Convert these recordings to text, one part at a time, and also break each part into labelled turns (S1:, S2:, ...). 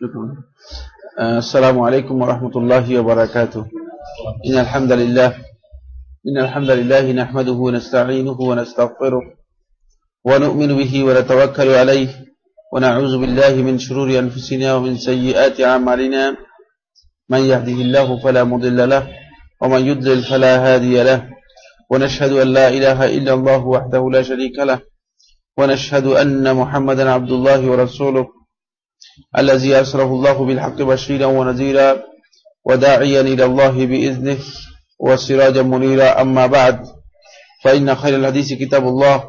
S1: شكرا. آه، السلام عليكم ورحمة الله وبركاته. إن الحمد لله إن الحمد لله نحمده ونستعينه ونستغفره ونؤمن به ونتوكل عليه ونعوذ بالله من شرور أنفسنا ومن سيئات أعمالنا. من يهده الله فلا مضل له ومن يضلل فلا هادي له. ونشهد أن لا إله إلا الله وحده لا شريك له. ونشهد أن محمدا عبد الله ورسوله. الذي أرسله الله بالحق بشيرا ونذيرا وداعيا إلى الله بإذنه وسراجا منيرا. أما بعد فإن خير الحديث كتاب الله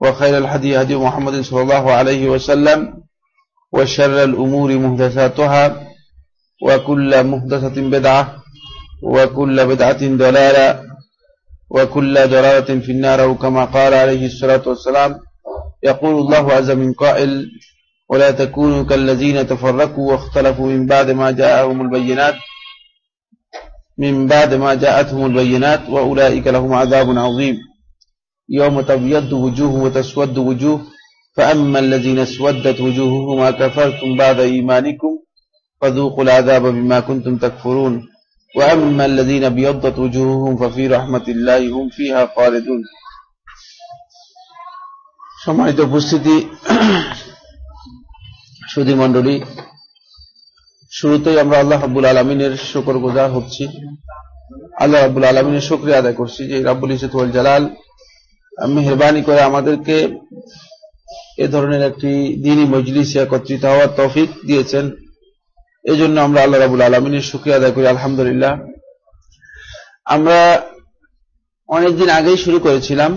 S1: وخير الحديث هدي محمد صلى الله عليه وسلم وشر الأمور مهدثاتها وكل مهدثة بدعة وكل بدعة ضلالة وكل ضلالة في النار وكما قال عليه الصلاة والسلام. يقول الله عز من قائل ولا تكونوا كالذين تفرقوا واختلفوا من بعد ما جاءهم البينات من بعد ما جاءتهم البينات وأولئك لهم عذاب عظيم يوم تبيض وجوه وتسود وجوه فأما الذين اسودت وجوههم أكفرتم بعد إيمانكم فذوقوا العذاب بما كنتم تكفرون وأما الذين ابيضت وجوههم ففي رحمة الله هم فيها خالدون সম্মানিত উপস্থিতি সুধী মণ্ডলী, শুরুতেই আমরা আল্লাহ রাব্বুল আলমিনের শুকর গুজার হচ্ছি। আল্লাহ রাব্বুল আলমিনের শুক্রিয়া আদায় করছি যে রাব্বুল ইসুল জালাল মেহরবানি করে আমাদেরকে এ ধরনের একটি দিনই মজলিসে একত্রিত হওয়ার তৌফিক দিয়েছেন। এই জন্য আমরা আল্লাহ রাবুল আলমিনের শুক্রিয়া আদায় করি, আলহামদুলিল্লাহ। আমরা অনেকদিন আগেই শুরু করেছিলাম।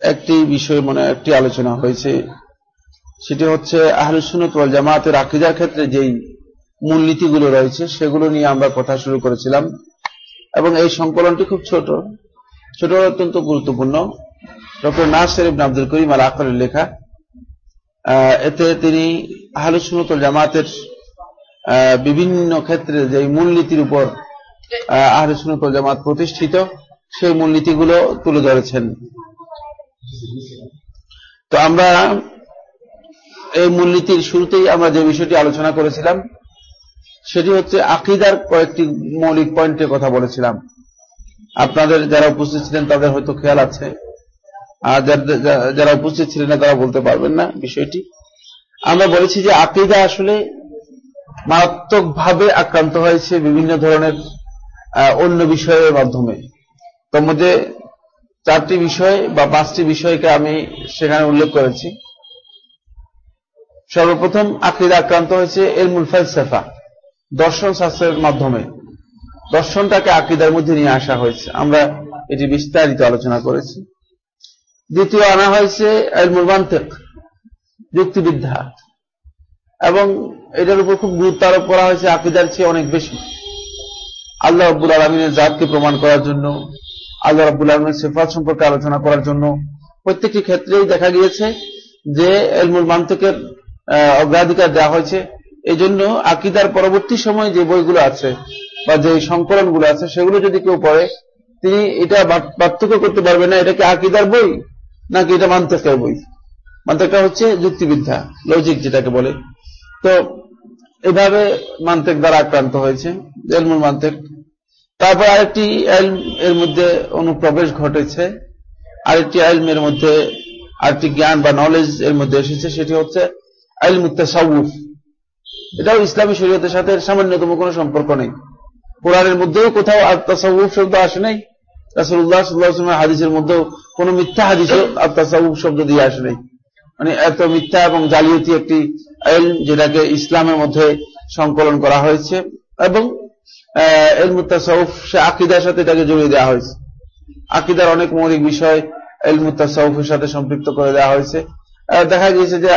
S1: একটি বিষয় মনে একটি আলোচনা হয়েছে। সেটি হচ্ছে আহলুসুনত ওয়াল জামাতের আকিদার ক্ষেত্রে যেই মূলনীতিগুলো রয়েছে, সেগুলো নিয়ে আমরা কথা শুরু করেছিলাম। এবং এই সংকলনটি খুব ছোট। ছোট অত্যন্ত গুরুত্বপূর্ণ। ডক্টর নাসের ইবনে আব্দুল করিম আল আকরের লেখা এতে তিনি আহলুসুনত ওয়াল জামাতের বিভিন্ন ক্ষেত্রে যে মূলনীতির উপর আহলুসুনত ওয়াল জামাত প্রতিষ্ঠিত, সেই মূলনীতিগুলো তুলে ধরেছেন। তো আমরা এই মূলনীতির শুরুতেই আমরা যে বিষয়টি আলোচনা করেছিলাম, সেটি হচ্ছে আকিদার কয়েকটি মৌলিক পয়েন্টের কথা বলেছিলাম। আপনাদের যারা উপস্থিত ছিলেন তাদের হয়তো খেয়াল আছে, আর যারা উপস্থিত ছিলেন না তারা বলতে পারবেন না বিষয়টি। আমরা বলেছি যে আকিদা আসলে মারাত্মকভাবে আক্রান্ত হয়েছে বিভিন্ন ধরনের অন্য বিষয়ের মাধ্যমে। মধ্যে চারটি বিষয় বা পাঁচটি বিষয়কে আমি সেখানে উল্লেখ করেছি। সর্বপ্রথম আকিদা আক্রান্ত হয়েছে এলমুল ফালসাফা, দর্শন শাস্ত্রের মাধ্যমে। দর্শনটাকে আকিদার মধ্যে নিয়ে আসা হয়েছে। আমরা এটি বিস্তারিত আলোচনা করেছি। দ্বিতীয় আনা হয়েছে যুক্তিবিদ্যা। এবং এটার উপর খুব গুরুত্ব আরোপ করা হয়েছে, আকিদার চেয়ে অনেক বেশি। আল্লাহ আব্বুল আলমিনের জাতকে প্রমাণ করার জন্য, আল্লাহ আব্বুল আলমের সেফাত সম্পর্কে আলোচনা করার জন্য প্রত্যেকটি ক্ষেত্রেই দেখা গিয়েছে যে এলমুল মান্তেকের অগ্রাধিকার দেওয়া হয়েছে। এই জন্য আকিদার পরবর্তী সময়ে যে বইগুলো আছে বা যে সংকলনগুলো আছে, সেগুলো যদি কেউ পড়ে, তিনি এটা পার্থক্য করতে পারবে না। এটা কি আকিদার বই? নাকি এটা মান্তেকের বই? মান্তেকটা হচ্ছে যুক্তিবিদ্যা, লজিক যেটাকে বলে। তো এভাবে মান্তেক দ্বারা আক্রান্ত হয়েছে, এলমুল মান্তেক। তারপর আরেকটি এলম এর মধ্যে অনুপ্রবেশ ঘটেছে। আরেকটি এলমের মধ্যে আরেকটি জ্ঞান বা নলেজ এর মধ্যে এসেছে, সেটি হচ্ছে আইলমুত্তাসাউফ এটাও ইসলামী শরীয়তের সাথে সামান্যতম কোনো সম্পর্ক নেই। কোরআনের মধ্যেও কোথাও আত্মাসাউফ শব্দ আসে নাই। রাসুল্লাহ সাল্লাহ হাদিসের মধ্যেও কোনো মিথ্যা হাদিসও আত্মাসাউফ শব্দ দিয়ে আসে নাই। মানে এত মিথ্যা এবং জালিয়াতি একটি আইল যেটাকে ইসলামের মধ্যে সংকলন করা হয়েছে এবং এল সে আকিদার সাথে এটাকে জড়িয়ে দেওয়া হয়েছে। আকিদার অনেক মৌলিক বিষয় এল মুতাসাউফের সাথে সম্পৃক্ত করে দেওয়া হয়েছে। দেখা গিয়েছে যে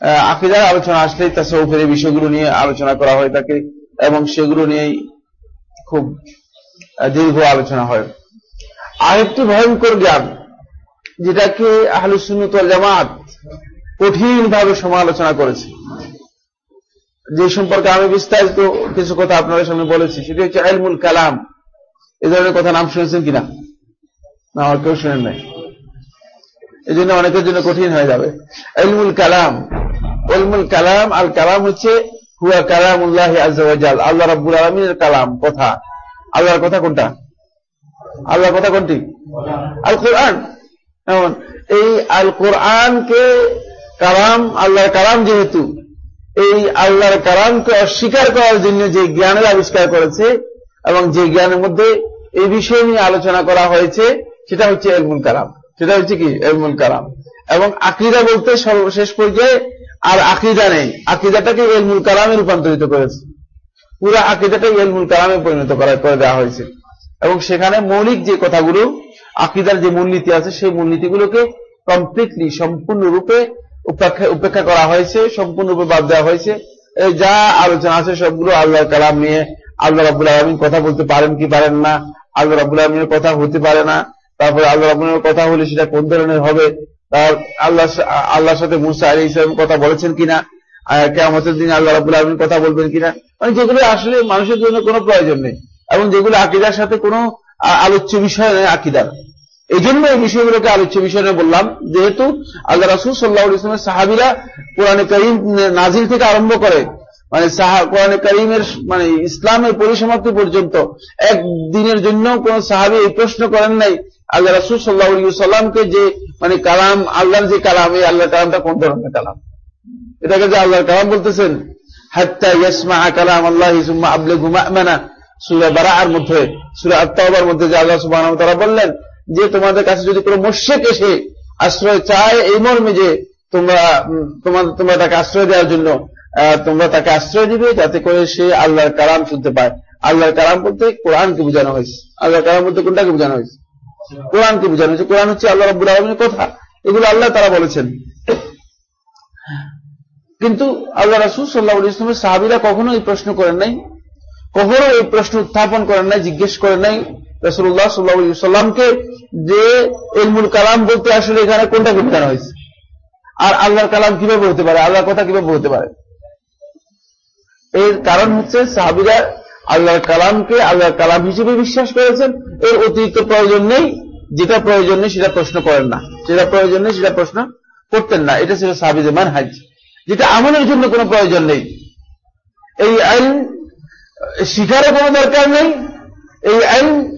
S1: আকিদার আলোচনা আসলেই তাসাউফের এই বিষয়গুলো নিয়ে আলোচনা করা হয়ে থাকে এবং সেগুলো নিয়েই খুব দীর্ঘ আলোচনা হয়। আরেকটি ভয়ঙ্কর জ্ঞান, যেটাকে আহলুসুন্নত জামাত কঠিন ভাবে সমালোচনা করেছে। যে সম্পর্কে আমি বিস্তারিত কিছু কথা আপনাদের সামনে বলেছি, সেটি হচ্ছে আলমুল কালাম। এ ধরনের কথা নাম শুনেছেন কিনা? না আমার কেউ শুনেন নাই। এই জন্য অনেকের জন্য কঠিন হয়ে যাবে। এলমুল কালাম এলমুল কালাম, আল কালাম হচ্ছে হুয়া কালামুল্লাহ আজাল আল্লাহ রাব্বুল আলমিনের কালাম, কথা। আল্লাহর কথা কোনটা? আল্লাহর কথা কোনটি? আল কোরআন এমন। এই আল কোরআনকে কালাম, আল্লাহর কালাম যেহেতু, এই আল্লাহর কালামকে অস্বীকার করার জন্য যে জ্ঞানের আবিষ্কার করেছে এবং যে জ্ঞানের মধ্যে এই বিষয় নিয়ে আলোচনা করা হয়েছে, সেটা হচ্ছে এলমুল কালাম। সেটা হচ্ছে কি? এলমুল কালাম। এবং আকিদা বলতে সর্বশেষ পর্যায়ে আর আকিদা নেই। আকিদাটাকে এলমুল কালামে রূপান্তরিত করেছে। পুরো আকিদাটাকে এলমুল কালামে পরিণত করা করে দেওয়া হয়েছে। এবং সেখানে মৌলিক যে কথাগুলো, আকিদার যে মূলনীতি আছে, সেই মূলনীতিগুলোকে কমপ্লিটলি সম্পূর্ণরূপে উপেক্ষা করা হয়েছে, সম্পূর্ণরূপে বাদ দেওয়া হয়েছে। যা আলোচনা আছে, সবগুলো আল্লাহ কালাম নিয়ে আল্লাহ রাবুল আলমিন কথা বলতে পারেন কি পারেন না, আল্লাহ রাবুল আলমিনের কথা হতে পারে না। তারপরে আল্লাহ রাবুলের কথা হলে সেটা কোন ধরনের হবে? আল্লাহ আল্লাহর সাথে মুসা আলী ইসলাম কথা বলেছেন কিনা? কেমতের দিন আল্লাহ রাবুল আলমিন কথা বলবেন কিনা? মানে যেগুলো আসলে মানুষের জন্য কোনো প্রয়োজন নেই। এবং যেগুলো আকিদার সাথে কোনো আলোচ্য বিষয় নেই আকিদার। এই জন্য এই বিষয়গুলোকে আলোচ্য বিষয় নিয়ে বললাম। যেহেতু আল্লাহ রাসুল সাল্লাহ ইসলামের সাহাবিরা কোরআনে করিম নাজিল থেকে আরম্ভ করে মানে কোরআনে করিমের মানে ইসলামের পরিসমাপ্তি পর্যন্ত একদিনের জন্য কোন সাহাবি এই প্রশ্ন করেন নাই আল্লাহ রাসুল সাল্লাহ সাল্লামকে যে মানে কালাম, আল্লাহর যে কালাম, এই আল্লাহর কালামটা কোন ধরনের কালাম? এটাকে যে আল্লাহর কালাম বলতেছেন, হাত্তা ইয়াসমা কালাম আল্লাহ সুম্মা আবলে ঘুমা মানা সুরা বারার মধ্যে, সুরা আত্মাবার মধ্যে যে আল্লাহ সুবাহ তারা বললেন, যে তোমাদের কাছে যদি কোনো মোশেক এসে আশ্রয় চায় এই মর্মে যে তোমরা তোমাদের তোমরা তাকে আশ্রয় দেওয়ার জন্য তোমরা তাকে আশ্রয় দিবে, যাতে করে সে আল্লাহর কালাম শুনতে পায়। আল্লাহর কালাম বলতে কোরআনকে বোঝানো হয়েছে। আল্লাহর কালাম বলতে কোনটাকে বোঝানো হয়েছে? কোরআনকে বোঝানো হয়েছে? কোরআন হচ্ছে আল্লাহ রব্বুল আলমের কথা। এগুলো আল্লাহ তারা বলেছেন। কিন্তু আল্লাহ রাসুল সাল্লাহ ইসলামের সাহাবিরা কখনো এই প্রশ্ন করেন নাই। কখনো এই প্রশ্ন উত্থাপন করেন নাই, জিজ্ঞেস করেন নাই রসুল্লাহ সাল্লাহ সাল্লামকে যে এলমুল কালাম বলতে আসলে এখানে কোনটাকে বোঝানো হয়েছে? আর আল্লাহর কালাম কীভাবে হতে পারে? আল্লাহর কথা কীভাবে হতে পারে? এর কারণ হচ্ছে সাহাবিরা আল্লাহর কালামকে আল্লাহর কালাম হিসেবে বিশ্বাস করেছেন। এর অতিরিক্ত প্রয়োজন নেই। যেটা প্রয়োজন নেই, সেটা প্রশ্ন করেন না। যেটা প্রয়োজন নেই, সেটা প্রশ্ন করতেন না। এটা ছিল সাহাবিদের মানহাজ। যেটা আমলের জন্য কোনো প্রয়োজন নেই। এই আইন শিখারও কোনো দরকার নেই। এই আইন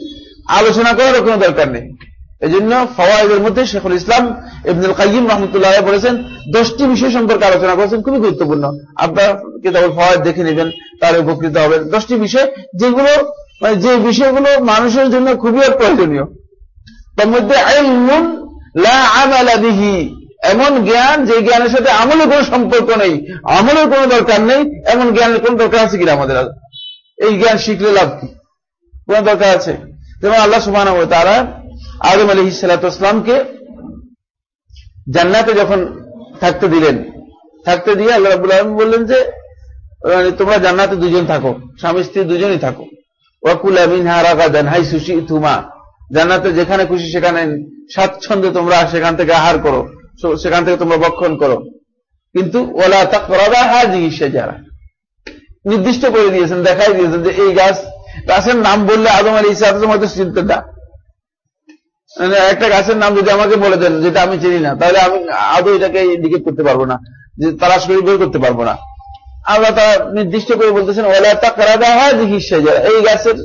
S1: আলোচনা করারও কোনো দরকার নেই। এই জন্য ফওয়াইদের মধ্যে শেখুল ইসলাম ইবনুল কাইম রহমতুল্লাহ বলেছেন, দশটি বিষয় সম্পর্কে আলোচনা করেছেন, খুবই গুরুত্বপূর্ণ। আপনার কেতাবল ফওয়াইদ দেখে নেবেন, তার উপকৃত হবেন। দশটি বিষয় যেগুলো মানে যে বিষয়গুলো মানুষের জন্য খুবই প্রয়োজনীয় তার মধ্যে এমন জ্ঞান যে জ্ঞানের সাথে আমলের কোনো সম্পর্ক নেই। আমলের কোনো দরকার নেই, এমন জ্ঞানের কোন দরকার আছে কিনা আমাদের এই জ্ঞান শিখলে লাভ কি? কোন দরকার আছে? যেমন আল্লাহ সুবাহ তারা আদম আলী সালাতামকে জান্নাতে যখন থাকতে দিলেন, থাকতে দিয়ে আল্লাহ রাবুল আলম বললেন যে মানে তোমরা জান্নাতে দুজন থাকো, স্বামী স্ত্রী দুজনই থাকো। ওয়াকুল আমিন হারাকা দেন হাই সুশি তুমা জান্নাতে যেখানে খুশি সেখানে স্বাচ্ছন্দ্যে তোমরা সেখান থেকে আহার করো সেখান থেকে তোমরা বক্ষণ করো। কিন্তু ওলা তা করা হাজি যারা নির্দিষ্ট করে দিয়েছেন, দেখাই দিয়েছেন যে এই গাছ, গাছের নাম বললে আদম আলী ইসলাম হয়তো মানে একটা গাছের নাম যদি আমাকে বলে দেন, যেটা আমি চিনি না, তাহলে আমি আদৌ এটাকে ইন্ডিকেট করতে পারব না, যে তালাশ করে বের করতে পারব না। আল্লাহ তারা নির্দিষ্ট করে বলতেছেন ওলা তা করা দেওয়া হয় চিকিৎসা এই গাছের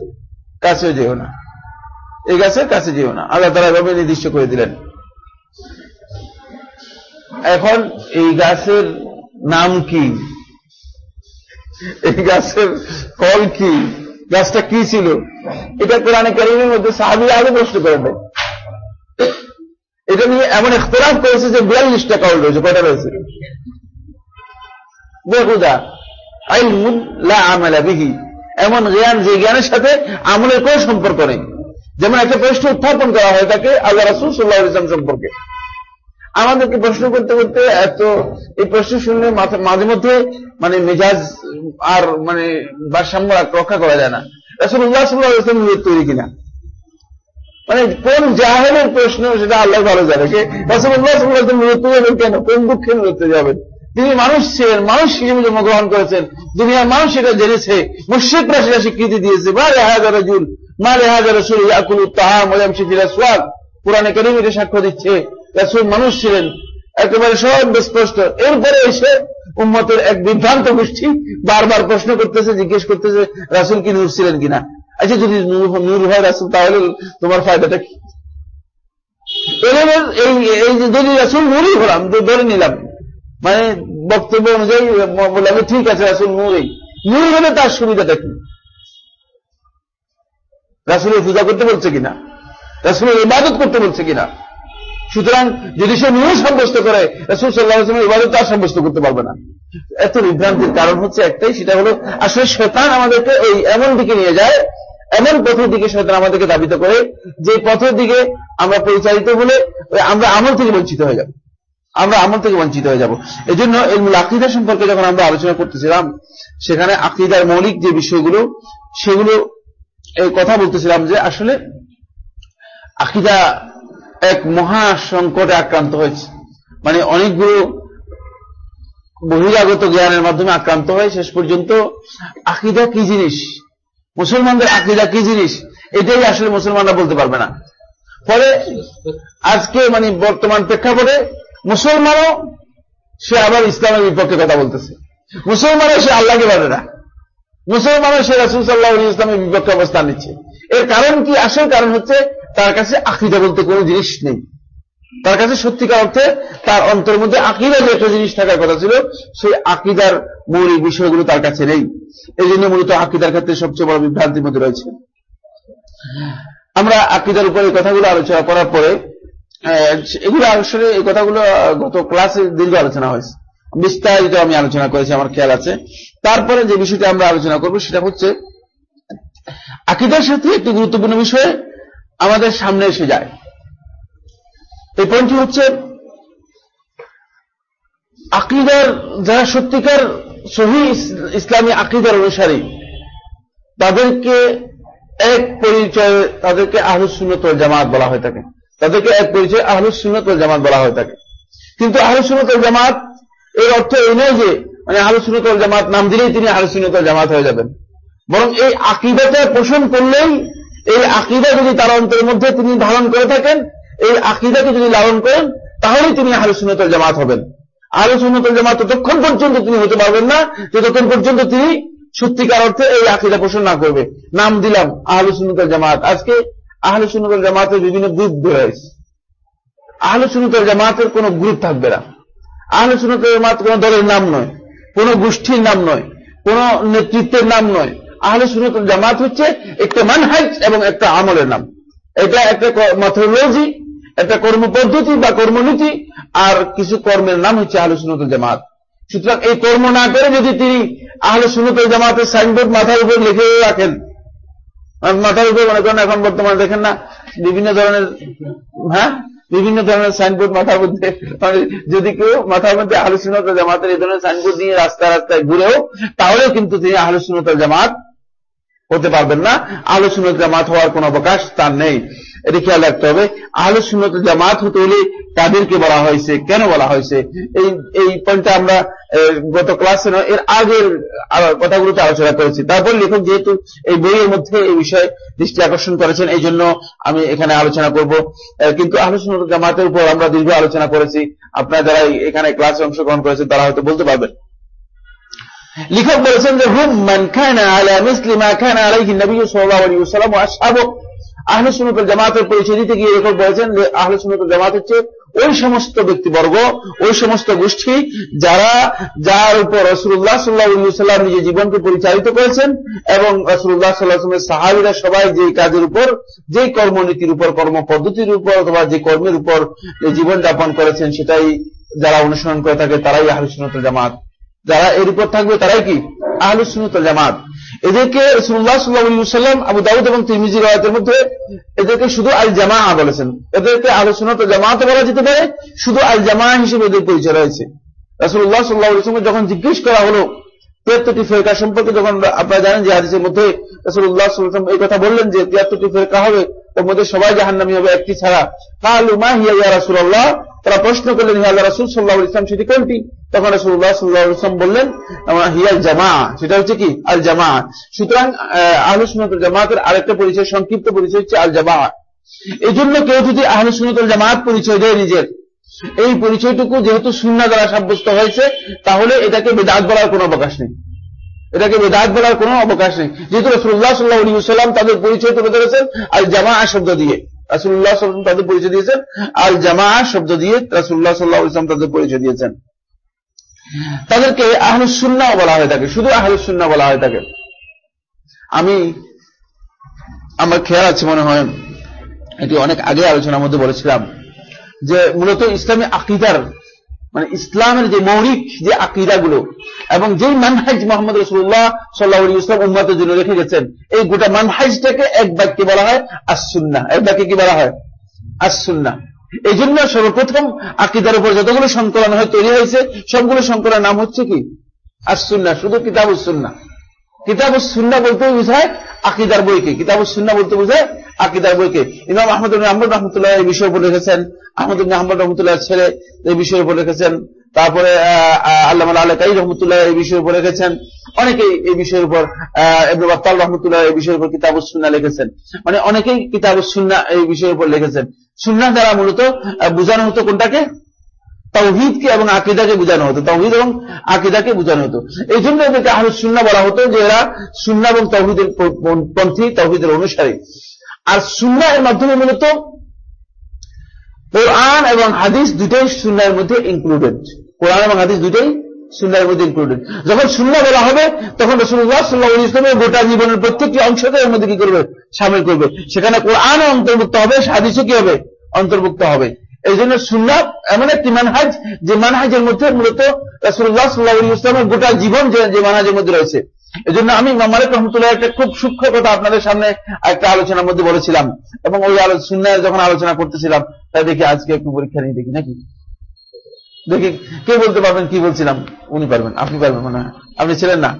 S1: কাছে যেও না। এই গাছের কাছে যেও না। আল্লাহ তারা এভাবে নির্দিষ্ট করে দিলেন। এখন এই গাছের নাম কি? এই গাছের ফল কি? গাছটা কি ছিল? এটা কোরআনে কারিমের মধ্যে সাহাবিরা আগে প্রশ্ন করে দেয় এটা নিয়ে এমন ইখতরাফ করেছে যে বিয়াল্লিশটা কাউল রয়েছে কয়টা রয়েছে? এমন জ্ঞান যে জ্ঞানের সাথে আমলের কোনো সম্পর্ক নেই। যেমন একটা প্রশ্ন উত্থাপন করা হয় তাকে, আল্লাহ রাসুল সাল্লাহ ইসলাম সম্পর্কে। আমাদেরকে প্রশ্ন করতে করতে এত, এই প্রশ্ন শুনলে মাঝে মধ্যে মানে মেজাজ আর মানে ভারসাম্য রক্ষা করা যায় না। রাসুল্লাহ সাল্লাহ ইসলাম তৈরি কিনা? মানে কোন জাহেলের প্রশ্ন সেটা আল্লাহ ভালো জানে কে রাসুল্লাহ মৃত্যু যাবেন কেন? কোন দুঃখে মৃত্যু যাবেন তিনি মানুষ ছিলেন, মানুষ হিসেবে জন্মগ্রহণ করেছেন। দুনিয়ার মানুষ সেটা জেনেছে। মুর্শিদরা সেটা স্বীকৃতি দিয়েছে। মা রেহাজা রাজুল, মা রেহাজা রসুল, ইয়াকুল তাহা মজাম শিফিরা সোয়াল কোরআনে করিম এটা সাক্ষ্য দিচ্ছে, রাসুল মানুষ ছিলেন। একেবারে সব স্পষ্ট। এরপরে এসে উম্মতের এক বিভ্রান্ত গোষ্ঠী বারবার প্রশ্ন করতেছে, জিজ্ঞেস করতেছে, রাসুল কি নূর ছিলেন কিনা? আচ্ছা যদি নূর হয় রাসুল, তাহলে তোমার ফায়দাটা কি? এই এই যদি রাসুল নূরই হলাম ধরে নিলাম। মানে বক্তব্য অনুযায়ী ঠিক আছে, রাসুল নূরই। নূর হলে তার সুবিধাটা কি? রাসুলের পূজা করতে বলছে কিনা? রাসুলের ইবাদত করতে বলছে কিনা? সুতরাং যদি সে নূর সাব্যস্ত করে, রাসুল সাল্লাহ ইবাদত তার সাব্যস্ত করতে পারবে না। এত বিভ্রান্তির কারণ হচ্ছে একটাই, সেটা হলো আসলে শেতান আমাদেরকে ওই এমন দিকে নিয়ে যায় এমন পথের দিকে শয়তান আমাদেরকে দাবিত করে, যে পথের দিকে আমরা পরিচালিত হলে আমরা আমল থেকে বঞ্চিত হয়ে যাব। আমরা আমল থেকে বঞ্চিত হয়ে যাব। এই এই আকিদা সম্পর্কে যখন আমরা আলোচনা করতেছিলাম, সেখানে আকিদার মৌলিক যে বিষয়গুলো, সেগুলো এই কথা বলতেছিলাম যে আসলে আকিদা এক মহা সংকটে আক্রান্ত হয়েছে। মানে অনেকগুলো বহিরাগত জ্ঞানের মাধ্যমে আক্রান্ত হয় শেষ পর্যন্ত আকিদা কি জিনিস? মুসলমানদের আকিদা কি জিনিস? এটাই আসলে মুসলমানরা বলতে পারবে না। ফলে আজকে মানে বর্তমান প্রেক্ষাপটে মুসলমানও সে আবার ইসলামের বিপক্ষে কথা বলতেছে। মুসলমানও সে আল্লাহকে বলে না। মুসলমানও সে রাসুল সাল্লাহ ইসলামের বিপক্ষে অবস্থান নিচ্ছে। এর কারণ কি? আসল কারণ হচ্ছে তার কাছে আকিদা বলতে কোনো জিনিস নেই। তার কাছে সত্যিকার অর্থে তার অন্তরের মধ্যে আকিদা যে একটা জিনিস থাকার কথা ছিল, সেই আকিদার মৌলিক বিষয়গুলো তার কাছে নেই। এই জন্য মূলত আকিদার ক্ষেত্রে সবচেয়ে বড় বিভ্রান্তির মধ্যে রয়েছে। আমরা আকিদার উপরে কথাগুলো আলোচনা করার পরে এগুলো আসলে এই কথাগুলো গত ক্লাসে দীর্ঘ আলোচনা হয়েছে। বিস্তারিত আমি আলোচনা করেছি, আমার খেয়াল আছে। তারপরে যে বিষয়টি আমরা আলোচনা করব সেটা হচ্ছে, আকিদার সাথে একটি গুরুত্বপূর্ণ বিষয় আমাদের সামনে এসে যায়। এই পয়েন্টটি হচ্ছে, আকিদার যারা সত্যিকার সহি ইসলামী আকিদার অনুসারী। তাদেরকে এক পরিচয়, তাদেরকে আহলুসুন্নতল জামাত বলা হয়ে থাকে। তাদেরকে এক পরিচয় আহলুসুন্নতল জামাত বলা হয়ে থাকে। কিন্তু আহলুসুন্নতল জামাত, এর অর্থ এই নয় যে মানে আহলুসুন্নতল জামাত নাম দিলেই তিনি আহলুসুন্নতল জামাত হয়ে যাবেন। বরং এই আকিদাটা পোষণ করলেই, এই আকিদা যদি তার অন্তরের মধ্যে তিনি ধারণ করে থাকেন, এই আকিদাকে যদি লালন করেন, তাহলেই তিনি আহলুসুন্নতল জামাত হবেন। আহলুসুন্নতল জামাত ততক্ষণ পর্যন্ত তিনি হতে পারবেন না, যতক্ষণ পর্যন্ত তিনি সত্যিকার অর্থে এই আকিদা পোষণ না করবে। নাম দিলাম আহলুসুন্নতল জামাত। আজকে আহলুসুন্নতল জামাতের বিভিন্ন গ্রুপ রয়েছে আহলুসুন্নতল জামাতের কোন গ্রুপ থাকবে না। আহলুসুন্নতল জামাত কোন দলের নাম নয়, কোন গোষ্ঠীর নাম নয়, কোন নেতৃত্বের নাম নয়। আহলুসুন্নতল জামাত হচ্ছে একটা মানহাজ এবং একটা আমলের নাম। এটা একটা মেথোলজি একটা কর্মপদ্ধতি বা কর্মনীতি, আর কিছু কর্মের নাম হচ্ছে আহলুসুন্নতল জামাত। সুতরাং এই কর্ম না করে যদি তিনি আহলুসুন্নতল জামাতের সাইনবোর্ড মাথার উপর লিখে রাখেন মাথার উপর মনে করেন এখন বর্তমানে দেখেন না, বিভিন্ন ধরনের হ্যাঁ? বিভিন্ন ধরনের সাইনবোর্ড মাথার মধ্যে যদি কেউ মাথার মধ্যে আহলুসুন্নতল জামাতের এই ধরনের সাইনবোর্ড নিয়ে রাস্তা রাস্তায় ঘুরেও তাহলেও কিন্তু তিনি আহলুসুন্নতল জামাত হতে পারবেন না। আহলুসুন্নত জামাত হওয়ার কোন অবকাশ তার নেই। এটি খেয়াল রাখতে হবে। আহলুসুন্নত জামাত হতে হলে তাদেরকে বলা হয়েছে। কেন বলা হয়েছে? এই এই পয়েন্টটা আমরা গত ক্লাসে এর আগের কথাগুলোতে আলোচনা করেছি। তারপর লেখক যেহেতু এই বইয়ের মধ্যে এই বিষয়ে দৃষ্টি আকর্ষণ করেছেন, এই জন্য আমি এখানে আলোচনা করব। কিন্তু আহলুসুন্নত জামাতের উপর আমরা দীর্ঘ আলোচনা করেছি। আপনারা যারা এখানে ক্লাসে অংশগ্রহণ করেছেন, তারা হয়তো বলতে পারবেন। লেখক বলেছেন যে, হুম, মান খানা আলা মুসলিমা খানা আলাইহি নবী সাল্লাল্লাহু আলাইহি ওয়াসাল্লাম ওয়া আসহাবু। আহলে সুন্নাত জামাতের পরিচয় দিতে গিয়ে লেখক বলেছেন যে আহলে সুন্নাত জামাত হচ্ছে ওই সমস্ত ব্যক্তিবর্গ, ওই সমস্ত গোষ্ঠী যারা, যার উপর রসুল্লাহ সাল্লাহ সাল্লাম নিজের জীবনকে পরিচালিত করেছেন এবং রসুল্লাহ সাল্লাহামের সাহাবিরা সবাই যে কাজের উপর যে কর্মনীতির উপর কর্ম পদ্ধতির উপর অথবা যে কর্মের উপর জীবন যাপন করেছেন সেটাই যারা অনুসরণ করে থাকে তারাই আহলে জামাত। যারা এর উপর থাকবে তারাই কি? আহলুসুন্নত জামাত। এদেরকে রসুল্লাহ সাল্লাহাম আবু দাউদ এবং তিরমিজি রায়তের মধ্যে এদেরকে শুধু আল জামা বলেছেন। এদেরকে আলোচনা তো জামাতে বলা যেতে পারে, শুধু আল জামা হিসেবে এদের পরিচয় রয়েছে। রসুল্লাহ সাল্লাহ ইসলামের যখন জিজ্ঞেস করা হলো, তিয়াত্তরটি ফেরকা সম্পর্কে যখন আপনারা জানেন যে হাদিসের মধ্যে রসুল্লাহ সাল্লাম এই কথা বললেন যে তিয়াত্তরটি ফেরকা হবে তার মধ্যে সবাই জাহান্নামি হবে, একটি ছাড়া। কালু মা হিয়া রাসুল্লাহ তারা প্রশ্ন করলেন, হিয়া রাসুল সাল্লাহ ইসলাম সেটি কোনটি? তখন রসুল্লাহ সাল্লাহ ইসলাম বললেন হিয়াল জামা। সেটা হচ্ছে কি? আল জামা। সুতরাং আহলুসুনত জামাতের আরেকটা পরিচয়, সংক্ষিপ্ত পরিচয় হচ্ছে আল জামা। এই জন্য কেউ যদি আহলুসুনত জামাত পরিচয় দেয় নিজের, এই পরিচয়টুকু যেহেতু শূন্য দ্বারা সাব্যস্ত হয়েছে, তাহলে এটাকে বেদাত বলার কোনো অবকাশ নেই। এটাকে বেদাত বলার কোনো অবকাশ নেই। যেহেতু রসুল্লাহ সাল্লাহ সাল্লাম তাদের পরিচয় তুলে ধরেছেন আল জামা শব্দ দিয়ে। রাসুল্লাহ সাল্লাম তাদের পরিচয় দিয়েছেন আল জামা শব্দ দিয়ে রাসুল্লাহ সাল্লাহ ইসলাম তাদের পরিচয় দিয়েছেন। তাদেরকে আহলুসুন্না বলা হয়ে থাকে, শুধু আহলুসুন্না বলা হয়ে থাকে। আমি, আমার খেয়াল আছে মনে হয়, এটি অনেক আগে আলোচনার মধ্যে বলেছিলাম যে মূলত ইসলামী আকিদার মানে ইসলামের যে মৌলিক যে আকিদাগুলো এবং যেই মানহাজ মোহাম্মদ রসুল্লাহ সাল্লাহ ইসলাম উম্মাতের জন্য রেখে গেছেন, এই গোটা মানহাজটাকে এক বাক্যে বলা হয় আসুন্না এক বাক্যে কি বলা হয়? আসুন্না এই জন্য সর্বপ্রথম আকিদার উপর যতগুলো সংকলন হয় তৈরি হয়েছে, সবগুলো সংকলনের নাম হচ্ছে কি? আসুন্না শুধু কিতাব উসুন্না কিতাব সুন্না বলতে বোঝায় আকিদার বইকে। কিতাব সুন্না বলতে বোঝায় আকিদার বইকে ইমাম আহমদ আহমদ রহমতুল্লাহ এই বিষয়ের উপর লিখেছেন আহমদ আহমদ রহমতুল্লাহ ছেলে এই বিষয়ের উপর লিখেছেন তারপরে আল্লাহ আল্লাহ রহমতুল্লাহ এই বিষয়ের উপর লিখেছেন অনেকেই এই বিষয়ের উপর আব্বাল রহমতুল্লাহ এই বিষয়ের উপর কিতাব সুন্না লিখেছেন। মানে অনেকেই কিতাব সুন্না এই বিষয়ের উপর লিখেছেন। সুন্না দ্বারা মূলত বোঝানো হতো কোনটাকে? তৌহিদকে এবং আকিদাকে বোঝানো হতো। তৌহিদ এবং আকিদাকে বোঝানো হতো। এই জন্য এদেরকে আহ সুন্না বলা হতো যে এরা সুন্না এবং তৌহিদের পন্থী তৌহিদের অনুসারী। আর সুন্না এর মাধ্যমে মূলত কোরআন এবং হাদিস দুটোই সুন্নার মধ্যে ইনক্লুডেড কোরআন এবং হাদিস দুটোই সুন্নার মধ্যে ইনক্লুডেড যখন সুন্না বলা হবে, তখন রসুল্লাহ সাল্লাহ ইসলামের গোটা জীবনের প্রত্যেকটি অংশকে এর মধ্যে কি করবে? সামিল করবে। সেখানে কোরআন অন্তর্ভুক্ত হবে হাদিসও কি হবে? অন্তর্ভুক্ত হবে। এই জন্য সুন্নাত এমন একটি মানহাজ, যে মানহাজের মধ্যে মূলত রাসুল্লাহ সাল্লাহ ইসলামের গোটা জীবন যে মানহাজের মধ্যে রয়েছে। এই জন্য আমি মামালিক রহমতুল্লাহ একটা খুব সূক্ষ্ম কথা আপনাদের সামনে একটা আলোচনার মধ্যে বলেছিলাম। এবং ওই সুন্নায় যখন আলোচনা করতেছিলাম, তাই দেখি আজকে একটু পরীক্ষা নিয়ে দেখি নাকি? দেখি, কে বলতে পারবেন, কি বলছিলাম? উনি পারবেন, আপনি পারবেন মনে হয়। আপনি ছিলেন না?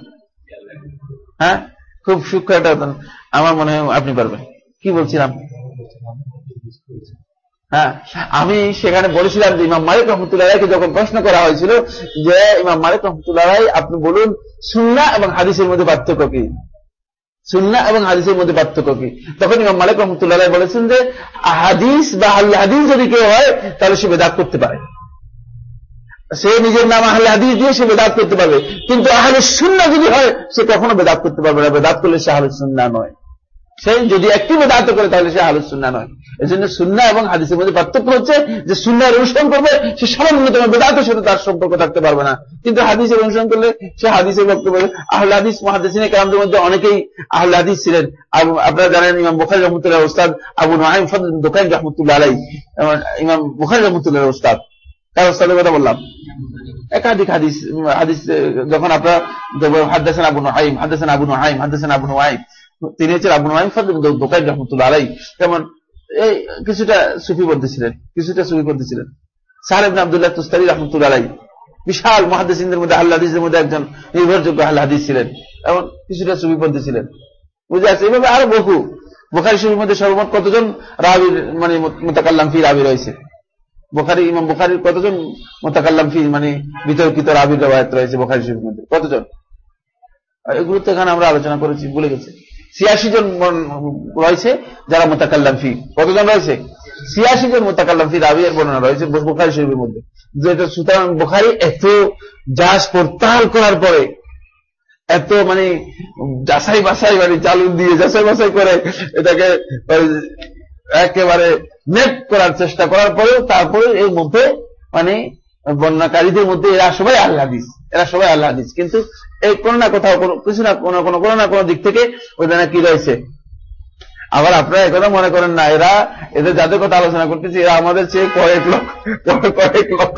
S1: হ্যাঁ? খুব সূক্ষ্ম একটা আমার মনে হয় আপনি পারবেন। কি বলছিলাম? হ্যাঁ আমি সেখানে বলেছিলাম যে ইমাম মালিক রহমতুল্লাহকে যখন প্রশ্ন করা হয়েছিল যে ইমাম মালিক রহমতুল্লাহ আপনি বলুন, সুন্না এবং হাদিসের মধ্যে পার্থক্য কি? সুন্না এবং হাদিসের মধ্যে পার্থক্য কি? তখন ইমাম মালিক রহমতুল্লাহ বলেছেন যে, হাদিস বা আল্লাহ হাদিস যদি কেউ হয়, তাহলে সে বেদাত করতে পারে। সে নিজের নাম আহলে হাদিস দিয়ে সে বেদাত করতে পারবে। কিন্তু আহলে সুন্না যদি হয়, সে কখনো বেদাত করতে পারবে না। বেদাত করলে সে আহলে সুন্না নয়। সে যদি একটি বেদাত করে তাহলে সে আহলে সুন্না নয় এই জন্য সুন্না এবং হাদিসের মধ্যে পার্থক্য হচ্ছে যে সুন্নার অনুসরণ করবে সে সামান্যতম বেদাতের সাথে তার সম্পর্ক থাকতে পারবে না কিন্তু হাদিসের অনুসরণ করলে সে হাদিসের বক্তব্য আহলে হাদিস মহাদিসিনে কালামদের মধ্যে অনেকেই আহলে হাদিস ছিলেন আপনারা জানেন ইমাম বুখারি রহমতুল্লাহ ওস্তাদ আবু নাইম দোকান রহমতুল্লাহ আলাই ইমাম বুখারি রহমতুল্লাহ ওস্তাদ তার ওস্তাদের কথা বললাম একাধিক হাদিস হাদিস যখন আপনারা হাদ্দাসান আবু নাইম হাদ্দাসান আবু নাইম হাদ্দাসান আবু নাইম তিনি হচ্ছেন আবু নাইম ফদল দোকান রহমতুল্লাহ আলাই যেমন এই কিছুটা সুফি বলতেছিলেন কিছুটা সুফি বলতেছিলেন সাহেব আবদুল্লাহ তুস্তারি রহমতুল্লাহ আলাই বিশাল মহাদিসদের মধ্যে আল্লাহ হাদিসের মধ্যে একজন নির্ভরযোগ্য আল্লাহ হাদিস ছিলেন এবং কিছুটা সুফি বলতেছিলেন বুঝে আছে? এভাবে আরও বহু। বোখারি শরীর মধ্যে সর্বমোট কতজন রাবির মানে মোতাকাল্লাম ফি রাবি রয়েছে? বোখারি, ইমাম বোখারির কতজন মোতাকাল্লাম ফি মানে বিতর্কিত রাবির রবায়ত রয়েছে বোখারি শরীর মধ্যে? কতজন? এগুলো তো এখানে আমরা আলোচনা করেছি, ভুলে গেছে। ছিয়াশি জন রয়েছে যারা মোতাকাল্লাম ফি। কতজন রয়েছে? ছিয়াশি জন মোতাকাল্লাম ফি রাবিয়ার বর্ণনা রয়েছে বোখারি শরীফের মধ্যে। যেটা সুতরাং বোখারি এত যাচ পড়তাল করার পরে এত মানে যাচাই বাছাই মানে চালু দিয়ে যাচাই বাছাই করে এটাকে একেবারে নেট করার চেষ্টা করার পরেও তারপরে এর মধ্যে মানে বন্যাকারীদের মধ্যে এরা সবাই আল্লাহ দিস এরা সবাই আল্লাহ দিস কিন্তু এই কোন না কোথাও কিছু না, কোনো কোনো কোনো না কোনো দিক থেকে ওইখানে কি রয়েছে? আবার আপনারা একথা মনে করেন না, এরা এদের যাদের কথা আলোচনা করতেছি, এরা আমাদের চেয়ে কয়েক লক্ষ কয়েক লক্ষ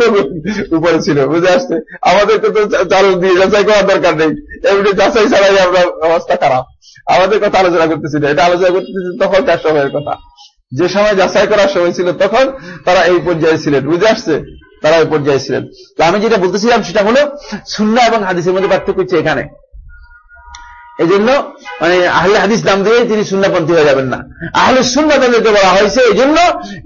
S1: উপরে ছিল, বুঝে আসছে? আমাদেরকে তো চালু দিয়ে যাচাই করার দরকার নেই। এমনি যাচাই ছাড়াই আমরা অবস্থা খারাপ। আমাদের কথা আলোচনা করতেছি না, এটা আলোচনা করতেছি তখনকার সময়ের কথা। যে সময় যাচাই করার সময় ছিল, তখন তারা এই পর্যায়ে ছিলেন, বুঝে আসছে? তারা এই পর্যায়ে ছিলেন। তো আমি যেটা বলতেছিলাম সেটা হলো সুন্না এবং হাদিসের মধ্যে পার্থক্য হচ্ছে এখানে। এই জন্য মানে আহলে হাদিস নাম দিয়ে তিনি সুন্নাপন্থী হয়ে যাবেন না। আহলে সুন্নাত তাদেরকে বলা হয়েছে এই জন্য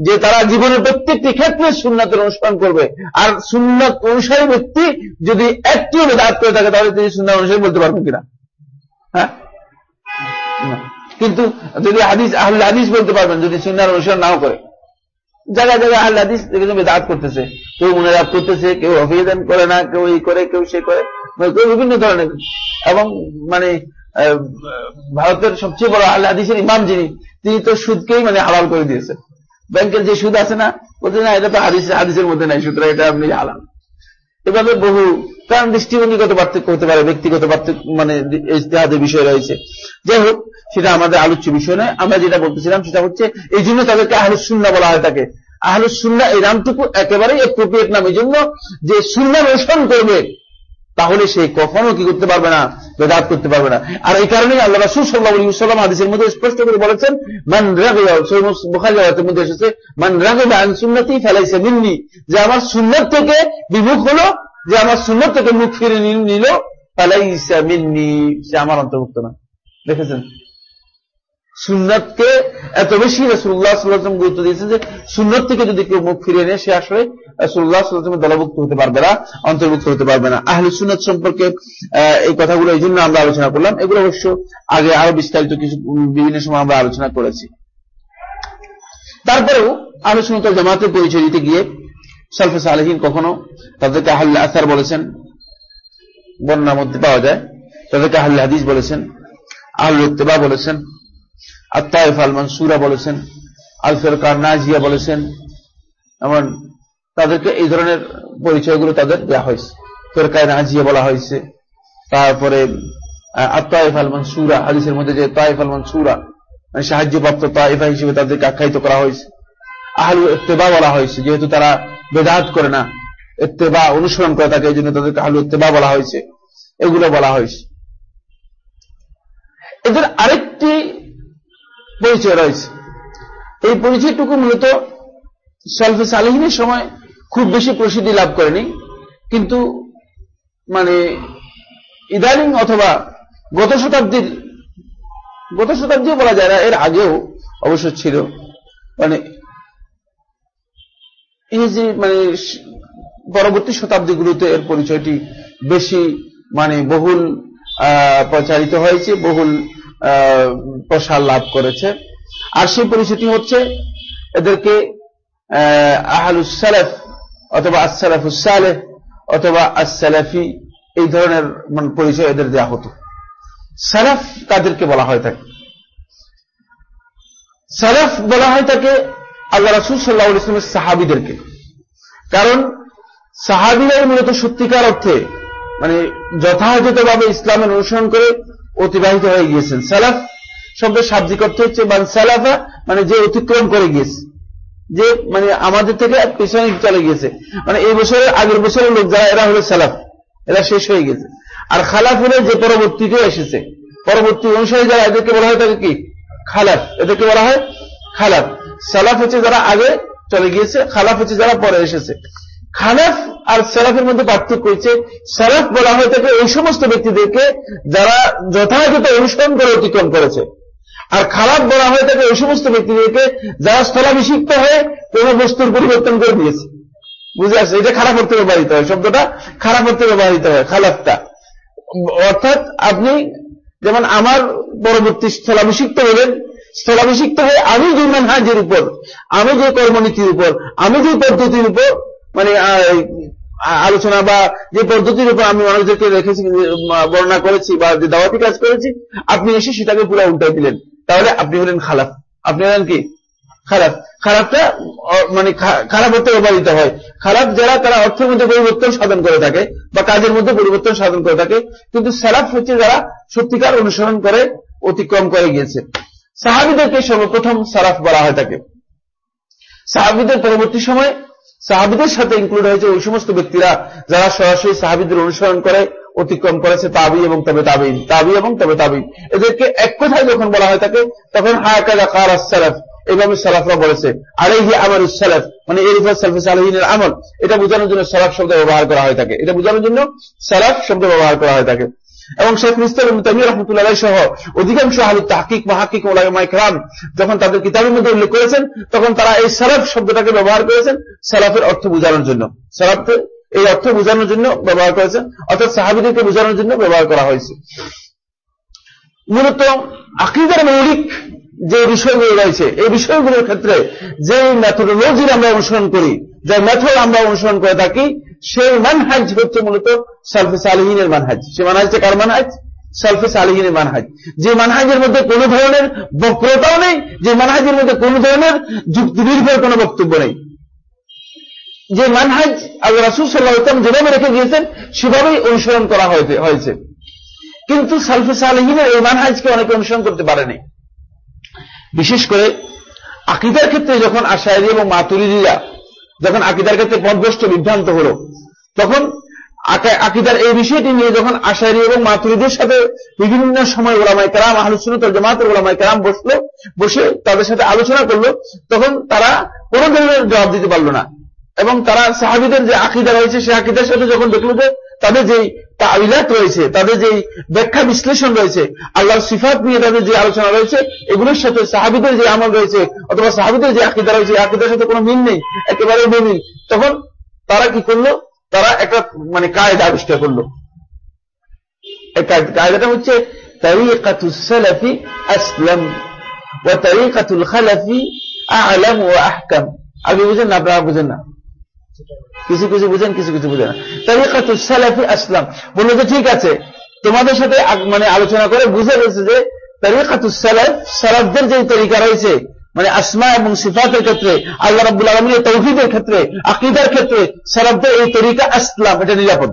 S1: যে তারা জীবনের প্রত্যেকটি ক্ষেত্রে সুন্নাতের অনুসরণ করবে। আর সুন্নত অনুসারী ব্যক্তি যদি একটিও বেদাত করে থাকে, তাহলে তিনি সুন্নাত অনুসারী বলতে পারবেন কিনা? হ্যাঁ? কিন্তু যদি হাদিস, আহলে হাদিস বলতে পারবেন, যদি সুন্নার অনুসরণ নাও করে। জায়গায় জায়গায় আল্লাহ হাদিস দেখেছেন বেদাত করতেছে। কেউ মুনারাত করতেছে, কেউ অভিযান করে না, কেউ এই করে, কেউ সে করে মানে কেউ বিভিন্ন ধরনের। এবং মানে ভারতের সবচেয়ে বড় আল্লাহ হাদিসের ইমাম যিনি, তিনি তো সুদকেই মানে হালাল করে দিয়েছেন। ব্যাংকের যে সুদ আছে না, বলছে, না, এটা তো হাদিস, হাদিসের মধ্যে নাই, সুতরাং এটা আপনি হালাল। এভাবে বহু কারণ দৃষ্টিভঙ্গিগত পার্থক্য হতে পারে, ব্যক্তিগত পার্থক্য মানে ইজতেহাদের বিষয় রয়েছে। যাই হোক সেটা আমাদের আলোচ্য বিষয় নয়। আমরা যেটা বলতেছিলাম সেটা হচ্ছে, এই জন্য তাদেরকে আহলুসুন্না বলা হয় থাকে আহলুসুন্না এই নামটুকু একেবারেই অ্যাপ্রোপ্রিয়েট নাম। এই জন্য যে সুন্না অনুসরণ করবে, তাহলে সে কখনো কি করতে পারবে না? বেদাত করতে পারবে না। আর এই কারণেই আল্লাহ রাসূল সাল্লাল্লাহু আলাইহি ওয়াসাল্লাম হাদিসের মধ্যে স্পষ্ট করে বলেছেন, মান রাওয়াতের মধ্যে এসেছে, মান রাগিবা আন সুন্নতি ফালাইসা মিন্নি যে আমার সুন্নাত থেকে বিমুখ হলো, যে আমার সুন্নাত থেকে মুখ ফিরে নিল, ফালাইসা মিন্নি সে আমার অন্তর্ভুক্ত না। দেখেছেন? সুন্নাতকে এত বেশি রাসূলুল্লাহ সাল্লাল্লাহু গুরুত্ব দিয়েছেন যে সুন্নাত থেকে যদি কেউ মুখ ফিরিয়ে নেয়, সে আসলে রাসূলুল্লাহ সাল্লাল্লাহু দলভুক্ত হতে পারবে না, অন্তর্ভুক্ত হতে পারবে না। আহলে সুন্নাত সম্পর্কে এই কথাগুলো এই জন্য আমরা আলোচনা করলাম। এগুলো অবশ্য আগে আরও বিস্তারিত কিছু বিভিন্ন সময় আমরা আলোচনা করেছি। তারপরেও আলোচনা জামাতের পরিচয় দিতে গিয়ে সালফে সালেহীন কখনো তাদেরকে আহলে আসার বলেছেন, বন্যার মধ্যে পাওয়া যায়। তাদেরকে আহলে হাদিস বলেছেন, আহলে ইত্তেবা বলেছেন। আত্মাইফ আল মানসুরা বলেছেন, আল ফেরকার নাজিয়া বলেছেন, এমন তাদেরকে এই ধরনের পরিচয়গুলো তাদের দেওয়া হয়েছে। ফেরকায় নাজিয়া বলা হয়েছে। তারপরে আত্মাইফ আল মানসুরা, হাদিসের মধ্যে যে তাইফ আল মানসুরা মানে সাহায্যপ্রাপ্ত তাইফা হিসেবে তাদেরকে আখ্যায়িত করা হয়েছে। আহলু ইত্তেবা বলা হয়েছে, যেহেতু তারা বেদাত করে না, ইত্তেবা অনুসরণ করে থাকে, এই জন্য তাদেরকে আহলু ইত্তেবা বলা হয়েছে। এগুলো বলা হয়েছে। এদের আরেকটি পরিচয় রয়েছে। এই পরিচয়টুকু মূলত সলফে সালিহিনের সময় খুব বেশি প্রসিদ্ধি লাভ করেনি। কিন্তু মানে ইদানিং অথবা গত শতাব্দীর, গত শতাব্দীও বলা যায় না, এর আগেও অবশ্য ছিল। মানে এই যে মানে পরবর্তী শতাব্দীগুলোতে এর পরিচয়টি বেশি মানে বহুল প্রচারিত হয়েছে, বহুল প্রসার লাভ করেছে। আর সেই পরিচয়টি হচ্ছে এদেরকে আহালুস সালাফ অথবা আসসালাফুসালেহ অথবা আসসালাফি এই ধরনের মানে পরিচয় এদের দেওয়া হতো। সালাফ কাদেরকে বলা হয় থাকে। সালাফ বলা হয় থাকে আল্লাহ রাসুল সাল্লাহ ইসলামের সাহাবিদেরকে। কারণ সাহাবিরাই মূলত সত্যিকার অর্থে মানে যথাযথভাবে ইসলামের অনুসরণ করে অতিবাহিত হয়ে গিয়েছেন। সালাফ শব্দের শাব্দিক অর্থ হচ্ছে, মান সালাফা মানে যে অতিক্রম করে গিয়েছে। যে মানে আমাদের থেকে পেছনে চলে গিয়েছে। মানে এই বছরের আগের বছরের লোক যারা, এরা হলো সালাফ। এরা শেষ হয়ে গেছে। আর খালাফ হলে যে পরবর্তীতে এসেছে। পরবর্তী অনুসারী যারা, এদেরকে বলা হয় তাকে কি? খালাফ। এদেরকে বলা হয় খালাফ। সালাফ হচ্ছে যারা আগে চলে গিয়েছে, খালাফ হচ্ছে যারা পরে এসেছে। খালাফ আর সালাফের মধ্যে পার্থক্য হচ্ছে সালাফ বলা হয় থাকে ওই সমস্ত ব্যক্তিদেরকে যারা যথাযথ অনুসরণ করে অতিক্রম করেছে। আর খারাপ বলা হয়ে থাকে ওই সমস্ত ব্যক্তিদেরকে যারা স্থলাভিষিক্ত হয়ে কোন বস্তুর পরিবর্তন করে দিয়েছে। বুঝে আসছে? এটা খারাপ অর্থে ব্যবহৃত হয়। শব্দটা খারাপ অর্থে ব্যবহৃত হয়, খালাফটা। অর্থাৎ আপনি যেমন আমার পরবর্তী স্থলাভিষিক্ত হলেন, স্থলাভিষিক্ত হয়ে আমি যে মেনহাজের উপর, আমি যে কর্মনীতির উপর, আমি যে পদ্ধতির উপর মানে আলোচনা বা যে পদ্ধতির উপর আমি মানুষদেরকে রেখেছি বর্ণনা করেছি বা যে দাওয়াতি কাজ করেছি, আপনি এসে সেটাকে পুরো উল্টাই দিলেন। তাহলে আপনি হলেন খালাফ। আপনি হলেন কি? খারাপ খারাপটা মানে খারাপ অর্থে ব্যবহৃত হয়। খারাপ যারা, তারা অর্থের মধ্যে পরিবর্তন সাধন করে থাকে বা কাজের মধ্যে পরিবর্তন সাধন করে থাকে। কিন্তু সালাফ হচ্ছে যারা সত্যিকার অনুসরণ করে, অতিক্রম করে গিয়েছে। সাহাবিদেরকে সর্বপ্রথম সারাফ বলা হয় থাকে সাহাবিদের পরবর্তী সময় সাহাবিদের সাথে ইনক্লুড হয়েছে ওই সমস্ত ব্যক্তিরা যারা সরাসরি সাহাবিদের অনুসরণ করে, অতিক্রম করেছে তাবি এবং তবে তাবিন, তাবি এবং তবে তাবিন। এদেরকে এক কথায় যখন বলা হয় থাকে তখন সালাফ? এইভাবে সালাফরা বলেছে আর যে আমার সালাফ মানে এর উপর সালফিস আলহিনের আমল। এটা বোঝানোর জন্য সালাফ শব্দ ব্যবহার করা হয়ে থাকে এটা বোঝানোর জন্য সালাফ শব্দ ব্যবহার করা হয়ে থাকে এবং শেখ ইসলাম তামির রহমতুল্লাহ সহ অধিকাংশ আলু তাহকিক, মাহাকিক ওলামাইকরাম যখন তাদের কিতাবের মধ্যে উল্লেখ করেছেন, তখন তারা এই সালাফ শব্দটাকে ব্যবহার করেছেন সালাফের অর্থ বোঝানোর জন্য। সালাফকে এই অর্থ বোঝানোর জন্য ব্যবহার করেছেন, অর্থাৎ সাহাবিদেরকে বোঝানোর জন্য ব্যবহার করা হয়েছে। মূলত আকিদার মৌলিক যে বিষয়গুলো রয়েছে, এই বিষয়গুলোর ক্ষেত্রে যে ম্যাথোডোলজির আমরা অনুসরণ করি যে মেথড আমরা অনুসরণ করে থাকি সেই মানহাজ হচ্ছে মূলত সালফে সালহিনের মানহাজ। সে মানহাজটা কার মানহাজ? সালফে সালহিনের মানহাজ। যে মানহাজের মধ্যে কোনো ধরনের বক্রতাও নেই, যে মানহাজের মধ্যে কোনো ধরনের যুক্তি নির্ভর কোনো বক্তব্য নেই। যে মানহাজ আল্লাহ রাসুল সাল্লাহ ইসলাম যেভাবে রেখে গিয়েছেন সেভাবেই অনুসরণ করা হয়েছে কিন্তু সালফে সালহিনের এই মানহাজকে অনেকে অনুসরণ করতে পারেনি বিশেষ করে আকিদার ক্ষেত্রে যখন আশায়রি এবং মাতুরিরা যখন আকিদার ক্ষেত্রে পদভ্রষ্ট বিভ্রান্ত হল, তখন আকিদার এই বিষয়টি নিয়ে যখন আশারি এবং মাতুরিদের সাথে বিভিন্ন সময় ওলামাই কালাম আহলুসুনত জামাতের ওলামাই কালাম বসল, বসে তাদের সাথে আলোচনা করল, তখন তারা কোনো ধরনের জবাব দিতে পারল না। এবং তারা সাহাবিদের যে আকিদা রয়েছে, সে আকিদার সাথে যখন দেখল যে তাদের যেই তাবিলাত রয়েছে, তাদের যেই ব্যাখ্যা বিশ্লেষণ রয়েছে, আল্লাহর সিফাত নিয়ে তাদের যে আলোচনা রয়েছে, এগুলোর সাথে সাহাবিদের যে আমল রয়েছে, অথবা সাহাবিদের যে আকিদা রয়েছে আকিদার সাথে কোনো মিল নেই একেবারে বেমিল তখন তারা কি করল? তারা একটা মানে কায়দা আবিষ্কার করল। কায়দাটা হচ্ছে তারিকাতুস সালাফি আসলাম ওয়া তারিকাতুল খালাফি আ'লাম ওয়া আহকাম। আগে বুঝেন না, আপনারা বুঝেন না। কিছু কিছু বুঝেন, কিছু কিছু বুঝেন সালাফি আসলাম। বলল যে, ঠিক আছে। তোমাদের সাথে মানে আলোচনা করে বুঝে গেছে যে তারিকাতুল সালাফ, সালাফদের যে তরিকা রয়েছে মানে আসমা এবং সিফাতের ক্ষেত্রে, আল্লাহ রাব্বুল আলমীর তৌহিদের ক্ষেত্রে, আকিদার ক্ষেত্রে, সালাফদের এই তরিকা আসলাম, এটা নিরাপদ।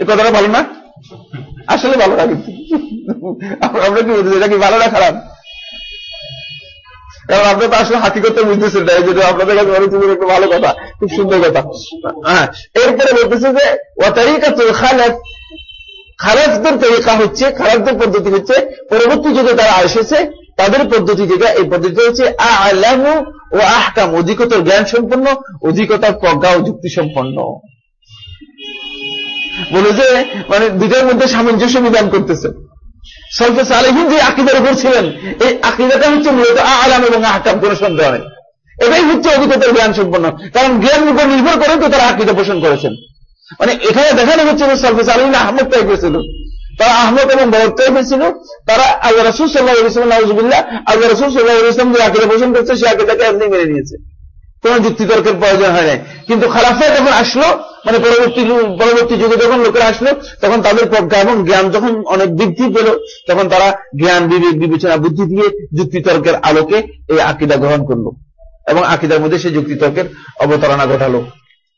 S1: এই কথাটা ভালো না? আসলে ভালো না আমরা কি বলছি এটা কি ভালো না খারাপ? কারণ আপনার তো আসলে হাকিকতে বুঝতেছেন না যেটা আপনাদের কাছে মনে হচ্ছে একটা ভালো কথা, খুব সুন্দর কথা। হ্যাঁ এরপরে বলতেছে যে ও তারিকা তো খালেফ, খালেফদের তরিকা হচ্ছে, খালেফদের পদ্ধতি হচ্ছে, পরবর্তী যুগে তারা এসেছে, তাদের পদ্ধতি যেটা, এই পদ্ধতি হচ্ছে আলামু ও আহকাম, অধিকতর জ্ঞান সম্পন্ন অধিকতর প্রজ্ঞা ও যুক্তি সম্পন্ন বলে যে মানে দুটার মধ্যে সামঞ্জস্য বিধান করতেছে। সলফে সালেহিন যে আকিদার উপর ছিলেন, এই আকিদাটা হচ্ছে মূলত আলাম এবং আহকাম কোন সন্দেহ নেই। এটাই হচ্ছে অধিকতর জ্ঞান সম্পন্ন। কারণ জ্ঞানের উপর নির্ভর করে তো তারা আকিদা পোষণ করেছেন। মানে এখানে দেখানো হচ্ছে যে সলফে সালেহিন আহমদ তাই ছিল। তারা আহমদ এবং বরফ টাইপের ছিল। তারা আল্লাহ রসুল সাল্লাহ ইসলাম নজবুল্লাহ আল্লাহ রসুল সাল্লাহ ইসলাম যে আকিদা পোষণ করছে, সে আকিদাকে এমনি মেনে নিয়েছে। কোন যুক্তিতর্কের প্রয়োজন হয় নাই। কিন্তু খালাফা যখন আসলো মানে পরবর্তী পরবর্তী যুগে যখন লোকেরা আসলো, তখন তাদের প্রজ্ঞা এবং জ্ঞান যখন অনেক বৃদ্ধি পেল, তখন তারা জ্ঞান, বিবেক, বিবেচনা, বুদ্ধি দিয়ে যুক্তিতর্কের আলোকে এই আকিদা গ্রহণ করল এবং আকিদার মধ্যে সেই যুক্তিতর্কের অবতারণা ঘটালো।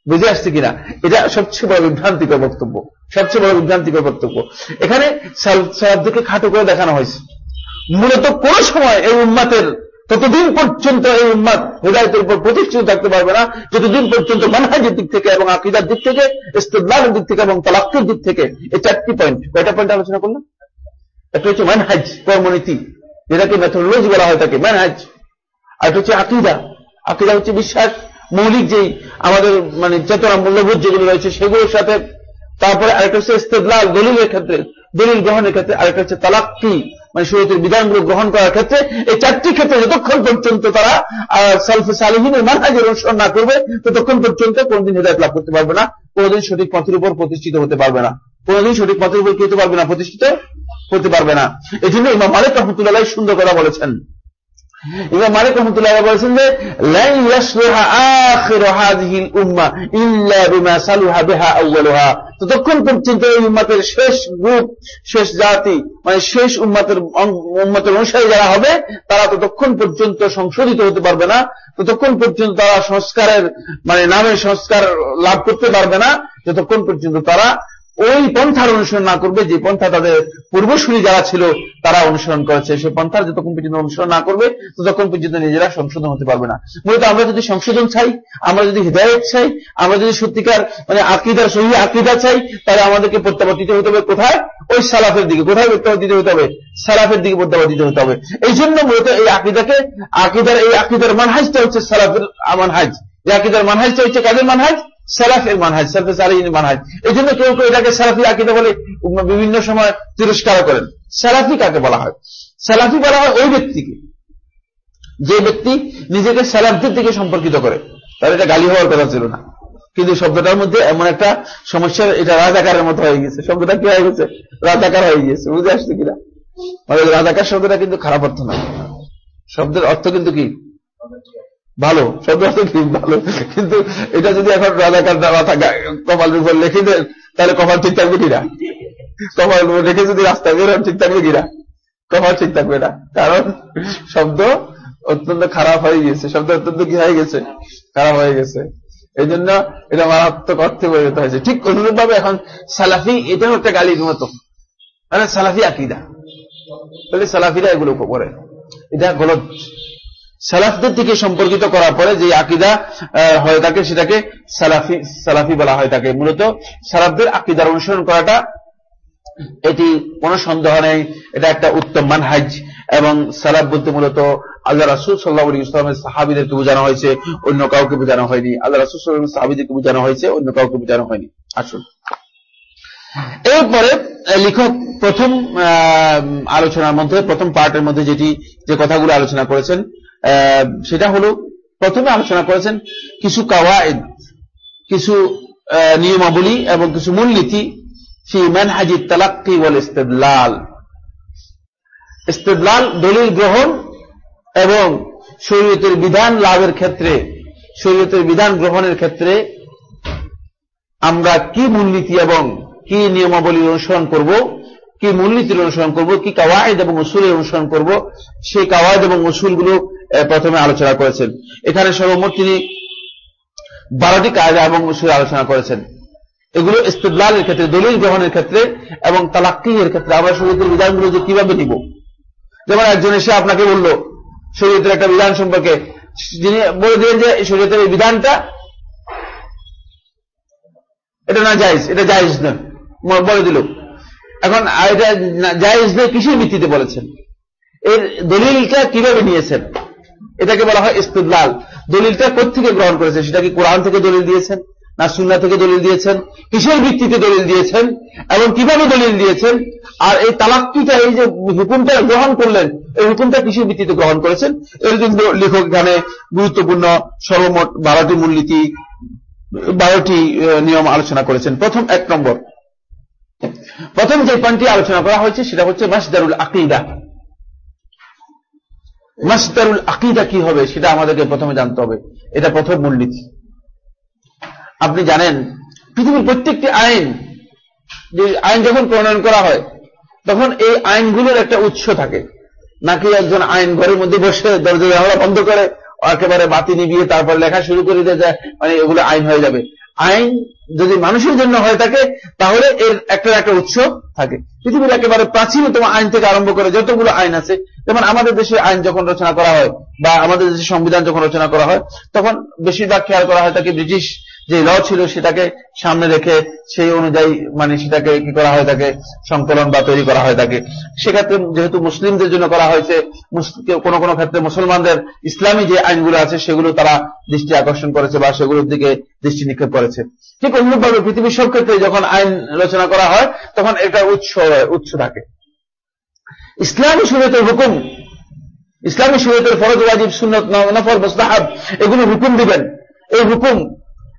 S1: বুঝে আসছে কিনা? এটা সবচেয়ে বড় বিভ্রান্তিকর বক্তব্য। সবচেয়ে বড় বিভ্রান্তিকর বক্তব্য। এখানে সাহায্যকে খাটো করে দেখানো হয়েছে। মূলত কোন সময় এই উন্মাতের ততদিন পর্যন্ত এই উন্মাদ হৃদায়তের উপর প্রতিষ্ঠিত থাকতে পারবে না। যতদিন পর্যন্ত মানহাজের দিক থেকে এবং আকিদার দিক থেকে ইস্তেদালের দিক থেকে এবং তালাক্কের দিক থেকে এই চারটি পয়েন্ট কয়টা পয়েন্ট আলোচনা করলাম? একটা হচ্ছে মানহাজ, কর্মনীতি, যেটাকে মেথোলজি বলা হয় থাকে মানহাজ। আর হচ্ছে আকিদা আকিদা হচ্ছে বিশ্বাস, মৌলিক যেই আমাদের মানে চেতনা মূল্যবোধ যেগুলো রয়েছে সেগুলোর সাথে। তারপরে আরেকটা হচ্ছে ইস্তেদলাল, দলিলের ক্ষেত্রে, দলিল গ্রহণের ক্ষেত্রে আরেকটা হচ্ছে তালাক্কি। মানে শরীরের বিধানগুলো গ্রহণ করার ক্ষেত্রে এই চারটি ক্ষেত্রে যতক্ষণ পর্যন্ত তারা সালফে সালিহিনের মানহাজের অনুসরণ না করবে, ততক্ষণ পর্যন্ত কোনদিন হৃদায়ত লাভ করতে পারবে না, কোনদিন সঠিক পথের উপর প্রতিষ্ঠিত হতে পারবে না। কোনদিন সঠিক পথের উপর কি হতে পারবে না, প্রতিষ্ঠিত হতে পারবে না। এই জন্য ইমাম মালিক রহমতুল্লাহ সুন্দর কথা বলেছেন। ইমাম মালিক রহমতুল্লাহ বলেছেন যে ততক্ষণ পর্যন্ত এই উম্মতের শেষ গ্রুপ, শেষ জাতি মানে শেষ উম্মতের উম্মতের অনুসারী যারা হবে, তারা ততক্ষণ পর্যন্ত সংশোধিত হতে পারবে না, ততক্ষণ পর্যন্ত তারা সংস্কারের মানে নামে সংস্কার লাভ করতে পারবে না, যতক্ষণ পর্যন্ত তারা ওই পন্থার অনুসরণ না করবে, যে পন্থা তাদের পূর্বসূরি যারা ছিল, তারা অনুসরণ করেছে। সেই পন্থার যতক্ষণ পর্যন্ত অনুসরণ না করবে, ততক্ষণ পর্যন্ত নিজেরা সংশোধন হতে পারবে না। মূলত আমরা যদি সংশোধন চাই, আমরা যদি হৃদায়ত চাই, আমরা যদি সত্যিকার মানে আকিদার সহি আকিদা চাই, তাহলে আমাদেরকে প্রত্যাবর্তিত হতে হবে কোথায়? ওই সালাফের দিকে। কোথায় প্রত্যাবর্তিত হতে হবে? সালাফের দিকে প্রত্যাবর্তিত হতে হবে। এই জন্য মূলত এই আকিদাকে, আকিদার, এই আকিদার মানহাজটা হচ্ছে সালাফের মানহাজ। এই আকিদার মানহাজটা হচ্ছে কাদের মানহাজ? সালাফের মানহাজ, সালফে সালিহিনের মানহাজ। এই জন্য কেউ কেউ এটাকে সালাফি আকিদা বলে বিভিন্ন সময় তিরস্কার করেন। সালাফি কাকে বলা হয়? সালাফি বলা হয় ওই ব্যক্তিকে। যে ব্যক্তি নিজেকে সালাফদের দিকে সম্পর্কিত করে। তার এটা গালি হওয়ার কথা ছিল না। কিন্তু শব্দটার মধ্যে এমন একটা সমস্যার এটা রাজাকারের মতো হয়ে গেছে। শব্দটা কি হয়ে গেছে? রাজাকার হয়ে গেছে বুঝে আসছে কিনা? রাজাকার শব্দটা কিন্তু খারাপ অর্থ না শব্দের অর্থ কিন্তু কি? ভালো শব্দ অর্থ কি? ভালো। কিন্তু এটা যদি এখন রাজাকার মাথা কপালের উপর লিখে দেন, তাহলে কপাল ঠিক থাকবে কিনা? কপাল রেখে যদি রাস্তা বের ঠিক থাকবে কিনা? কপাল ঠিক থাকবে না। কারণ শব্দ অত্যন্ত খারাপ হয়ে গেছে। শব্দ অত্যন্ত কি হয়ে গেছে? খারাপ হয়ে গেছে। এই জন্য এটা মারাত্মক অর্থে পরিণত হয়েছে। ঠিক অনুরূপ ভাবে এখন সালাফি এটাও একটা গালির মতো। মানে সালাফি আকিদা। তাহলে সালাফিরা এগুলো করে। এটা গলত। সালাফদের থেকে সম্পর্কিত করার পরে যে আকিদা হয়ে থাকে সেটাকে সালাফি সালাফি বলা হয় থাকে। মূলত সালাফদের আকিদার অনুসরণ করাটা এটি কোন সন্দেহ নেই। এটা একটা উত্তম মানহাজ এবং সালাফ বলতে মূলত আল্লাহ রাসুল সাল্লাহ ইসলামের সাহাবিদেরকে বোঝানো হয়েছে, অন্য কাউকে বোঝানো হয়নি। আল্লাহ রাসুল সাল্লাহ সাহাবিদেরকে বোঝানো হয়েছে, অন্য কাউকে বোঝানো হয়নি। আসুন। এরপরে লেখক প্রথম আলোচনার মধ্যে, প্রথম পার্টের মধ্যে যেটি, যে কথাগুলো আলোচনা করেছেন সেটা হলো প্রথমে আলোচনা করেছেন কিছু কাওয়ায়দ, কিছু নিয়মাবলী এবং কিছু মূলনীতি ফি মানহাজি তালাক্কি ওয়াল ইস্তেদলাল। ইস্তেদলাল দলিল গ্রহণ এবং শরীয়তের বিধান লাভের ক্ষেত্রে, শরীয়তের বিধান গ্রহণের ক্ষেত্রে আমরা কি মূলনীতি এবং কি নিয়মাবলী অনুসরণ করব, কি মূলনীতির অনুসরণ করব, কি কাওয়ায়দ এবং উসুলের অনুসরণ করব, সেই কাওয়ায়দ এবং উসুলগুলো প্রথমে আলোচনা করেছেন। এখানে সর্বমোট তিনি বারোটি কায়দা এবং উসুল আলোচনা করেছেন। এগুলো ইস্তেদলালের ক্ষেত্রে, দলিল গ্রহণের ক্ষেত্রে এবং তালাক্কিহের ক্ষেত্রে। আমরা শরীরের বিধানগুলো যে কীভাবে নিব? যেমন একজন এসে আপনাকে বলল, শরীয়তের একটা বিধান সম্পর্কে। যিনি বলে দিলেন যে শরীয়তের এই বিধানটা এটা না জায়জ, এটা জায়জ না। বলে দিল। এখন এটা জায়জ নয়, কিসের ভিত্তিতে বলেছেন? এর দলিলটা কীভাবে নিয়েছেন? এটাকে বলা হয় ইস্তুদলাল। দলিলটা কোথেকে গ্রহণ করেছেন? সেটা কি কোরআন থেকে দলিল দিয়েছেন? না সুন্না থেকে দলিল দিয়েছেন? কিসের ভিত্তিতে দলিল দিয়েছেন? এবং কীভাবে দলিল দিয়েছেন? আর এই তালাক্কিটা এই যে হুকুমটা গ্রহণ করলেন, এই হুকুমটা কিসের ভিত্তিতে গ্রহণ করেছেন? এর জন্য লেখক এখানে গুরুত্বপূর্ণ সর্বমোট বারোটি মূলনীতি, বারোটি নিয়ম আলোচনা করেছেন। প্রথম এক নম্বর। প্রথম যে পয়েন্টটি আলোচনা করা হয়েছে, সেটা হচ্ছে মাসদারুল আকিদা। মাসদারুল আকিদা কি হবে সেটা আমাদেরকে প্রথমে জানতে হবে। এটা প্রথম মূলনীতি। আপনি জানেন, পৃথিবীর প্রত্যেকটি আইন, যে আইন যখন প্রণয়ন করা হয়, তখন এই আইনগুলোর একটা উৎস থাকে। নাকি একজন আইন ঘরের মধ্যে বসে দরজা জানালা বন্ধ করে, একেবারে বাতি নিবিয়ে তারপর লেখা শুরু করে দিয়ে যায় মানে এগুলো আইন হয়ে যাবে। আইন যদি মানুষের জন্য হয়ে থাকে তাহলে এর একটা একটা উৎস থাকে। পৃথিবীর একেবারে প্রাচীনতম আইন থেকে আরম্ভ করে যতগুলো আইন আছে, যেমন আমাদের দেশে আইন যখন রচনা করা হয়, বা আমাদের দেশে সংবিধান যখন রচনা করা হয়, তখন বেশিরভাগ খেয়াল করা হয় থাকে ব্রিটিশ যে ল ছিল সেটাকে সামনে রেখে সেই অনুযায়ী মানে সেটাকে কি করা হয় থাকে সংকলন বা তৈরি করা হয় থাকে সেক্ষেত্রে যেহেতু মুসলিমদের জন্য করা হয়েছে কোন কোন ক্ষেত্রে মুসলমানদের ইসলামী যে আইনগুলো আছে সেগুলো তারা দৃষ্টি আকর্ষণ করেছে বা সেগুলোর দিকে দৃষ্টি নিক্ষেপ করেছে। ঠিক অনুরূপভাবে পৃথিবীর সব ক্ষেত্রে যখন আইন রচনা করা হয়, তখন এটা উৎস উৎস থাকে। ইসলামী শরীয়তের হুকুম, ইসলামী শরীয়তের ফরজ, ওয়াজিব, সুন্নত নফর মোস্তাহাব, এগুলো হুকুম দিবেন। এই হুকুম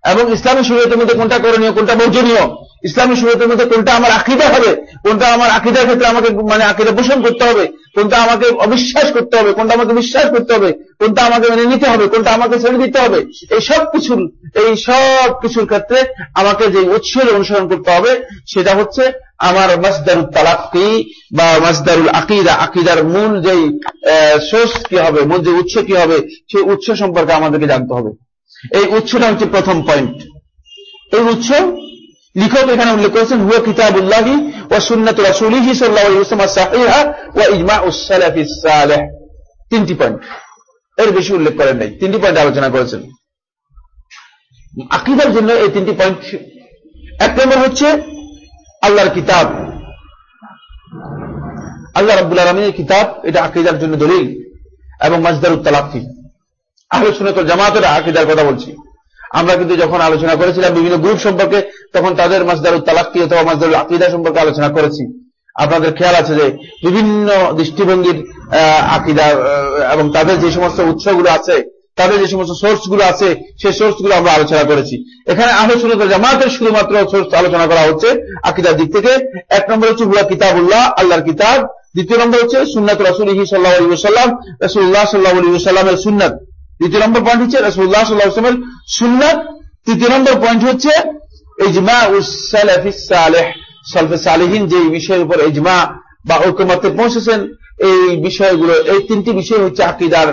S1: এবং ইসলামী শরীয়তের মধ্যে কোনটা করণীয়, কোনটা বর্জনীয়? ইসলামী শরীয়তের মধ্যে কোনটা আমার আকিদা হবে? কোনটা আমার আকিদার ক্ষেত্রে আমাকে মানে আকিদা পোষণ করতে হবে? কোনটা আমাকে অবিশ্বাস করতে হবে? কোনটা আমাকে বিশ্বাস করতে হবে? কোনটা আমাকে মেনে নিতে হবে? কোনটা আমাকে ছেড়ে দিতে হবে? এই সব কিছুর, এই সব কিছুর ক্ষেত্রে আমাকে যে উৎসের অনুসরণ করতে হবে, সেটা হচ্ছে আমার মাসদারুল তালাক্কি বা মাসদারুল আকিদা। আকিদার মূল যেই সোর্স কি হবে, মূল যে উৎস কি হবে, সেই উৎস সম্পর্কে আমাদেরকে জানতে হবে। এই উৎসটা হচ্ছে প্রথম পয়েন্ট এই উৎস, লিখক এখানে উল্লেখ করেছেন, হুয়া কিতাবুল্লাহি ও সুন্নাত রাসূলিহি সাহিহা ওয়া ইজমাউস সালাফিস সালেহ। তিনটি পয়েন্ট এর বেশি উল্লেখ করেন নাই। তিনটি পয়েন্ট আলোচনা করেছেন। আকিদার জন্য এই তিনটি পয়েন্ট এক নম্বর হচ্ছে আল্লাহর কিতাব। আল্লাহ রাব্বুল আলামিনের কিতাব, এটা আকিদার জন্য দলিল এবং মাজদারুত তালাক্কি। আলোচনা তো জামাতের আকিদার কথা বলছি। আমরা কিন্তু যখন আলোচনা করেছিলাম বিভিন্ন গ্রুপ সম্পর্কে, তখন তাদের মাজদারুল তালাক্কি অথবা মাজদারুল আকিদা সম্পর্কে আলোচনা করেছি। আপনাদের খেয়াল আছে যে বিভিন্ন দৃষ্টিভঙ্গির আকিদা এবং তাদের যে সমস্ত উৎসগুলো আছে, তাদের যে সমস্ত সোর্সগুলো আছে, সেই সোর্সগুলো আমরা আলোচনা করেছি। এখানে আলোচনা জামাতের শুধুমাত্র সোর্স আলোচনা করা হচ্ছে আকিদার দিক থেকে। এক নম্বর হচ্ছে হুয়া কিতাবুল্লাহ, আল্লাহর কিতাব। দ্বিতীয় নম্বর হচ্ছে সুন্নাত রসুলহি সাল্লাহ আলী সাল্লাম রসুল্লাহ সাল্লাহ আলী সাল্লামের সুন্নাত। দ্বিতীয় নম্বর পয়েন্ট হচ্ছে রসুল্লাহ সাল্লাহ আসলামের সুন্নাত। তৃতীয় নম্বর পয়েন্ট হচ্ছে সালেহ, সালফে সালেহীন যে বিষয়ের উপর ইজমা বা ঐক্যমত্যে পৌঁছেছেন, এই বিষয়গুলো, এই তিনটি বিষয় হচ্ছে আকিদার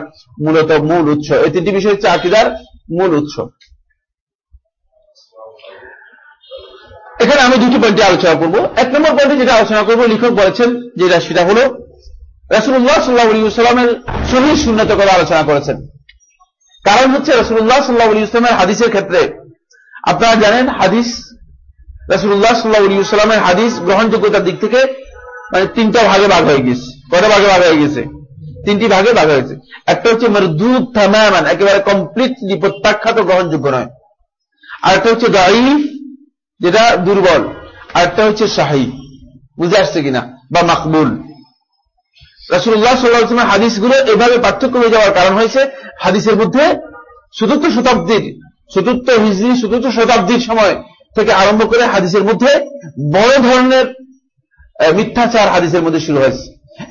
S1: মূলত মূল উৎস। এই তিনটি বিষয় হচ্ছে আকিদার মূল উৎস। এখানে আমি দুটি পয়েন্টে আলোচনা করব। এক নম্বর পয়েন্টে যেটা আলোচনা করব, লেখক বলেছেন যেটা, সেটা হল রাসুল্লাহ সাল্লাহ সাল্লামের শহীদ শূন্যত করে আলোচনা করেছেন। কারণ হচ্ছে রসুল্লাহ সাল্লাহ আলী ইসলামের হাদিসের ক্ষেত্রে আপনারা জানেন হাদিস রসুল্লাহ সাল্লাহ আলী ইসলামের হাদিস গ্রহণযোগ্যতার দিক থেকে মানে তিনটা ভাগে ভাগ হয়ে গেছে। কটা ভাগে ভাগ হয়ে গেছে? তিনটি ভাগে ভাগ হয়েছে। একটা হচ্ছে মরদুদ থামান একেবারে কমপ্লিটলি প্রত্যাখ্যাত গ্রহণযোগ্য নয়। আর একটা হচ্ছে দাইফ যেটা দুর্বল। আর একটা হচ্ছে শাহী। বুঝে আসছে কিনা? বা মাকবুল। রাসুল্লাহ সাল্লাহামের হাদিসগুলো এভাবে পার্থক্য হয়ে যাওয়ার কারণ হয়েছে হাদিসের মধ্যে চতুর্থ শতাব্দীর, চতুর্থ হিজড়ি চতুর্থ শতাব্দীর সময় থেকে আরম্ভ করে হাদিসের মধ্যে বড় ধরনের মিথ্যাচার হাদিসের মধ্যে শুরু হয়েছে।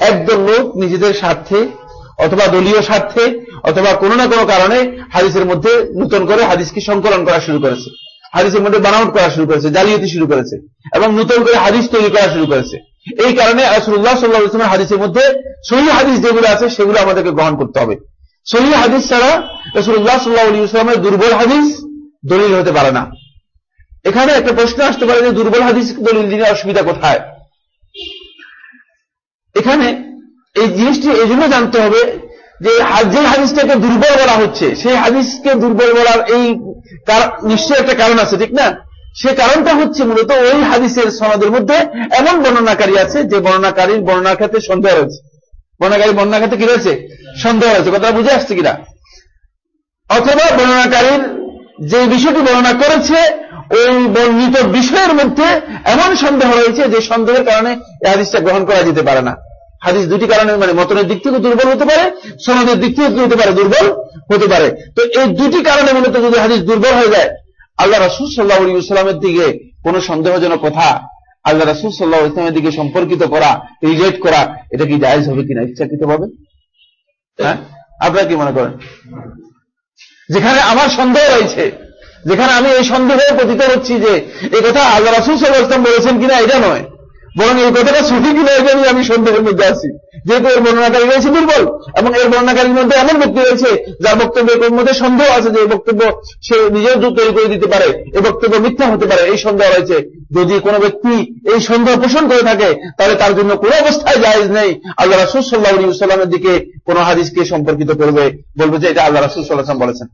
S1: একদল লোক নিজেদের স্বার্থে অথবা দলীয় স্বার্থে অথবা কোনো না কোনো কারণে হাদিসের মধ্যে নতুন করে হাদিসকে সংকলন করা শুরু করেছে। হাদিসের মধ্যে বানাউট করা শুরু করেছে, জালিয়াতি শুরু করেছে এবং নতুন করে হাদিস তৈরি করা শুরু করেছে। এই কারণে রসুল্লাহ সাল্লাহ ইসলামের হাদিসের মধ্যে সহি হাদিস যেগুলো আছে সেগুলো আমাদেরকে গ্রহণ করতে হবে। সহি হাদিস ছাড়া রসুল্লাহ সাল্লাহ আলী ইসলামের দুর্বল হাদিস দলিল হতে পারে না। এখানে একটা প্রশ্ন আসতে পারে যে দুর্বল হাদিস দলিল? দিনে অসুবিধা কোথায়? এখানে এই জিনিসটি এই জন্য জানতে হবে যে যে হাদিসটাকে দুর্বল বলা হচ্ছে, সেই হাদিসকে দুর্বল বলার এই নিশ্চয় একটা কারণ আছে, ঠিক না? সে কারণটা হচ্ছে মূলত ওই হাদিসের সনদের মধ্যে এমন বর্ণনাকারী আছে যে বর্ণনাকারীর বর্ণনার ক্ষেত্রে সন্দেহ রয়েছে। বর্ণনাকারী বর্ণনার ক্ষেত্রে কি রয়েছে? সন্দেহ রয়েছে। কথা বুঝে আসছে কিনা? অথবা বর্ণনাকারীর যে বিষয়টি বর্ণনা করেছে, ওই বর্ণিত বিষয়ের মধ্যে এমন সন্দেহ রয়েছে যে সন্দেহের কারণে এই হাদিসটা গ্রহণ করা যেতে পারে না। হাদিস দুটি কারণে মানে মতনের দিক থেকে দুর্বল হতে পারে, সনদের দিক থেকে হতে পারে দুর্বল হতে পারে। তো এই দুটি কারণে মূলত যদি হাদিস দুর্বল হয়ে যায় আল্লাহ রাসুল সাল্লাহ ইসলামের দিকে কোন সন্দেহজনক কথা আল্লাহ রাসুল সাল্লাহ ইসলামের দিকে সম্পর্কিত করা, রিজেক্ট করা, এটা কি জায়জ হবে কিনা ইচ্ছাকৃত ভাবে হ্যাঁ? আপনারা কি মনে করেন? যেখানে আমার সন্দেহ রয়েছে, যেখানে আমি এই সন্দেহে পতিত হচ্ছি যে এই কথা আল্লাহ রাসুল সাল্লাহ ইসলাম বলেছেন কিনা, এটা নয়। বরং এই কথাটা সঠিক কিনা এটা নিয়ে আমি সন্দেহের মধ্যে আছি। যেহেতু এর বর্ণনাকারী রয়েছে দুর্বল, এবং এর বর্ণনাকারীর মধ্যে এমন ব্যক্তি রয়েছে যার বক্তব্যের মধ্যে সন্দেহ আছে যে এই বক্তব্য সে নিজেও তৈরি করে দিতে পারে, এই বক্তব্য মিথ্যা হতে পারে, এই সন্দেহ রয়েছে। যদি কোনো ব্যক্তি এই সন্দেহ পোষণ করে থাকে, তাহলে তার জন্য কোনো অবস্থায় জায়েজ নেই। আল্লাহ রাসুল সাল্লাহ সাল্লামের দিকে কোন হাদিসকে সম্পর্কিত করবে, বলবে যে এটা আল্লাহ রাসুল সাল্লাহাম বলেছেন।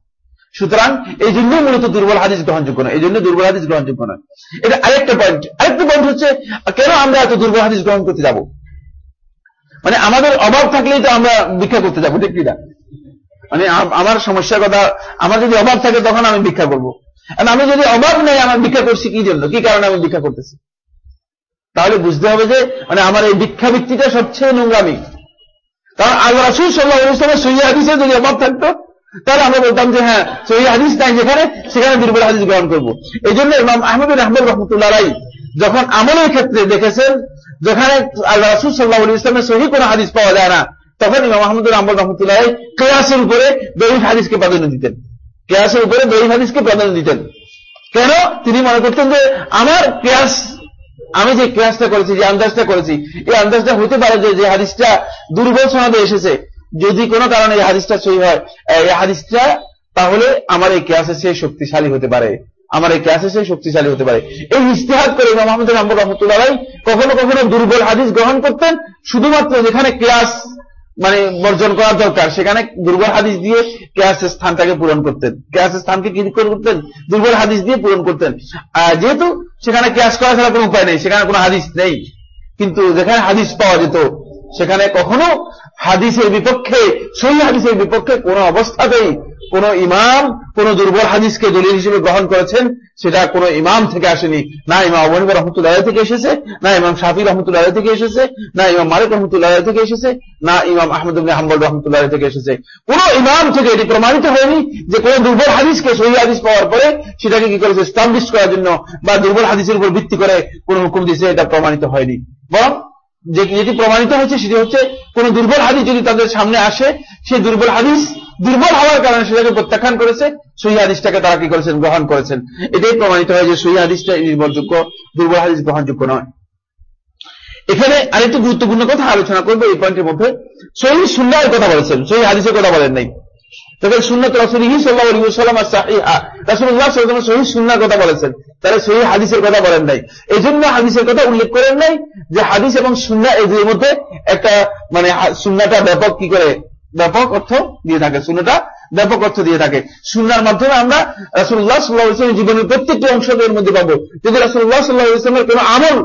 S1: সুতরাং এই জন্য মূলত দুর্বল হাদিস গ্রহণযোগ্য নয় এই জন্য দুর্বল হাদিস গ্রহণযোগ্য নয়। এটা আরেকটা পয়েন্ট আরেকটা পয়েন্ট হচ্ছে, কেন আমরা এত দুর্বল হাদিস গ্রহণ করতে যাব? মানে আমাদের অভাব থাকলেই তো আমরা ভিক্ষা করতে যাব, ঠিক কিনা? মানে আমার সমস্যার কথা, আমার যদি অভাব থাকে তখন আমি ভিক্ষা করব। আমি যদি অভাব নেই, আমার ভিক্ষা করছি কি জন্য? কি কারণে আমি ভিক্ষা করতেছি? তাহলে বুঝতে হবে যে মানে আমার এই ভিক্ষা ভিত্তিটা সবচেয়ে নোংরামি। কারণ আল্লাহ রাসুল সাল্লাহ ইসলামের হাদিসে যদি অভাব থাকতো তাহলে আমরা বলতাম যে হ্যাঁ সহি হাদিস নাই যেখানে, সেখানে দুর্বল হাদিস গ্রহণ করব। এই জন্য ইমাম আহমদ রহমতুল্লাহ রাই যখন আমলের ক্ষেত্রে দেখেছেন, যেখানে আল্লাহ রাসুল সাল্লাহ ইসলামের সহি কোনো হাদিস পাওয়া যায় না, তখন ইমাম আহমদুল আহমদ রহমতুল্লাহ রাই কেয়াসের উপরে দৈহিক হাদিসকে প্রাধান্য দিতেন। কেয়াসের উপরে দৈহিক হাদিসকে প্রাধান্য দিতেন। কেন? তিনি মনে করতেন যে, আমার কেয়াস, আমি যে কেয়াসটা করেছি, যে আন্দাজটা করেছি, এই আন্দাজটা হতে পারে যে হাদিসটা দুর্বল সমাদে এসেছে। যদি কোনো কারণে এই হাদিসটা সই হয়, এই হাদিসটা তাহলে আমার এই কেয়াসে সে শক্তিশালী হতে পারে। আমার এই কেয়াসে সে শক্তিশালী হতে পারে। এই ইস্তেহাদ করে ইমাম আহমদ রহমতুল্লাহ কখনো কখনো দুর্বল হাদিস গ্রহণ করতেন, শুধুমাত্র যেখানে কেয়াস মানে বর্জন করা দরকার, সেখানে দুর্বল হাদিস দিয়ে কেয়াসের স্থানটাকে পূরণ করতেন। কেয়াসের স্থানকে কি করতেন? দুর্বল হাদিস দিয়ে পূরণ করতেন। যেহেতু সেখানে কেয়াস করা ছাড়া কোনো উপায় নেই, সেখানে কোনো হাদিস নেই, কিন্তু যেখানে হাদিস পাওয়া যেত, সেখানে কখনো হাদিসের বিপক্ষে সেই হাদিসের বিপক্ষে কোন অবস্থাতেই কোন ইমাম, কোন দুর্বল হাদিসকে দলিল হিসেবে গ্রহণ করেছেন, সেটা কোন ইমাম থেকে আসেনি। না ইমাম অবনিব রহমতুল্লাহ থেকে এসেছে, না ইমাম শাফি রহমতুল্লাহ থেকে এসেছে, না ইমাম মালিক রহমতুল্লাহ থেকে এসেছে, না ইমাম আহমদ হাম্বল রহমতুল্লাহ থেকে এসেছে। কোন ইমাম থেকে এটি প্রমাণিত হয়নি যে কোন দুর্বল হাদিসকে সহি হাদিস পাওয়ার পরে সেটাকে কি করেছে? স্টাবলিশ করার জন্য বা দুর্বল হাদিসের উপর ভিত্তি করে কোন হুকুম দিয়েছে, এটা প্রমাণিত হয়নি। বরং যেটি প্রমাণিত হচ্ছে সেটি হচ্ছে কোন দুর্বল হাদিস যদি তাদের সামনে আসে, সেই দুর্বল হাদিস দুর্বল হওয়ার কারণে সেটাকে প্রত্যাখ্যান করেছে, সহি হাদিসটাকে তারা কি করেছেন, গ্রহণ করেছেন। এটাই প্রমাণিত হয় যে সহি হাদিসটা নির্ভরযোগ্য, দুর্বল হাদিস গ্রহণযোগ্য নয়। এখানে আরেকটি গুরুত্বপূর্ণ কথা আলোচনা করব এই পয়েন্টের মধ্যে। সহি সুন্নার কথা বলেছেন, সহি হাদিসের কথা বলেন নাই। তবে সুন্নত রসুলহি সাল্লাহ সাহিহা। রাসুল্লাহ সহি সুন্নার কথা বলেছেন। তারা সহি হাদিসের কথা বলেন নাই। এই জন্য হাদিসের কথা উল্লেখ করেন নাই যে হাদিস এবং সুন্না এই দুই মধ্যে একটা মানে সুন্নাটা ব্যাপক কি করে? ব্যাপক অর্থ দিয়ে থাকে। সুন্নাটা ব্যাপক অর্থ দিয়ে থাকে। সুন্নার মাধ্যমে আমরা রাসুল্লাহ সাল্লাহ ইসলামের জীবনের প্রত্যেকটি অংশ এর মধ্যে পাবো। যদি রাসুল্লাহ সাল্লাহ ইসলামের কোনো আমল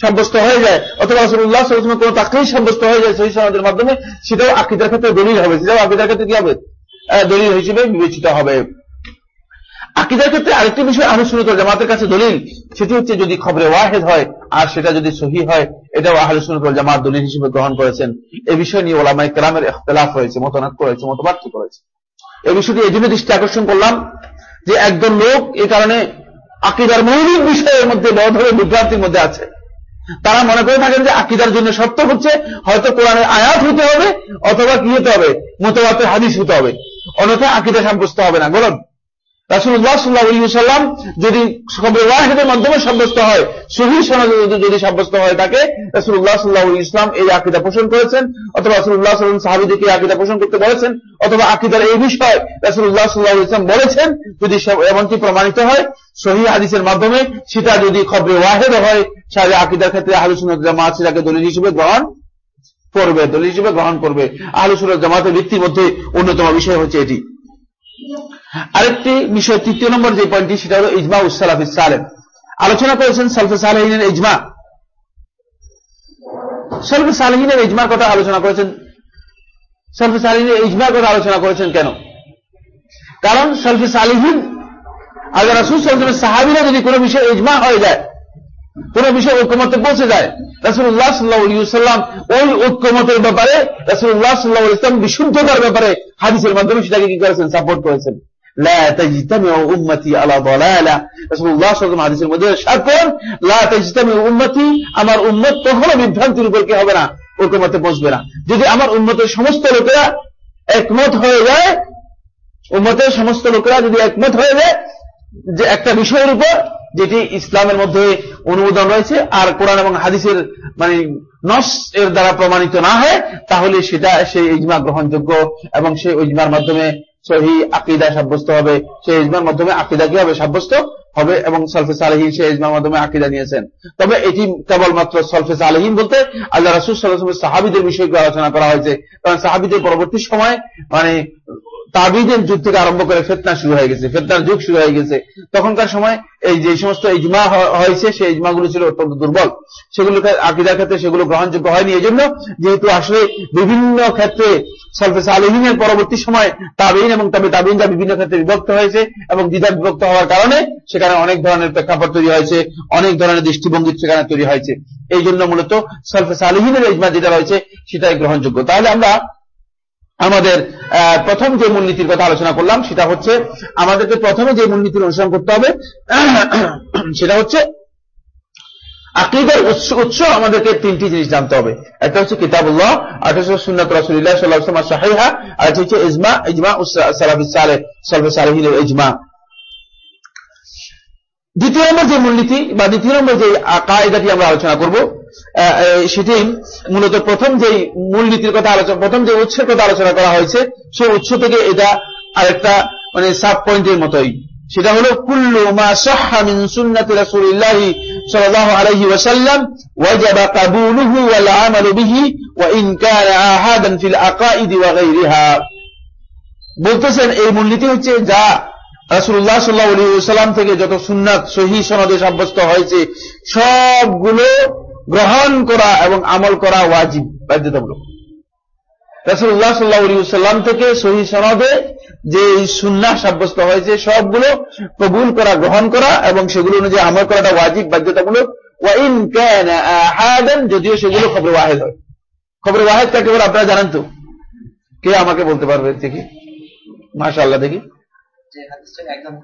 S1: সাব্যস্ত হয়ে যায়, অথবা রাসুল্লাহ সাল্লামের কোনো তাকলিফ সাব্যস্ত হয়ে যায় সহি সমাজের মাধ্যমে, সেটাও আকিদার ক্ষেত্রে দলিল হবে। সেটাও আকিদার ক্ষেত্রে কি হবে? দলিল হিসেবে বিবেচিত হবে। আকিদার ক্ষেত্রে আরেকটি বিষয় আহলুসুন্নত জামাতের কাছে দলিল, সেটি হচ্ছে যদি খবরে ওয়াহেদ হয় আর সেটা যদি সহি হয়, এটাও আহলুসুন্নত জামাত দলিল হিসেবে গ্রহণ করেছেন। এই বিষয় নিয়ে ওলামাই কালামের ইখতলাফ হয়েছে মতনাদ করেছে মতপার্থক্য করেছে। এই বিষয়টি এই জন্য দৃষ্টি আকর্ষণ করলাম যে একজন লোক এই কারণে আকিদার মৌলিক বিষয়ের মধ্যে বড় বিভ্রান্তির মধ্যে আছে। তারা মনে করে থাকেন যে আকিদার জন্য শর্ত হচ্ছে হয়তো কোরআনের আয়াত হতে হবে অথবা কি হতে হবে? মতবাতের হাদিস হতে হবে। অন্যথা আকিদা সাব্যস্ত হবে না। বলুন রাসুল্লাহ সাল্লাহ সাল্লাম যদি ওয়াহেদের মাধ্যমে সাব্যস্ত হয়, সহি যদি সাব্যস্ত হয় তাকে রাসুল্লাহ সাল্লাহ ইসলাম এই আকিদা পোষণ করেছেন, অথবা রাসুল্লাহ সাল্লাম সাহাবিদিকে আকিদা পোষণ করতে বলেছেন, অথবা আকিদার এই বিষয় রাসুল্লাহ সাল্লাহ ইসলাম বলেছেন, যদি এমনটি প্রমাণিত হয়, সহি হাদিসের মাধ্যমে সেটা যদি খবরে ওয়াহেদ হয় সাহেব আকিদার ক্ষেত্রে আলোচনা জামাত সেটাকে দলিল হিসেবে গ্রহণ করবে দলিল হিসেবে গ্রহণ করবে। আলোচনা জামাতের ভিত্তির মধ্যে অন্যতম বিষয় হচ্ছে এটি। আরেকটি বিষয়, তৃতীয় নম্বর যে পয়েন্টটি, সেটা হল ইজমা উসালাফিস সালেম। আলোচনা করেছেন সালফে সালেহিনের ইজমা। সলফে সালেহিনের ইজমার কথা আলোচনা করেছেন। সলফে সালেহিনের ইজমার কথা আলোচনা করেছেন কেন? কারণ সলফে সালেহিন আগে রাসুল সাল্লামের সাহাবিরা যদি কোনো বিষয়ে ইজমা হয়ে যায় কোন বিষয় ঐক্যমতে পৌঁছে যায়। রাসুল্লাহ সাল্লাহাম ওই ঐক্যমতের ব্যাপারে রাসুল্লাহ সাল্লাহ ইসলাম বিশুদ্ধতার ব্যাপারে হাদিসের মাধ্যমে সেটাকে কি করেছেন? সাপোর্ট করেছেন। আমার উম্মত কখনো বিভ্রান্তির উপর কি হবে না? ঐক্যমতে পৌঁছবে না। যদি আমার উন্মতের সমস্ত লোকেরা একমত হয়ে যায়, উম্মতের সমস্ত লোকেরা যদি একমত হয়ে যায় যে একটা বিষয়ের উপর যেটি ইসলামের মধ্যে অনুমোদন রয়েছে, আর কোরআন এবং হাদিসের মানে নস এর দ্বারা প্রমাণিত না হয়, তাহলে সেটা সেই ইজমা গ্রহণযোগ্য এবং সেই ইজমার মাধ্যমে সহি আকিদা সাব্যস্ত হবে। সেই ইজমার মাধ্যমে আকিদা কি হবে সাব্যস্ত হবে এবং সলফে সালেহীন সেই ইজমার মাধ্যমে আকিদা নিয়েছেন? তবে এটি কেবলমাত্র সলফে সালেহীন বলতে আল্লাহ রাসুল সাল্লাহ সাহাবিদের বিষয়কে আলোচনা করা হয়েছে। কারণ সাহাবিদের পরবর্তী সময় মানে তাবিদের যুগ থেকে আরম্ভ করে ফেতনা শুরু হয়ে গেছে, ফেতনার যুগ শুরু হয়ে গেছে। তখনকার সময় এই যে সমস্ত ইজমা হয়েছে, সেই ইজমাগুলো ছিল অত্যন্ত দুর্বল। সেগুলোকে আকিদার ক্ষেত্রে সেগুলো গ্রহণযোগ্য হয়নি। এই জন্য যেহেতু আসলে বিভিন্ন ক্ষেত্রে সলফেস আলহিনের পরবর্তী সময় তাবিন এবং তবে, তাবিনরা বিভিন্ন ক্ষেত্রে বিভক্ত হয়েছে এবং দ্বিধা বিভক্ত হওয়ার কারণে সেখানে অনেক ধরনের প্রেক্ষাপট তৈরি হয়েছে, অনেক ধরনের দৃষ্টিভঙ্গি সেখানে তৈরি হয়েছে। এই জন্য মূলত সলফেস আলহিনের ইজমা যেটা রয়েছে সেটাই গ্রহণযোগ্য। তাহলে আমরা আমাদের প্রথম যে মূলনীতির কথা আলোচনা করলাম, সেটা হচ্ছে আমাদেরকে প্রথমে যে মূলনীতির অনুসরণ করতে হবে, সেটা হচ্ছে আকিদার উৎস আমাদেরকে তিনটি জিনিস জানতে হবে। একটা হচ্ছে কিতাবুল্লাহ হচ্ছে সুন্নাত রাসুল্লাহ সাল্লাহ সাহিহা, আর হচ্ছে ইজমা ইজমা সালাফি সালে ইজমা। দ্বিতীয় নম্বর যে মূলনীতি বা দ্বিতীয় নম্বর যে কায়দাটি আমরা আলোচনা করব সেটি মূলত প্রথম যে মূলনীতির কথা আলোচনা, প্রথম যে উৎসের কথা আলোচনা করা হয়েছে, সেই উৎস থেকে এটা আরেকটা মানে সাব পয়েন্টের মতোই। সেটা হলো, কুল্লু মা সাহহা মিন সুন্নাতি রাসূলিল্লাহ সাল্লাল্লাহু আলাইহি ওয়াসাল্লাম ওয়াজাবা কাবুলুহু ওয়াল আমালু বিহি ওয়া ইন কানা আহাদান ফিল আকাইদ ওয়া গায়রিহা বলতেছেন, এই মূলনীতি হচ্ছে যা রাসুল্লাহ সাল্লাহ আলী সাল্লাম থেকে যত সুন্নাত, সহি সনদে সাব্যস্ত হয়েছে, সবগুলো গ্রহণ করা এবং আমল করা ওয়াজিব, বাধ্যতামূলক। রাসুল্লাহ সাল্লাহ আলী সাল্লাম থেকে সহি সনদে যে সুন্না সাব্যস্ত হয়েছে, সবগুলো কবুল করা, গ্রহণ করা এবং সেগুলো অনুযায়ী আমল করাটা ওয়াজিব, বাধ্যতামূলক। ওয়াইন ক্যান আহাদান, যদিও সেগুলো খবর ওয়াহেদ হয়। খবর ওয়াহেদ কাকে বলে আপনারা জানেন তো? কে আমাকে বলতে পারবে দেখি? মাসা আল্লাহ দেখি
S2: হাদিসটা একদম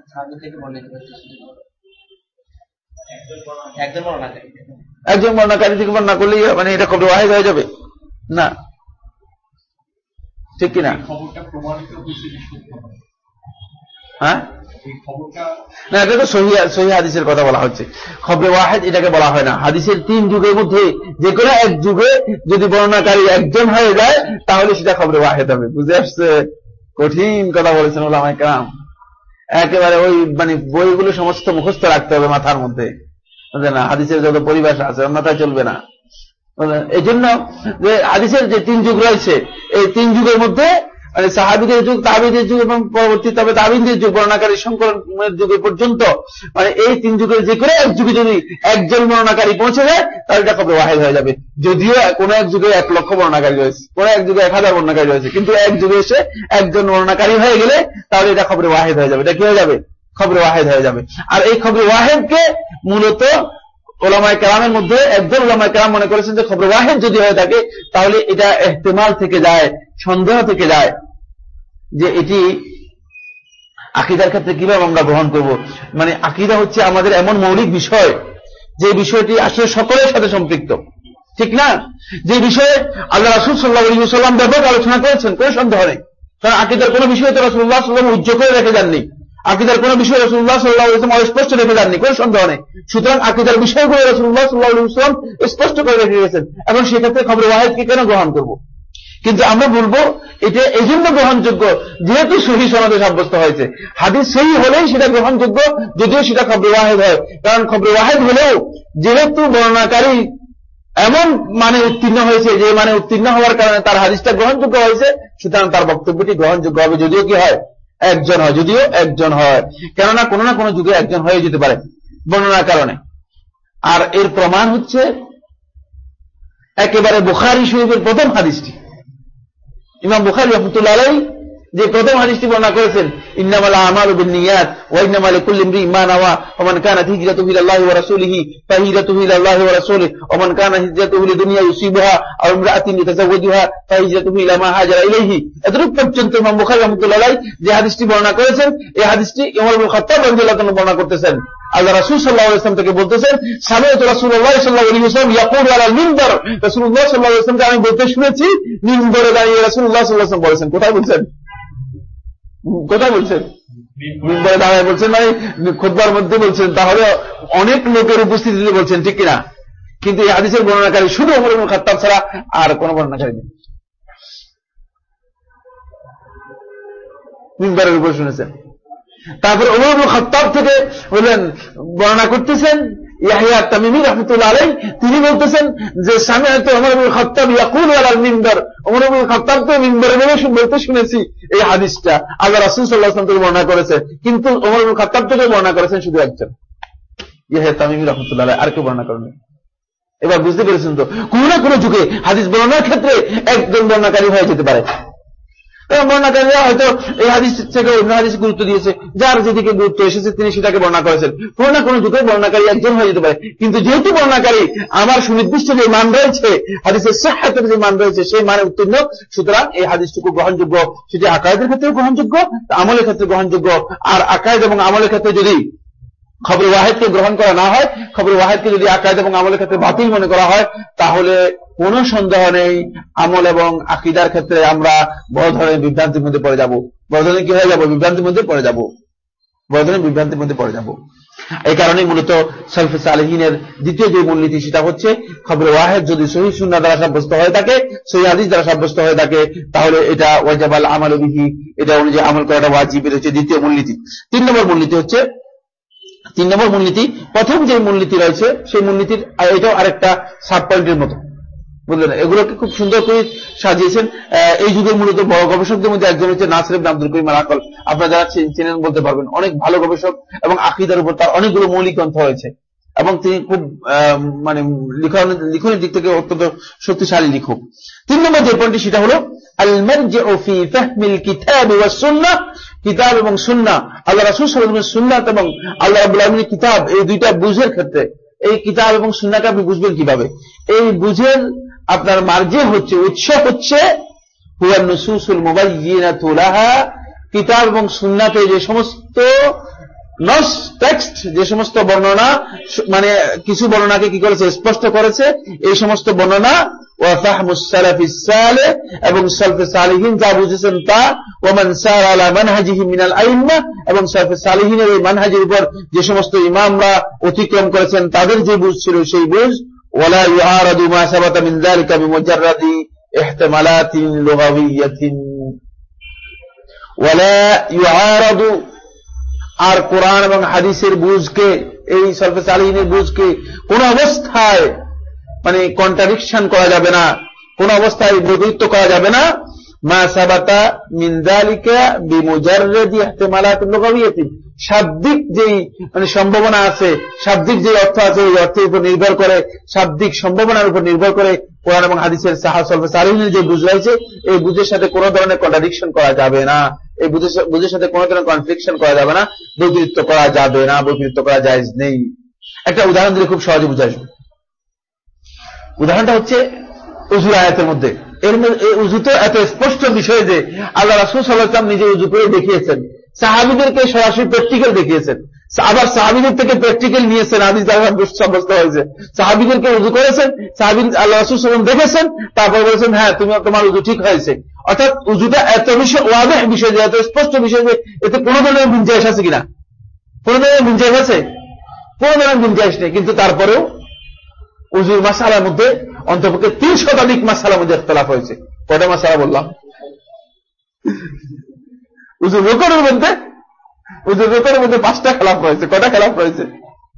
S2: একজন
S1: বর্ণাকারী থেকে বর্ণনা করলেই মানে এটা কবে ওয়াহিদ হয়ে যাবে? না। ঠিক কিনা। হ্যাঁ? না এটা তো সহি হাদিসের কথা বলা হচ্ছে। খবরে ওয়াহেদ এটাকে বলা হয় না। হাদিসের তিন যুগের মধ্যে যে কোনো এক যুগে যদি বর্ণনাকারী একজন হয়ে যায় তাহলে সেটা খবরে ওয়াহেদ হবে। বুঝে আসছে? কঠিন কথা বলেছেন ওলামাই কাম একেবারে ওই মানে বইগুলো সমস্ত মুখস্থ রাখতে হবে মাথার মধ্যে। বুঝলেন না? হাদিসের যত পরিভাষা আছে, অন্যথায় চলবে না। এই জন্য যে হাদিসের যে তিন যুগ রয়েছে, এই তিন যুগের মধ্যে মানে সাহাবিদের যুগ, তাবিদের যুগ এবং পরবর্তী তবে তাবিনদের যুগ বর্ণাকারী সংকলনের যুগে পর্যন্ত মানে এই তিন যুগের যে কোনো এক যুগে যদি একজন বর্ণাকারী পৌঁছে যায়, তাহলে এটা কবে ওয়াহেদ হয়ে যাবে। যদিও কোনো এক যুগে এক লক্ষ বর্ণাকারী রয়েছে, কোনো এক যুগে এক হাজার বর্ণাকারী রয়েছে, কিন্তু এক যুগে এসে একজন বর্ণাকারী হয়ে গেলে, তাহলে এটা খবরে ওয়াহেদ হয়ে যাবে। এটা কি হয়ে যাবে? খবরে ওয়াহেদ হয়ে যাবে। আর এই খবরে ওয়াহেদকে মূলত ওলামায় কেরামের মধ্যে একজন ওলামায় কেরাম মনে করেছেন যে খবর ওয়াহেদ যদি হয়ে থাকে, তাহলে এটা এহতেমাল থেকে যায়, সন্দেহ থেকে যায় যে এটি আকিদার ক্ষেত্রে কীভাবে আমরা গ্রহণ করব। মানে আকিদা হচ্ছে আমাদের এমন মৌলিক বিষয়, যে বিষয়টি আসলে সকলের সাথে সম্পৃক্ত। ঠিক না? যে বিষয়ে আল্লাহ রাসুল সাল্লাহ সাল্লাম ব্যাপক আলোচনা করেছেন, কোনো সন্দেহ নেই। কারণ আকিদার কোনো বিষয় তো রসুল্লাহ সাল্লাম উজ্জ্ব করে রেখে যাননি। আকিদার কোন বিষয় রসুল্লাহ সাল্লাহ ইসলাম অস্পষ্ট রেখে যাননি, কোন সন্দেহ নেই। সুতরাং আকিদার বিষয়গুলো রসুল্লাহ সাল্লাহ ইসলাম স্পষ্ট করে রেখে গেছেন। এবং সেক্ষেত্রে খবর ওয়াহেদকে কেন গ্রহণ করব? কিন্তু আমরা বলব, এটা এই জন্য গ্রহণযোগ্য, যেহেতু সহি সমাজে সাব্যস্ত হয়েছে। হাদিস সহি হলেই সেটা গ্রহণযোগ্য, যদিও সেটা খবর ওয়াহেদ হয়। কারণ খবর ওয়াহেদ হলেও যেহেতু বর্ণনাকারী এমন মানে উত্তীর্ণ হয়েছে, যে মানে উত্তীর্ণ হওয়ার কারণে তার হাদিসটা গ্রহণযোগ্য হয়েছে, সুতরাং তার বক্তব্যটি গ্রহণযোগ্য হবে, যদিও কি হয়? একজন হয়, যদিও একজন হয়। কেননা কোনো না কোনো যুগে একজন হয়ে যেতে পারে, বর্ণনার কারণে। আর এর প্রমাণ হচ্ছে একেবারে বুখারি শরীফের প্রথম হাদিসটি। ইমাম বুখারি রহমতুল্লাহ আলাই যে প্রথম হাদিসটি বর্ণনা করেছেন, ইন্নামাল আমালু বিন্নিয়াত ওয়া ইন্নামা লিকুল্লি ইমরিইন মা নাওয়া ওয়া মান কানাত হিজরাতুহু ইলাল্লাহি ওয়া রাসূলিহি ফাহিজরাতুহু ইলাল্লাহি ওয়া রাসূলিহি ওয়া মান কানা হিজরাতুহু লিদুনিয়া ইউসিবুহা আও ইমরাআতিন ইলা মা হাজারা ইলাইহি। এতটুকু পর্যন্ত ইমাম বুখারী রাহমাতুল্লাহ যে হাদিসটি বর্ণনা করেছেন, এই হাদিসটি ইমাম ইবনে খাত্তাব রাদিয়াল্লাহু তাআলা বর্ণনা করতেছেন। আল্লাহ রাসূল সাল্লাল্লাহু আলাইহি থেকে বলতেছেন, সামিআতু রাসূলুল্লাহ সাল্লাল্লাহু আলাইহি ওয়াসাল্লাম ইয়াকুলু আলাল মিনবার। রাসূলুল্লাহ সাল্লাল্লাহু আলাইহি ওয়াসাল্লামকে আমি বলতে শুনেছি, মিনবারে দাঁড়িয়ে রাসূলুল্লাহ সাল্লাল্লাহু আলাইহি ওয়াসাল্লাম বলেছেন। কোথায় বলছেন? কোথায় বলছেন? মিম্বরে দাঁড়ায় বলছেন মানে মধ্যে বলছেন, তাহলে অনেক লোকের উপস্থিতিতে বলছেন, ঠিক কিনা? কিন্তু এই বর্ণনাকারী শুধু অমর ছাড়া আর কোন বর্ণনাকারী নেই। শুনেছেন। খাত্তাব থেকে বললেন, বর্ণনা করতেছেন ইয়াহিয়া তামিমি রহমতুল্লাহ আলাই তিনি বলতেছেন যে, স্বামী হয়তো ইবনে খাত্তাব ইয়াকুল আলাল মিম্বর ইবনে খাত্তাব তো মিম্বরে বলে বলতে শুনেছি এই হাদিসটা, আল্লাহ রাসূল সাল্লাল্লাহু আলাইহি ওয়াসাল্লাম থেকে বর্ণনা করেছে। কিন্তু ওমর খাত্তাব থেকে বর্ণনা করেছেন শুধু একজন। ইয়াহিয়া তামিমি রহমতুল্লাহ আলাই আর কেউ বর্ণনা করেন। এবার বুঝতে পেরেছেন তো, কোনো না কোনো যুগে হাদিস বর্ণনার ক্ষেত্রে একজন বর্ণাকারী হয়ে যেতে পারে। বর্ণাকারীরা হয়তো এই হাদিস থেকে অন্য হাদিস গুরুত্ব দিয়েছে। যার যেদিকে গুরুত্ব এসেছে, তিনি সেটাকে বর্ণনা করেছেন। কোনো না কোনো যুগে বর্ণাকারী একজন হয়ে যেতে পারে। কিন্তু যেহেতু বর্ণাকারী আমার সুনির্দিষ্ট যে মান রয়েছে, হাদিসের সাহায্যের যে মান রয়েছে, সেই মানে উত্তীর্ণ। সুতরাং এই হাদিসটুকু গ্রহণযোগ্য, সেটি আকায়দের ক্ষেত্রেও গ্রহণযোগ্য, আমলের ক্ষেত্রে গ্রহণযোগ্য। আর আকায়দ এবং আমলের ক্ষেত্রে যদি খবর ওয়াহেদকে গ্রহণ করা না হয়, খবর ওয়াহেদকে যদি আকায়দ এবং আমলের ক্ষেত্রে বাতিল মনে করা হয়, তাহলে কোন সন্দেহ নেই, আমল এবং আকিদার ক্ষেত্রে আমরা বড় ধরনের বিভ্রান্তির মধ্যে পড়ে যাব। বড় ধরনের কি হয়ে যাব? বিভ্রান্তির মধ্যে পড়ে যাব। বড় ধরনের বিভ্রান্তির মধ্যে পড়ে যাব। এই কারণে মূলত সলফে সালেহিনের দ্বিতীয় যে মূলনীতি, সেটা হচ্ছে খবর ওয়াহেদ যদি সহি সুন্না দ্বারা সাব্যস্ত হয়ে থাকে, সহি হাদিস দ্বারা সাব্যস্ত হয়ে থাকে, তাহলে এটা ওয়াজাবাল আমল বিহি, এটা অনুযায়ী আমল করাটা ওয়াজিব এটা হচ্ছে দ্বিতীয় মূলনীতি। তিন নম্বর মূলনীতি হচ্ছে তিন নম্বর মূলনীতি, প্রথম যে মূলনীতি রয়েছে, সেই মূলনীতির এটাও আরেকটা সাব পয়েন্টের মতো। বুঝলেন এগুলোকে খুব সুন্দর করে সাজিয়েছেন। এই যুগের মূলত বড় গবেষকদের মধ্যে একজন হচ্ছে নাসির ইবনে আব্দুল করিম আকল আপনারা যারা চেনেন বলতে পারবেন, অনেক ভালো গবেষক এবং আকিদার উপর তার অনেকগুলো মৌলিক গ্রন্থ হয়েছে এবং তিনি খুব মানে লিখনের দিক থেকে অত্যন্ত শক্তিশালী লিখক। তিন নম্বর যে পয়েন্টটি, সেটা হলো কিতাব এবং সুন্নাহ, আল্লাহ রাসূল আলাইহি সুন্নাত এবং আল্লাহ আলামিনের কিতাব, এই দুইটা বুঝের ক্ষেত্রে, এই কিতাব এবং সুন্নাহকে আপনি বুঝবেন কীভাবে? এই বুঝের আপনার মার্জে হচ্ছে, উৎস হচ্ছে, হুয়া নুসুসুল মুবাইয়িনাতু লাহা। কিতাব এবং সুন্নাতে যে সমস্ত নস টেক্সট যে সমস্ত বর্ণনা মানে কিছু বর্ণনাকে কি করেছে? স্পষ্ট করেছে। এই সমস্ত বর্ণনা এবং সালফে সালিহিন যা বুঝেছেন তা ওমান সার আলা মানহাজিহি মিনাল আইম্মা, এবং সালফে সালিহিনের এই মানহাজের উপর যে সমস্ত ইমামরা অতিক্রম করেছেন, তাদের যে বুঝ ছিল সেই বুঝ ওয়ালা ইউআরাদু আর কোরআন এবং হাদিসের বুঝকে, এই সলফে সালিহিনের বুঝকে কোন অবস্থায় মানে কন্ট্রাডিকশন করা যাবে না, কোন অবস্থায় বিপরীত করা যাবে না। মা সাবাতা মিন যালিকা বিমুজাররাদি ইহতিমালাতিন লুগাবিয়াতিন। শাব্দিক যেই মানে সম্ভাবনা আছে, শাব্দিক যে অর্থ আছে, এই অর্থের উপর নির্ভর করে, শাব্দিক সম্ভাবনার উপর নির্ভর করে কোরআন এবং হাদিসের সাহা সলফে সালিহিনের যে বুঝ রয়েছে, এই বুঝের সাথে কোনো ধরনের কন্ট্রাডিকশন করা যাবে না। এই বুঝের সাথে কোনো ধরনের কনফ্লিকশন করা যাবে না। বৈপরীত্য করা যাবে না বৈপরীত্য করা জায়েজ নেই। একটা উদাহরণ দিলে খুব সহজে বুঝে আসবে উদাহরণটা হচ্ছে উজুর আয়াতের মধ্যে। এর মধ্যে উজু তো এত স্পষ্ট বিষয় যে আল্লাহ রাসুল সাল্লাহাম নিজে উজু করে দেখিয়েছেন। সাহাবিদেরকে সরাসরি প্র্যাকটিক্যাল দেখিয়েছেন। আবার সাহাবিদের থেকে প্র্যাকটিক্যাল নিয়েছেন আদিস দ্বারা সাব্যস্ত হয়েছে। সাহাবিদেরকে উজু করেছেন সাহাবিদ আল্লাহ রাসুল সাল্লাম দেখেছেন, তারপর বলেছেন হ্যাঁ তুমি, তোমার উজু ঠিক হয়েছে। অর্থাৎ উজুটা এত বিষয় ওয়াদে বিষয় যে, এত স্পষ্ট বিষয় যে, এতে কোনো ধরনের গুঞ্জাইশ আছে কিনা? কোনো ধরনের গুঞ্জাইশ আছে? কোনো ধরনের গুঞ্জাইশ নেই। কিন্তু তারপরেও উজুর মাসালার মধ্যে অন্তপক্ষে তিন শতাধিক মাসালার মধ্যে ইখতলাফ হয়েছে। কয়টা মাসালা বললাম? উজুর রোকনের মধ্যে উজুর মধ্যে পাঁচটা খেলাফ রয়েছে কয়টা খেলাফ রয়েছে?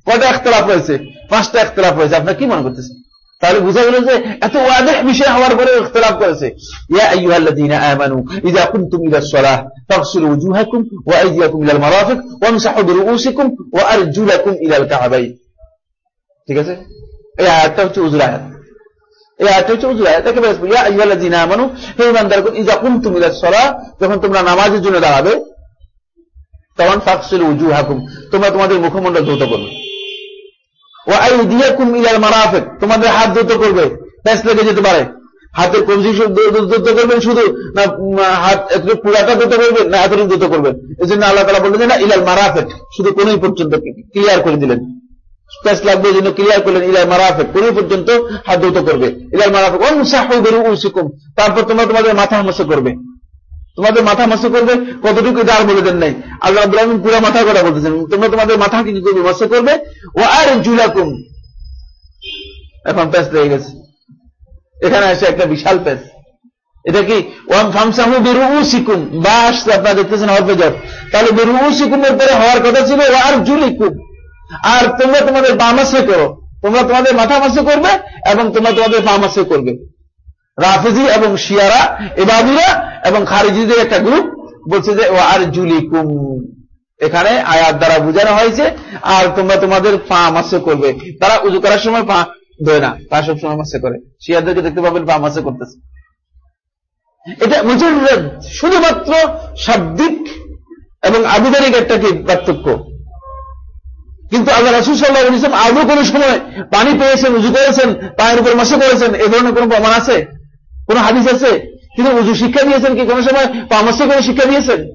S1: কয়টা ইখতলাফ রয়েছে? পাঁচটা ইখতলাফ রয়েছে, আপনার কি মনে করতেছেন? তাহলে বুঝা গেল যে এত ওয়াদে বিষয় হওয়ার পরে ইখতলাফ করেছে। ঠিক আছে? এই আয়াতটা হচ্ছে আয়াতটা হচ্ছে উজুর আয়াত। একেবারে যখন তোমরা নামাজের জন্য দাঁড়াবে তখন ফাগসিলু ওয়ুহাকুম তোমরা তোমাদের মুখমণ্ডল ধৌত করবে। ও মারাফিক, তোমাদের হাত ধুতে করবে, প্যাঁচ লেগে যেতে পারে। হাতের কবজি ধুতে করবেন শুধু, না হাত একটু পুরাটা ধুতে করবেন, না এতটুকু ধুতে করবেন। এই জন্য আল্লাহ তালা বললেন না, ইলাল মারাফেক, শুধু কোনই পর্যন্ত ক্লিয়ার করে দিলেন। প্যাঁচ লাগবে জন্য ক্লিয়ার করলেন, ইলাল কোন পর্যন্ত হাত ধুতে করবে। ইলাল তারপর তোমরা তোমাদের মাথা হামসা করবে। তোমাদের মাথা মাসে করবে, কতটুকু এটা আর বলে দেন নাই। আল্লাহ আব্দুল আলমিন পুরো মাথা কথা বলতেছেন, তোমরা তোমাদের মাথা কি করবে, মাসে করবে? ও আর জুলাকুম এখন প্যাস লেগে গেছে। এখানে আসে একটা বিশাল প্যাস এটা কি? ওয়াম ফামসাহু বেরু সিকুম বা আসছে আপনারা দেখতেছেন হরফে জব তাহলে বেরু সিকুমের পরে হওয়ার কথা ছিল ও আর জুলিকুম আর তোমরা তোমাদের বামাসে করো। তোমরা তোমাদের মাথা মাসে করবে এবং তোমরা তোমাদের বামাসে করবে। রাফেজি এবং শিয়ারা এবাদিরা এবং খারিজিদের একটা গ্রুপ বলছে যে ও আর জুলিকুম এখানে আয়াত দ্বারা বোঝানো হয়েছে, আর তোমরা তোমাদের পা মাসে করবে। তারা উজু করার সময় পা ধোয় না তারা সবসময় মাসে করে। শিয়ারদেরকে দেখতে পাবেন পা মাসে করতেছে। এটা মুজাররাদ শুধুমাত্র শাব্দিক এবং আবিধানিক একটা কি পার্থক্য? কিন্তু আল্লাহ রাসুল সাল্লাহ ইসলাম আদৌ কোনো সময় পানি পেয়েছেন, উজু করেছেন, পায়ের উপর মাসে করেছেন, এ ধরনের কোনো প্রমাণ আছে? কোন হাদিস আছে? তিনি উজু শিক্ষা দিয়েছেন কি? কোনো সময় পামাসে করে শিক্ষা দিয়েছেন?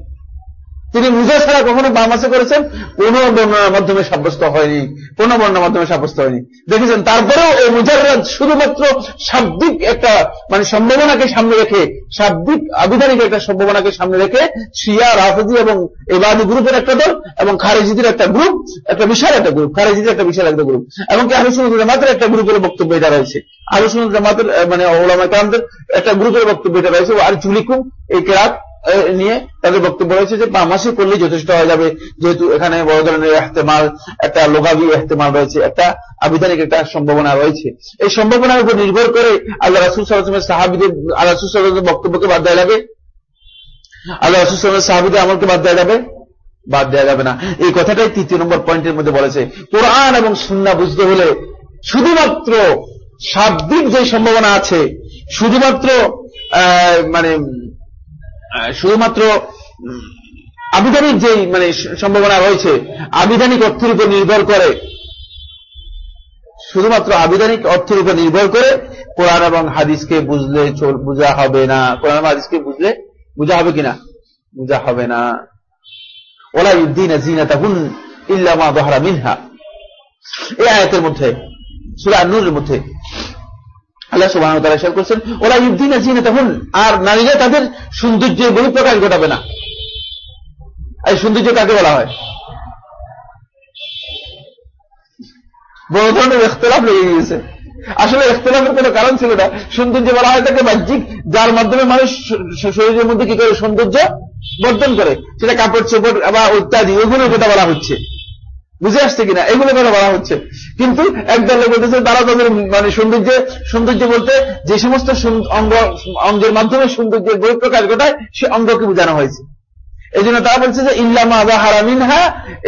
S1: তিনি মুজা ছাড়া কখনো বামাসে করেছেন? কোন বর্ণনার মাধ্যমে সাব্যস্ত হয়নি। কোন বর্ণনার মাধ্যমে সাব্যস্ত হয়নি। দেখেছেন, তারপরেও এই মুজাররাদ শুধুমাত্র শাব্দিক একটা মানে সম্ভাবনাকে সামনে রেখে শাব্দিক আবিধানিক একটা সম্ভাবনাকে সামনে রেখে শিয়া, রাফেজি এবং এবাদি গ্রুপের একটা দল এবং খারেজিদের একটা গ্রুপ, একটা বিশাল একটা গ্রুপ, খারেজিদের একটা বিশাল একটা গ্রুপ। এমনকি আলোচনা মাত্র একটা গ্রুপের বক্তব্য এটা রয়েছে। আলোচনা মাত্র মানে ওলামা কালামদের একটা গ্রুপের বক্তব্য এটা রয়েছে। আর চুলিকুম এই কেরাত নিয়ে তাদের বক্তব্য রয়েছে যে মাসে করলেই যথেষ্ট হয়ে যাবে। যেহেতু এখানে বড় ধরনের এহতেমাল, একটা লোকাবি এহতেমাল রয়েছে, একটা আবিধানিক একটা সম্ভাবনা রয়েছে। এই সম্ভাবনার উপর নির্ভর করে আল্লাহ রাসুল সাল্লামের সাহাবিদের, আল্লাহ রাসুল সাল্লামের বক্তব্যকে বাদ দেওয়া যাবে। আল্লাহ রাসুল সাল্লামের সাহাবিদের আমলকে বাদ দেওয়া যাবে? বাদ দেওয়া যাবে না। এই কথাটাই তৃতীয় নম্বর পয়েন্টের মধ্যে বলেছে। কোরআন এবং সুন্না বুঝতে হলে শুধুমাত্র শাব্দিক যে সম্ভাবনা আছে, শুধুমাত্র মানে শুধুমাত্র আবিধানিক যে মানে সম্ভাবনা রয়েছে, আবিধানিক অর্থের উপর নির্ভর করে, শুধুমাত্র আবিধানিক অর্থের উপর নির্ভর করে কোরআন এবং হাদিসকে বুঝলে বোঝা হবে না। কোরআন এবং হাদিসকে বুঝলে বোঝা হবে কিনা? বোঝা হবে না। ওলা ইউদ্দিন জিনাতাহুন ইল্লা মা দহরা মিনহা। এই আয়াতের মধ্যে, সূরা নূরের মধ্যে আল্লাহ ওয়া তাআলা ইরশাদ করেছেন ওরা ইবদিনা জিনাতাহুন আর নারীরা তাদের সৌন্দর্যের বহিঃপ্রকাশ ঘটাবে না। এই সৌন্দর্য কাকে বলা হয়? বড় ধরনের ইখতলাফ লেগে গিয়েছে। আসলে ইখতলাফের কোনো কারণ ছিল না। সৌন্দর্য বলা হয় তাকে বাহ্যিক, যার মাধ্যমে মানুষ শরীরের মধ্যে কি করে সৌন্দর্য বর্ধন করে, সেটা কাপড় চোপড় বা ইত্যাদি, ওগুলোর কথা বলা হচ্ছে। বুঝে আসছে কিনা? এগুলো কথা বলা হচ্ছে? কিন্তু একদল লোক বলতেছে, তারা তাদের মানে সৌন্দর্য সৌন্দর্য বলতে যে সমস্ত অঙ্গ, অঙ্গের মাধ্যমে সৌন্দর্যের বহিঃপ্রকাশ ঘটায়, সে অঙ্গকে বোঝানো হয়েছে। এই জন্য তারা বলছে যে ইল্লামা বা হারামিনহা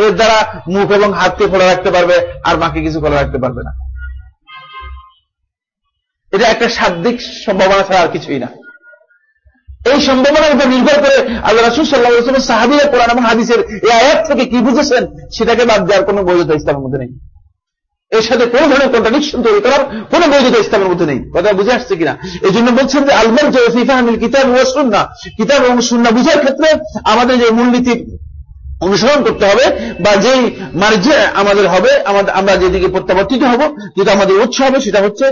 S1: এর দ্বারা মুখ এবং হাতকে খোলা রাখতে পারবে, আর বাকি কিছু খোলা রাখতে পারবে না। এটা একটা শাব্দিক সম্ভাবনা ছাড়া আর কিছুই না। এই সম্ভাবনার উপর নির্ভর করে আল্লাহ রাসুল সাল্লাহ ইসলামের কোরআন এবং হাদিসের এই আয়াত থেকে কি বুঝেছেন, সেটাকে বাদ দেওয়ার কোনো বৈধতা ইসলামের মধ্যে নেই। এর সাথে কোন ধরনের কন্ট্রাডিকশন তৈরি করার কোন বৈধতা ইসলামের মধ্যে নেই। কথা বুঝে আসছে কিনা? এই জন্য বলছেন যে আলমার জয়ফিফাহামিল কিতাব ও সুন্না কিতাব এবং সুন্না বুঝার ক্ষেত্রে আমাদের যে মূলনীতি অনুসরণ করতে হবে বা যেই মার্জে আমাদের হবে আমাদের আমরা যেদিকে প্রত্যাবর্তিত হব, যেটা আমাদের উৎস হবে, সেটা হচ্ছে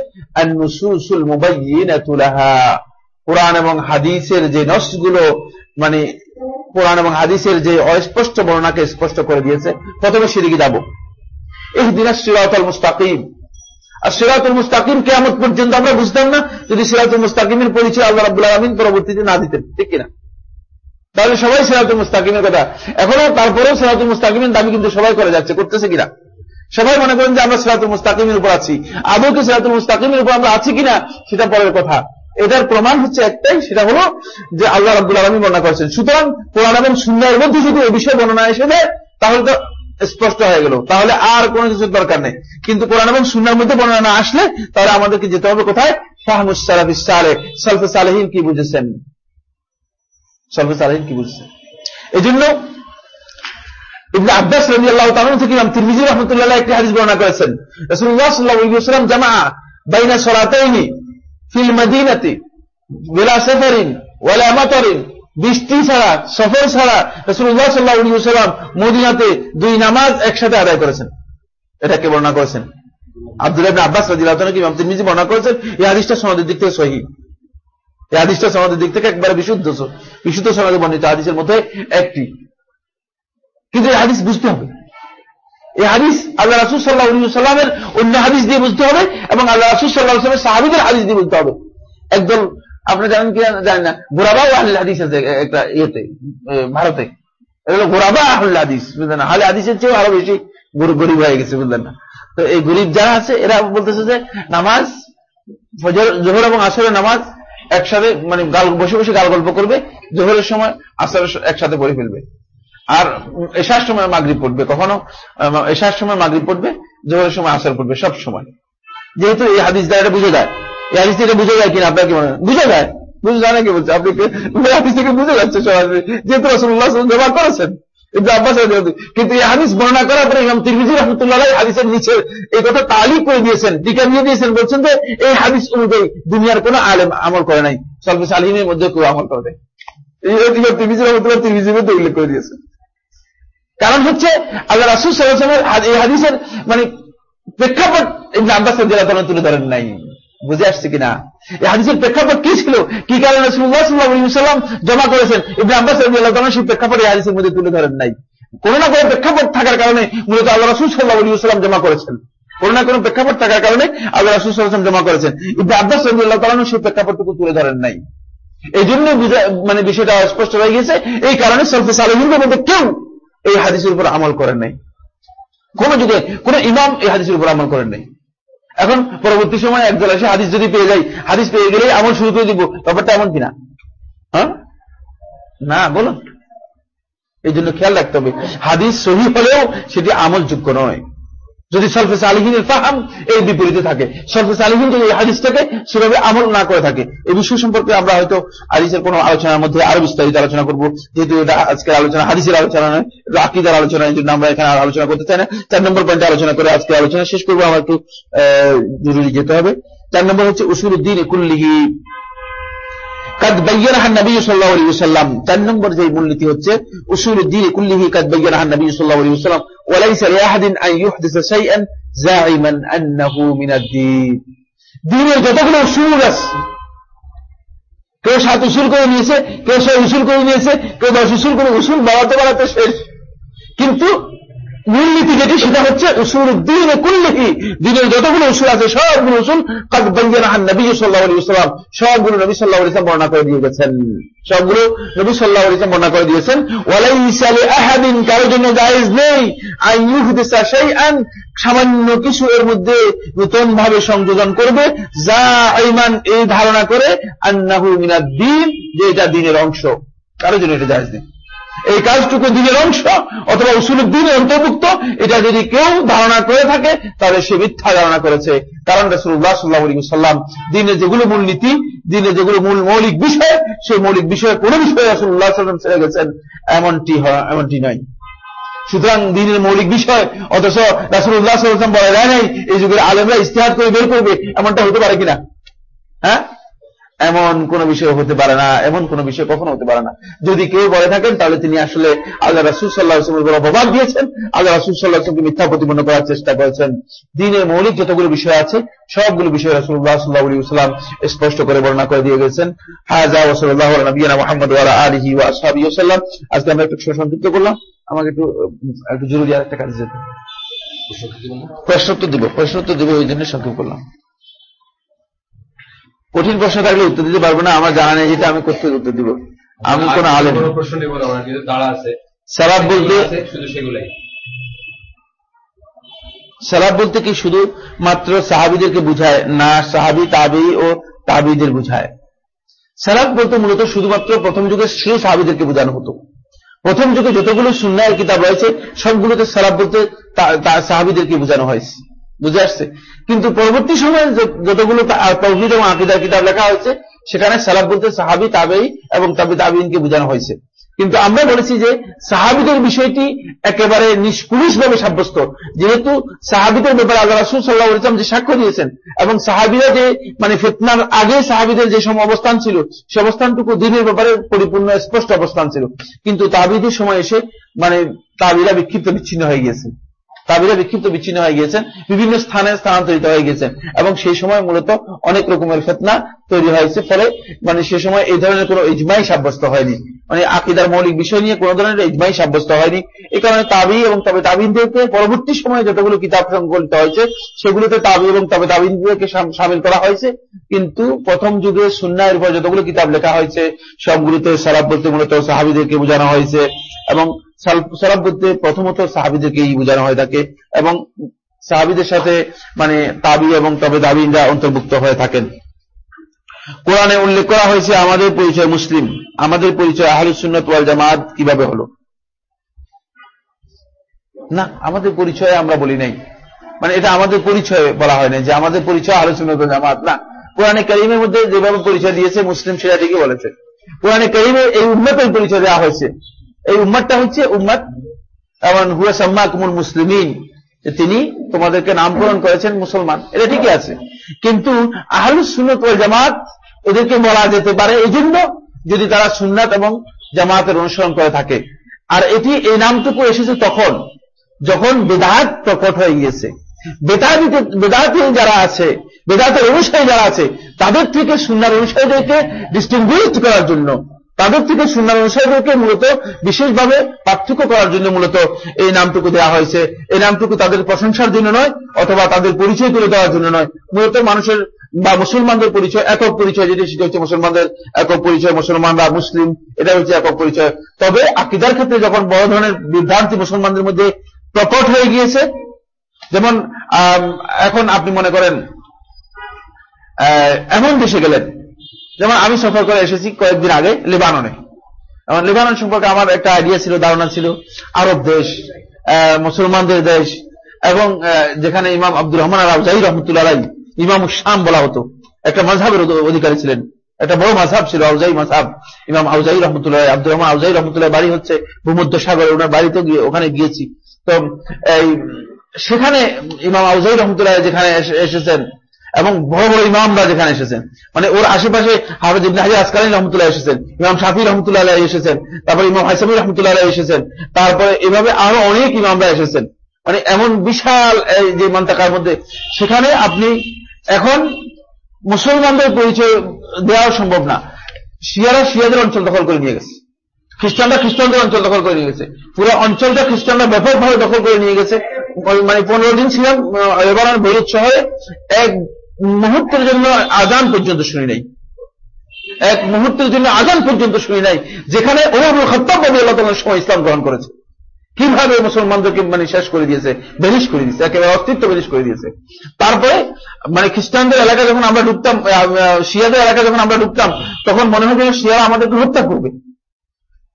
S1: কোরআন এবং হাদিসের যে নসগুলো মানে কোরআন এবং হাদিসের যে অস্পষ্ট বর্ণনাকে স্পষ্ট করে দিয়েছে, প্রথমে সেদিকে যাব। ইহদিনা সিরাতাল মুস্তাকিম। আর সিরাতুল মুস্তাকিম কিয়ামত পর্যন্ত আমরা বুঝতাম না, যদি সিরাতুল মুস্তাকিমের পরিচয় আল্লাহ রাব্বুল আলামিন পরবর্তীতে না দিতেন, ঠিক কিনা? তাহলে সবাই সিরাতুল মুস্তাকিমের কথা। এখনও তারপরেও সিরাতুল মুস্তাকিমের দাবি কিন্তু সবাই করে যাচ্ছে, করতেছে কিনা? সবাই মনে করেন যে আমরা সিরাতুল মুস্তাকিমের উপর আছি। আদৌ কি সিরাতুল মুস্তাকিমের উপর আমরা আছি কিনা, সেটা পরের কথা। এটার প্রমাণ হচ্ছে একটাই, সেটা হলো যে আল্লাহ রাব্বুল আলামিন বর্ণনা করেছেন। সুতরাং কোরআন এবং সুন্নাহের মধ্যে যদি এই বিষয়ে বর্ণনা এসে যায়, তাহলে তো স্পষ্ট হয়ে গেল। তাহলে আর কোনো কিছুর দরকার নেই। কিন্তু কোরআন এবং সুন্নার মধ্যে বর্ণনা না আসলে, তাহলে আমাদেরকে যেতে হবে কোথায়? ফাহমুস সালেহ সালফে সালেহিন কি বুঝেছেন? সালফে সালেহিন কি বুঝেছেন? এই জন্য ইবনে আব্বাস তাআলা থেকে ইমাম তিরমিজি রাহমাতুল্লাহ একটি হাদিস বর্ণনা করেছেন। রাসূলুল্লাহ সাল্লাল্লাহু আলাইহি জামা বাইনা সালাতাইনি ফিল মদিনাতি, বিলা সাফারিন, ওয়ালা মাতারিন, বৃষ্টি ছাড়া, সফর ছাড়া রাসূলুল্লাহ সাল্লাল্লাহু আলাইহি ওয়াসাল্লাম মদিনাতে দুই নামাজ একসাথে আদায় করেছেন। এটাকে বর্ণনা করেছেন। আব্দুল্লাহ ইবনে আব্বাস রাদিয়াল্লাহু তাআলা কি ইমাম তিরমিজি বর্ণনা করেছেন, এই হাদিসটা সনদের দিক থেকে সহিহ এই হাদিসটা সনদের দিক থেকে একবারে বিশুদ্ধ বিশুদ্ধ সনদে বর্ণিত হাদিসের মধ্যে একটি। কিন্তু এই হাদিস বুঝতে হবে। এই হাদিস আল্লাহ রাসুল সাল্লাহ সাল্লামের অন্য হাদিস দিয়ে বুঝতে হবে এবং আল্লাহ রাসুল সাল্লাহ সাল্লামের সাহাবিদের হাদিস দিয়ে বুঝতে হবে। একদল আপনারা জানেন কি, জানেন না? গোরাবাও আহল হাদিস আছে একটা ইয়েতে ভারতে। এটা হলো গোরাবা আহল হাদিস, বুঝলেন না? আহলে হাদিসের চেয়েও আরও বেশি গরিব হয়ে গেছে, বুঝলেন না? তো এই গরিব যারা আছে, এরা বলতেছে যে নামাজ জোহর এবং আসরের নামাজ একসাথে মানে গাল, বসে বসে গাল গল্প করবে, জোহরের সময় আসরের একসাথে পড়ে ফেলবে। আর এশার সময় মাগরিব পড়বে, কখনো এশার সময় মাগরিব পড়বে, জোহরের সময় আসর পড়বে, সব সময়। যেহেতু এই হাদিস দ্বারা এটা বুঝে যায়। এই হাদিস থেকে বুঝে যায় কিনা, আপনার কি মনে হয় বুঝে যায়। বুঝে যায় না কি বলছে? আপনি হাদিস থেকে বুঝে যাচ্ছে সরাসরি? যেহেতু রসুল্লাহ ব্যবহার করেছেন কিন্তু এই হাদিস বর্ণনা করার পরে ইমাম তিরমিজি রহমতুল্লাহ হাদিসের নিচে এই কথা তালিক করে দিয়েছেন, টিকা দিয়ে দিয়েছেন, বলছেন যে এই হাদিস অনুযায়ী দুনিয়ার কোনো আলেম আমল করে নাই। সলফে সালিমের মধ্যে কেউ আমল করে নাই। এই তিরমিজি রহমতুল্লাহ তিরমিজির মধ্যে উল্লেখ করে দিয়েছেন। কারণ হচ্ছে আল্লাহ রাসুল সাল্লামের এই হাদিসের মানে প্রেক্ষাপট আব্বাস তুলে ধরেন নাই। বুঝে আসছে কিনা? এই হাদিসের প্রেক্ষাপট কি ছিল? কি কারণে ওয়াসাল্লাম জমা করেছেন? ইবনে আব্বাস সেই প্রেক্ষাপট এই হাদিসের মধ্যে তুলে ধরেন নাই। কোন না কোনো প্রেক্ষাপট থাকার কারণে মূলত আল্লাহ রাসূল আলাইহি জমা করেছেন। কোন না কোনো প্রেক্ষাপট থাকার কারণে আল্লাহ রাসূল ওয়াসাল্লাম জমা করেছেন। ইবনে আব্বাস রাদিয়াল্লাহু তাআলা সেই প্রেক্ষাপটটুকু তুলে ধরেন নাই। এই জন্য মানে বিষয়টা স্পষ্ট হয়ে গেছে এই কারণে সলফে সালেহিনদের মধ্যে কেউ এই হাদিসের উপর আমল করেন নাই। কোন যুগে কোন ইমাম এই হাদিসের উপর আমল করেন নাই। এখন পরবর্তী সময় একদল এসে হাদিস যদি পেয়ে যাই হাদিস পেয়ে গেলেই আমল শুরু করে দিব। ব্যাপারটা এমন কিনা? হ্যাঁ? না, বলুন। এই জন্য খেয়াল রাখতে হবে। হাদিস সহি হলেও সেটি আমলযোগ্য নয়। যদি সলফে সালিহিনের ফাহাম এই বিপরীতে থাকে। সলফে সালিহিন যদি এই হাদিসটাকে সেভাবে আমল না করে থাকে এই বিষয় সম্পর্কে আমরা হয়তো হাদিসের কোনো আলোচনার মধ্যে আরও বিস্তারিত আলোচনা করব। যেহেতু এটা আজকের আলোচনা হাদিসের আলোচনা নয়, এটা আকিদার আলোচনা এই আমরা এখানে আলোচনা করতে চাই না। চার নম্বর পয়েন্টে আলোচনা করে আজকে আলোচনা শেষ করব। আমার একটু জরুরি যেতে হবে। চার নম্বর হচ্ছে, উসুল উদ্দিন قد بينها النبي صلى الله عليه وسلم. تن نمبر ملتي হচ্ছে أصول الدين كله قد بينها النبي صلى الله عليه وسلم. وليس لأحد أن يحدث شيئا زاعما أنه من الدين. دين যতক্ষণ أصول আছে কেউ সাত أصول করে নিয়েছে কেউ ছয় أصول করে নিয়েছে কেউ দশ أصول করে أصول؟ বাড়াতে মূলনীতি যেটি, সেটা হচ্ছে উসুল দিন কুল্লিহি দিনের যতগুলো উসুল আছে, সবগুলো উসুল কাদ বাইয়ানাহান নবী সাল্লাল্লাহু আলাইহি ওয়াসাল্লাম। সবগুলো নবী সাল্লাল্লাহু আলাইহি ওয়াসাল্লাম বর্ণনা করে দিয়ে গেছেন। সবগুলো নবী সাল্লাল্লাহু আলাইহি ওয়াসাল্লাম বর্ণনা করে দিয়েছেন। ওয়ালাইসা লিআহাদিন, কারও জন্য জায়েজ নেই। আই আন ইউহদিসা শাইআন, সামান্য কিছু এর মধ্যে নতুন ভাবে সংযোজন করবে। যা ইমান এই ধারণা করে আন্নাহু মিনাদ দিন, যে এটা দিনের অংশ। কারও জন্য এটা জায়েজ নেই। এই কাজটুকু দিনের অংশ অথবা উসুলের দিনের অন্তর্ভুক্ত, এটা যদি কেউ ধারণা করে থাকে, তাহলে সে মিথ্যা ধারণা করেছে। কারণ রসুল্লাহ সাল্লাহ সাল্লাম দিনে যেগুলো মূল নীতি দিনে যেগুলো মূল মৌলিক বিষয়, সেই মৌলিক বিষয়ে কোন বিষয়ে রসুল্লাহ সাল্লাম ছেড়ে গেছেন। এমনটি হয়, এমনটি নয়। সুতরাং দিনের মৌলিক বিষয়, অথচ রাসুল্লাহ সাল্লাম বলা যায় নাই, এই যুগের আলেমরা ইস্তেহাদ করে বের করবে, এমনটা হতে পারে কিনা? হ্যাঁ? এমন কোন বিষয় হতে পারে না, এমন কোন বিষয় কখনো হতে পারে না। যদি কেউ বলে থাকেন, তাহলে তিনি আসলে আল্লাহ রাসুল সাল্লাহ আসলামের অপবাদ দিয়েছেন। আল্লাহ রাসুল সাল্লাহ আসলামকে মিথ্যা প্রতিপন্ন করার চেষ্টা করেছেন। দিনের মৌলিক যতগুলো বিষয় আছে, সবগুলো বিষয় রাসুল্লাহ সাল্লাহ আলী সাল্লাম স্পষ্ট করে বর্ণনা করে দিয়ে গেছেন। হাজা ওসল্লাহ নবীনা মোহাম্মদ ওয়ালা আলহি ওয়া আসহাবি ওসাল্লাম আজকে আমরা একটু সংযুক্ত করলাম। আমাকে একটু একটু জরুরি আর একটা কাজে যেতে প্রশ্নোত্তর দিব প্রশ্নোত্তর দিব, ওই জন্য সংক্ষেপ করলাম। কঠিন প্রশ্ন থাকলে উত্তর দিতে পারব না আমার জানা নেই যেটা আমি করতে উত্তর দিব। আমি কোন আলেম
S3: প্রশ্ন নেব না কিন্তু তারা আছে।
S1: সালাদ বলতে
S3: শুধু সেগুলাই।
S1: সালাদ বলতে কি শুধু মাত্র সাহাবিদেরকে বুঝায় না সাহাবি তাবি ও তাবিদের বুঝায়। সালাদ বলতে মূলত শুধুমাত্র প্রথম যুগে শুধু সাহাবিদেরকে বোঝানো হতো। প্রথম যুগে যতগুলো সুন্নায়ের কিতাব রয়েছে সবগুলোতে সালাদ বলতে সাহাবিদেরকে বোঝানো হয়েছে বুঝে আসছে। কিন্তু পরবর্তী সময়ে যতগুলো তৌহিদ এবং আকিদার কিতাব লেখা হয়েছে, সেখানে সালাদ বলতে সাহাবি তাবেই এবং তাবি তাবিনকে বোঝানো হয়েছে। কিন্তু আমরা বলেছি যে সাহাবিদের বিষয়টি একেবারে নিষ্পুরুষভাবে সাব্যস্ত। যেহেতু সাহাবিদের ব্যাপারে আল্লাহ রাসুল সাল্লাহ ইসলাম যে সাক্ষ্য দিয়েছেন এবং সাহাবিরা যে মানে ফেতনার আগে সাহাবিদের যে সময় অবস্থান ছিল, সে অবস্থানটুকু দিনের ব্যাপারে পরিপূর্ণ স্পষ্ট অবস্থান ছিল। কিন্তু তাবিদের সময় এসে মানে তাবিরা বিক্ষিপ্ত বিচ্ছিন্ন হয়ে গিয়েছে। তাবিরা বিক্ষিপ্ত বিচ্ছিন্ন হয়ে গিয়েছেন, বিভিন্ন স্থানে স্থানান্তরিত হয়ে গেছেন এবং সেই সময় মূলত অনেক রকমের ফেতনা তৈরি হয়েছে। ফলে মানে সে সময় এই ধরনের কোনো ইজমাই সাব্যস্ত হয়নি। মানে আকিদার মৌলিক বিষয় নিয়ে কোনো ধরনের ইজমাই সাব্যস্ত হয়নি। এই কারণে তাবি এবং তবে তাবিনদেরকে পরবর্তী সময়ে যতগুলো কিতাব সংকলিত হয়েছে, সেগুলোতে তাবি এবং তবে তাবিনদেরকে সাম- সামিল করা হয়েছে। কিন্তু প্রথম যুগে সুন্নায়ের পর যতগুলো কিতাব লেখা হয়েছে, সবগুলোতে সারাব বলতে মূলত সাহাবিদেরকে বোঝানো হয়েছে এবং সালাফ বলতে প্রথমত সাহাবিদেরকেই বোঝানো হয়ে থাকে এবং সাহাবিদের সাথে মানে তাবি এবং তবে দাবিনরা অন্তর্ভুক্ত হয়ে থাকেন। কোরআনে উল্লেখ করা হয়েছে, আমাদের পরিচয় মুসলিম। আমাদের পরিচয় আহলুস সুন্নাত ওয়াল জামাত। কীভাবে হলো? না, আমাদের পরিচয় আমরা বলি নাই। মানে এটা আমাদের পরিচয় বলা হয় না যে আমাদের পরিচয় আহলুস সুন্নাত ওয়াল জামাত। না, কোরআনে করিমের মধ্যে যেভাবে পরিচয় দিয়েছে মুসলিম সেটা ঠিকই বলেছে। কোরআনে করিমে এই উম্মতের পরিচয় দেওয়া হয়েছে। এই উম্মাদটা হচ্ছে উম্মাদ এবং হুয়া সাম্মা কুমুল মুসলিমিন তিনি তোমাদেরকে নামকরণ করেছেন মুসলমান। এটা ঠিকই আছে। কিন্তু আহলুস সুন্নত ওয়াল জামাত এদেরকে বলা যেতে পারে এই জন্য যদি তারা সুন্নাত এবং জামাতের অনুসরণ করে থাকে। আর এটি এই নামটুকু এসেছে তখন, যখন বেদাত প্রকট হয়ে গিয়েছে। বেদাতিতে, বেদাতি যারা আছে, বেদাতের অনুসারী যারা আছে, তাদের থেকে সুন্নার অনুসারীদেরকে ডিস্টিংগুইশ করার জন্য তাদের থেকে সুন্নার অনুসারীদেরকে মূলত বিশেষভাবে পার্থক্য করার জন্য মূলত এই নামটুকু দেওয়া হয়েছে। এই নামটুকু তাদের প্রশংসার জন্য নয়, অথবা তাদের পরিচয় তুলে দেওয়ার জন্য নয়। মূলত মানুষের বা মুসলমানদের পরিচয়, একক পরিচয় যেটি, সেটা হচ্ছে মুসলমানদের একক পরিচয়, মুসলমানরা মুসলিম এটা হচ্ছে একক পরিচয়। তবে আকিদার ক্ষেত্রে যখন বড় ধরনের বিভ্রান্তি মুসলমানদের মধ্যে প্রকট হয়ে গিয়েছে, যেমন এখন আপনি মনে করেন এমন দেশে গেলেন যেমন আমি সফর করে এসেছি কয়েকদিন আগে লেবাননে। এবং লেবানন সম্পর্কে আমার একটা আইডিয়া ছিল, ধারণা ছিল, আরব দেশ মুসলমানদের দেশ, এবং যেখানে ইমাম আব্দুর রহমান আল আউজাই রহমতুল্লাহ ইমাম শাম বলা হতো। একটা মজহাবের অধিকারী ছিলেন। একটা বড় মাঝহাব ছিল আউজাই মাঝহাব ইমাম আউজাই রহমতুল্লাহ, আব্দুর রহমান আউজাই রহমতুল্লাহ, বাড়ি হচ্ছে ভূমধ্য সাগরে, ওনার বাড়িতে গিয়ে ওখানে গিয়েছি। তো, এই, সেখানে ইমাম আউজাই রহমতুল্লাহ যেখানে এসেছেন এবং বড় বড় ইমামরা যেখানে এসেছেন। মানে ওর আশেপাশে হাফেজ ইবনে হাজার আসকালী রহমতুল্লাহ এসেছেন, ইমাম শাফি রহমতুল্লাহ এসেছেন, তারপরে ইমাম হাইসামি রহমতুল্লাহ আলাইহি এসেছেন, তারপরে এভাবে আরও অনেক ইমামরা এসেছেন। মানে এমন বিশাল এই যে মন্তাকার মধ্যে, সেখানে আপনি এখন মুসলমানদের পরিচয় দেওয়া সম্ভব না। শিয়ারা শিয়াদের অঞ্চল দখল করে নিয়ে গেছে। খ্রিস্টানরা খ্রিস্টানদের অঞ্চল দখল করে নিয়ে গেছে। পুরো অঞ্চলটা খ্রিস্টানরা ব্যাপকভাবে দখল করে নিয়ে গেছে। মানে পনেরো দিন ছিলাম লেবানন বৈরুত শহরে এক মুহূর্তের জন্য আজান পর্যন্ত শুনি নাই। এক মুহূর্তের জন্য আজান পর্যন্ত শুনি নাই, যেখানে ওমর খত্তাব রবি আল্লাহ সময় ইসলাম গ্রহণ করেছে। কীভাবে মুসলমানদেরকে মানে শেষ করে দিয়েছে বেরিশ করে দিয়েছে, একেবারে অস্তিত্ব বেরিশ করে দিয়েছে। তারপরে মানে খ্রিস্টানদের এলাকা যখন আমরা ঢুকতাম শিয়াদের এলাকা যখন আমরা ঢুকতাম, তখন মনে যেন শিয়ারা আমাদেরকে হত্যা করবে।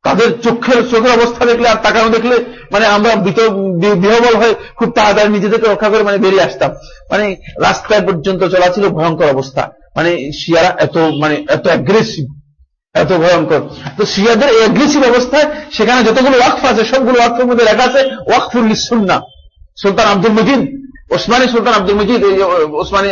S1: তাদের চোখের চোখের অবস্থা দেখলে আর তাকানো দেখলে মানে আমরা বিহবল হয়ে খুব তাড়াতাড়ি নিজেদেরকে রক্ষা করে মানে বেরিয়ে আসতাম। মানে রাস্তায় পর্যন্ত চলা ছিল ভয়ঙ্কর অবস্থা। মানে শিয়ারা এত মানে এত অ্যাগ্রেসিভ এত ভয়ঙ্কর। তো শিয়াদের অ্যাগ্রেসিভ অবস্থায় সেখানে যতগুলো ওয়াকফ আছে, সবগুলো ওয়াকফের মধ্যে লেখা আছে, ওয়াকফুল সুন্না সুলতান আব্দুল মজিদ ওসমানী সুলতান আব্দুল মজিদ ওসমানী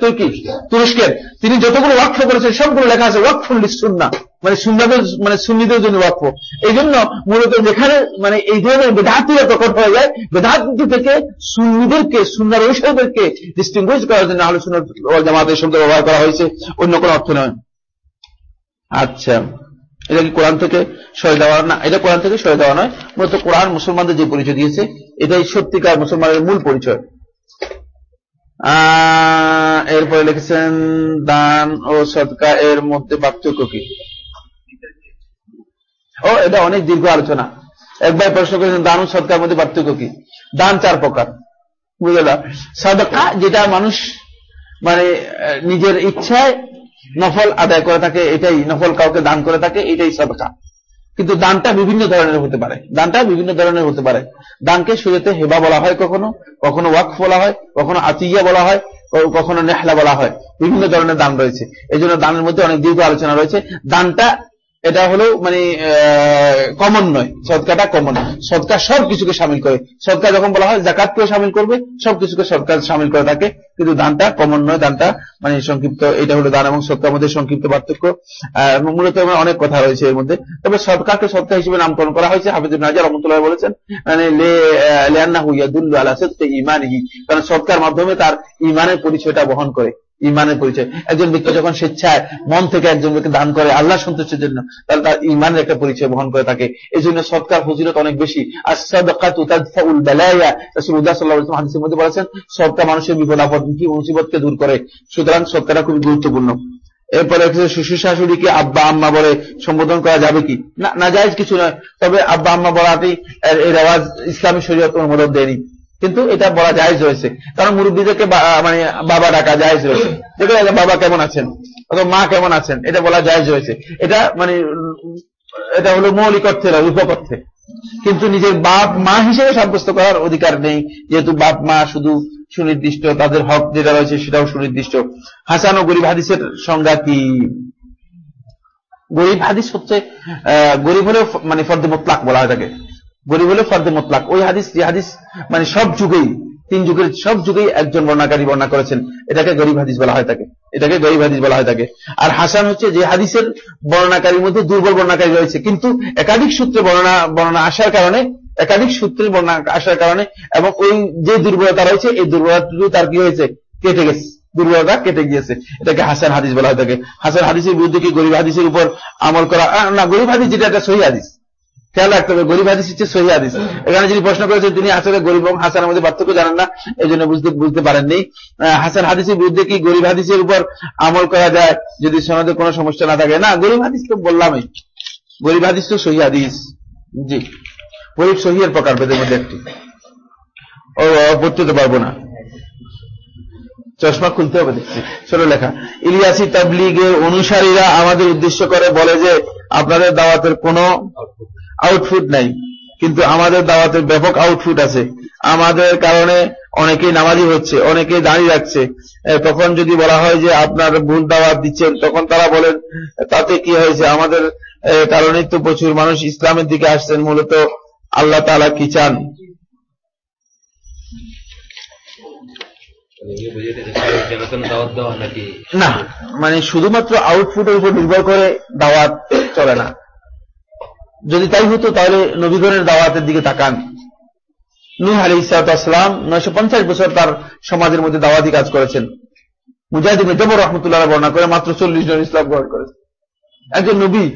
S1: তুর্কি, তুরস্কের, তিনি যতগুলো ওয়াকফ করেছেন, সবগুলো লেখা আছে ওয়াকফুল সুন্না মানে সুন্নাদের মানে সুন্নিদের জন্য ওয়াকফ। এই জন্য মূলত যেখানে মানে এই ধরনের বেদাতিরা প্রকট হয়ে যায় বেদাতি থেকে সুন্নিদেরকে, সুন্নার ঐশ্বরদেরকে ডিস্টিংগুইশ করার জন্য আলোচনা জামাতের শব্দ ব্যবহার করা হয়েছে, অন্য কোনো অর্থ নয়। আচ্ছা। এটা কি কোরআন থেকে সরে দেওয়া না, এটা কোরআন থেকে সরে দেওয়া নয়, মূলত কোরআন মুসলমানদের যে পরিচয় দিয়েছে, এটাই সত্যিকার মুসলমানের মূল পরিচয়। এরপরে লিখেছেন, দান ও সদকা এর মধ্যে পার্থক্য কি? ও, এটা অনেক দীর্ঘ আলোচনা। একবার প্রশ্ন করেছেন, দান ও সদকার মধ্যে পার্থক্য কি? দান চার প্রকার। বুঝলাম সদকা, যেটা মানুষ মানে নিজের ইচ্ছায় নফল আদায় করে থাকে, এটাই নফল কাউকে দান করে থাকে, এটাই সদকা। কিন্তু দানটা বিভিন্ন ধরনের হতে পারে। দানটা বিভিন্ন ধরনের হতে পারে। দানকে শুরুতে হেবা বলা হয় কখনো কখনো ওয়াকফ বলা হয়, কখনো আতিয়া বলা হয় কখনো নেহলা বলা হয়। বিভিন্ন ধরনের দান রয়েছে। এই জন্য দানের মধ্যে অনেক দীর্ঘ আলোচনা রয়েছে। দানটা এটা হলো মানে কমন নয় সদকাটা কমন সদকা সব কিছুকে সামিল করে। সদকা যখন বলা হয় জাকাতকেও সামিল করবে, সব কিছুকে সরকার সামিল করে থাকে। কিন্তু দানটা কমন নয়, দানটা মানে সংক্ষিপ্ত, এটা হলো দান এবং সদকার মধ্যে সংক্ষিপ্ত পার্থক্য। মূলত অনেক কথা রয়েছে এর মধ্যে। তবে সদকাকে সদকা হিসেবে নামকরণ করা হয়েছে হাফিজুল নাজার রহমতুল্লাহ বলেছেন। মানে লেয়ান্না হুইয়া দুল্লু আলা সিদকি ইমানিহি কারণ সদকার মাধ্যমে তার ইমানের পরিচয়টা বহন করে। ইমানের পরিচয়। একজন ব্যক্তি যখন স্বেচ্ছায় মন থেকে একজন ব্যক্তি দান করে আল্লাহ সন্তুষ্টের জন্য, তাহলে তার ইমানের একটা পরিচয় বহন করে থাকে। এই জন্য সৎকার ফজিলত অনেক বেশি। মধ্যে বলেছেন, সৎকার মানুষের বিপদ আপদ মুসিবতকে দূর করে? সুতরাং সৎকারটা খুবই গুরুত্বপূর্ণ। এরপরে শ্বশুর শাশুড়িকে আব্বা আম্মা বলে সম্বোধন করা যাবে কি? না জায়েজ কিছু নয়। তবে আব্বা আম্মা বলাটি এর- এই রেওয়াজ ইসলামী শরীয়ত অনুমোদন দেয়নি। কিন্তু এটা বলা জায়েজ রয়েছে। কারণ মুরব্বীদেরকে মানে বাবা ডাকা জায়েজ রয়েছে। যেগুলো বাবা কেমন আছেন? অথবা মা কেমন আছেন? এটা বলা জায়েজ রয়েছে। এটা মানে এটা হলো মৌলিক অর্থে নয়, রূপক অর্থে। কিন্তু নিজের বাপ মা হিসেবে সাব্যস্ত করার অধিকার নেই। যেহেতু বাপ মা শুধু সুনির্দিষ্ট তাদের হক যেটা রয়েছে সেটাও সুনির্দিষ্ট। হাসান ও গরিব হাদিসের সংজ্ঞা কি? গরিব হাদিস হচ্ছে গরিব হলেও মানে ফর্দে মোতলাক বলা হয় তাকে। গরিব হলেও ফর্দে মোতলাক। ওই হাদিস, যে হাদিস মানে সব যুগেই, তিন যুগের সব যুগেই একজন বর্ণাকারী বর্ণনা করেছেন। এটাকে গরিব হাদিস বলা হয় থাকে এটাকে গরিব হাদিস বলা হয় থাকে আর হাসান হচ্ছে যে হাদিসের বর্ণনাকারীর মধ্যে দুর্বল বর্ণাকারী রয়েছে। কিন্তু একাধিক সূত্রে বর্ণনা বর্ণনা আসার কারণে, একাধিক সূত্রে বর্ণনা আসার কারণে, এবং ওই যে দুর্বলতা রয়েছে, এই দুর্বলতাটুকু তার কি হয়েছে? কেটে গেছে। দুর্বলতা কেটে গিয়েছে। এটাকে হাসান হাদিস বলা হয় থাকে হাসান হাদিসের বিরুদ্ধে কি গরিব হাদিসের উপর আমল করা? না, গরিব হাদিস যেটা একটা সহি হাদিস। খেয়াল রাখতে হবে গরিব হাদিস হচ্ছে সহি হাদিস। এখানে যিনি প্রশ্ন করেছেন তিনি আসলে গরিব এবং হাসানের মধ্যে পার্থক্য জানেন না এই জন্য বুঝতে বুঝতে পারেননি। হাসান হাদিসের বিরুদ্ধে কি গরিব হাদিসের উপর আমল করা যায় যদি সমাজে কোনো সমস্যা না থাকে? না গরিব হাদিস তো বললামই। গরিব হাদিস তো সহি হাদিস। জি। গরিব সহিয়ের প্রকার বেদের মধ্যে একটি। ও, পড়তে তো পারব না। চশমা খুলতে হবে দেখছি। ছোট লেখা। ইলিয়াসি তাবলিগের অনুসারীরা আমাদের উদ্দেশ্য করে বলে যে আপনাদের দাওয়াতের কোনো আউটফুট নাই। কিন্তু আমাদের দাওয়াতের ব্যাপক আউটফুট আছে। আমাদের কারণে অনেকেই নামাজি হচ্ছে অনেকেই দাঁড়িয়ে রাখছে তখন যদি বলা হয় যে আপনার ভুল দাওয়াত দিচ্ছেন তখন তারা বলেন তাতে কি হয়েছে? আমাদের এ, কারণেই তো প্রচুর মানুষ ইসলামের দিকে আসছেন মূলত আল্লাহ তাআলা কি চান? না মানে শুধুমাত্র আউটপুটের উপর নির্ভর করে দাওয়াত চলে না। যদি তাই হতো, তাহলে নবীগণের দাওয়াতের দিকে তাকান। নূহ আলী ইসালাম নয়শো পঞ্চাশ বছর তার সমাজের মধ্যে দাওয়াতি কাজ করেছেন। মুজাহিদ ইবনে জবর রহমতুল্লাহ বর্ণনা করে মাত্র চল্লিশ জন ইসলাম গ্রহণ করেছেন। একজন নবী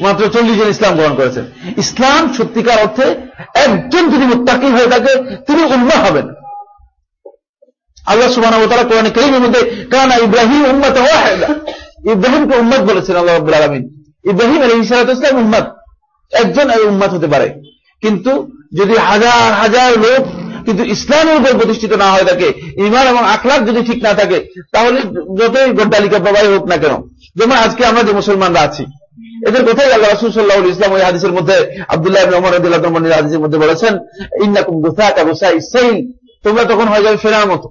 S1: মাত্র চল্লিশ জন ইসলাম গ্রহণ করেছেন। ইসলাম সত্যিকার অর্থে একজন যদি মুত্তাকি হয়ে থাকে, তিনি উন্মা হবেন। আল্লাহ ওয়া তাআলা কোরআনে কারীমের মধ্যে, কানা ইব্রাহিম ওয়াহিদা। ইব্রাহিমকে উম্মত বলেছেন আল্লাহ রাব্বুল আলামিন। ইব্রাহিম সালাতু ওয়াস সালাম একজন এই উম্মত হতে পারে। কিন্তু যদি হাজার হাজার লোক কিন্তু ইসলামের উপর প্রতিষ্ঠিত না হয়ে থাকে ইমান এবং আখলাক যদি ঠিক না থাকে, তাহলে যতই গড্ডালিকা প্রবাহী হোক না কেন। যেমন আজকে আমরা যে মুসলমানরা আছি, এদের কথাই আল্লাহ রাসূল আলাইহি ইসলাম ওই হাদিসের মধ্যে আব্দুল্লাহ ওমর রাদিয়াল্লাহু হাদিসের মধ্যে বলেছেন, ইন্নাকুম গুসা ইসাইল তোমরা তখন হয়ে যাবে ফেরার মতো।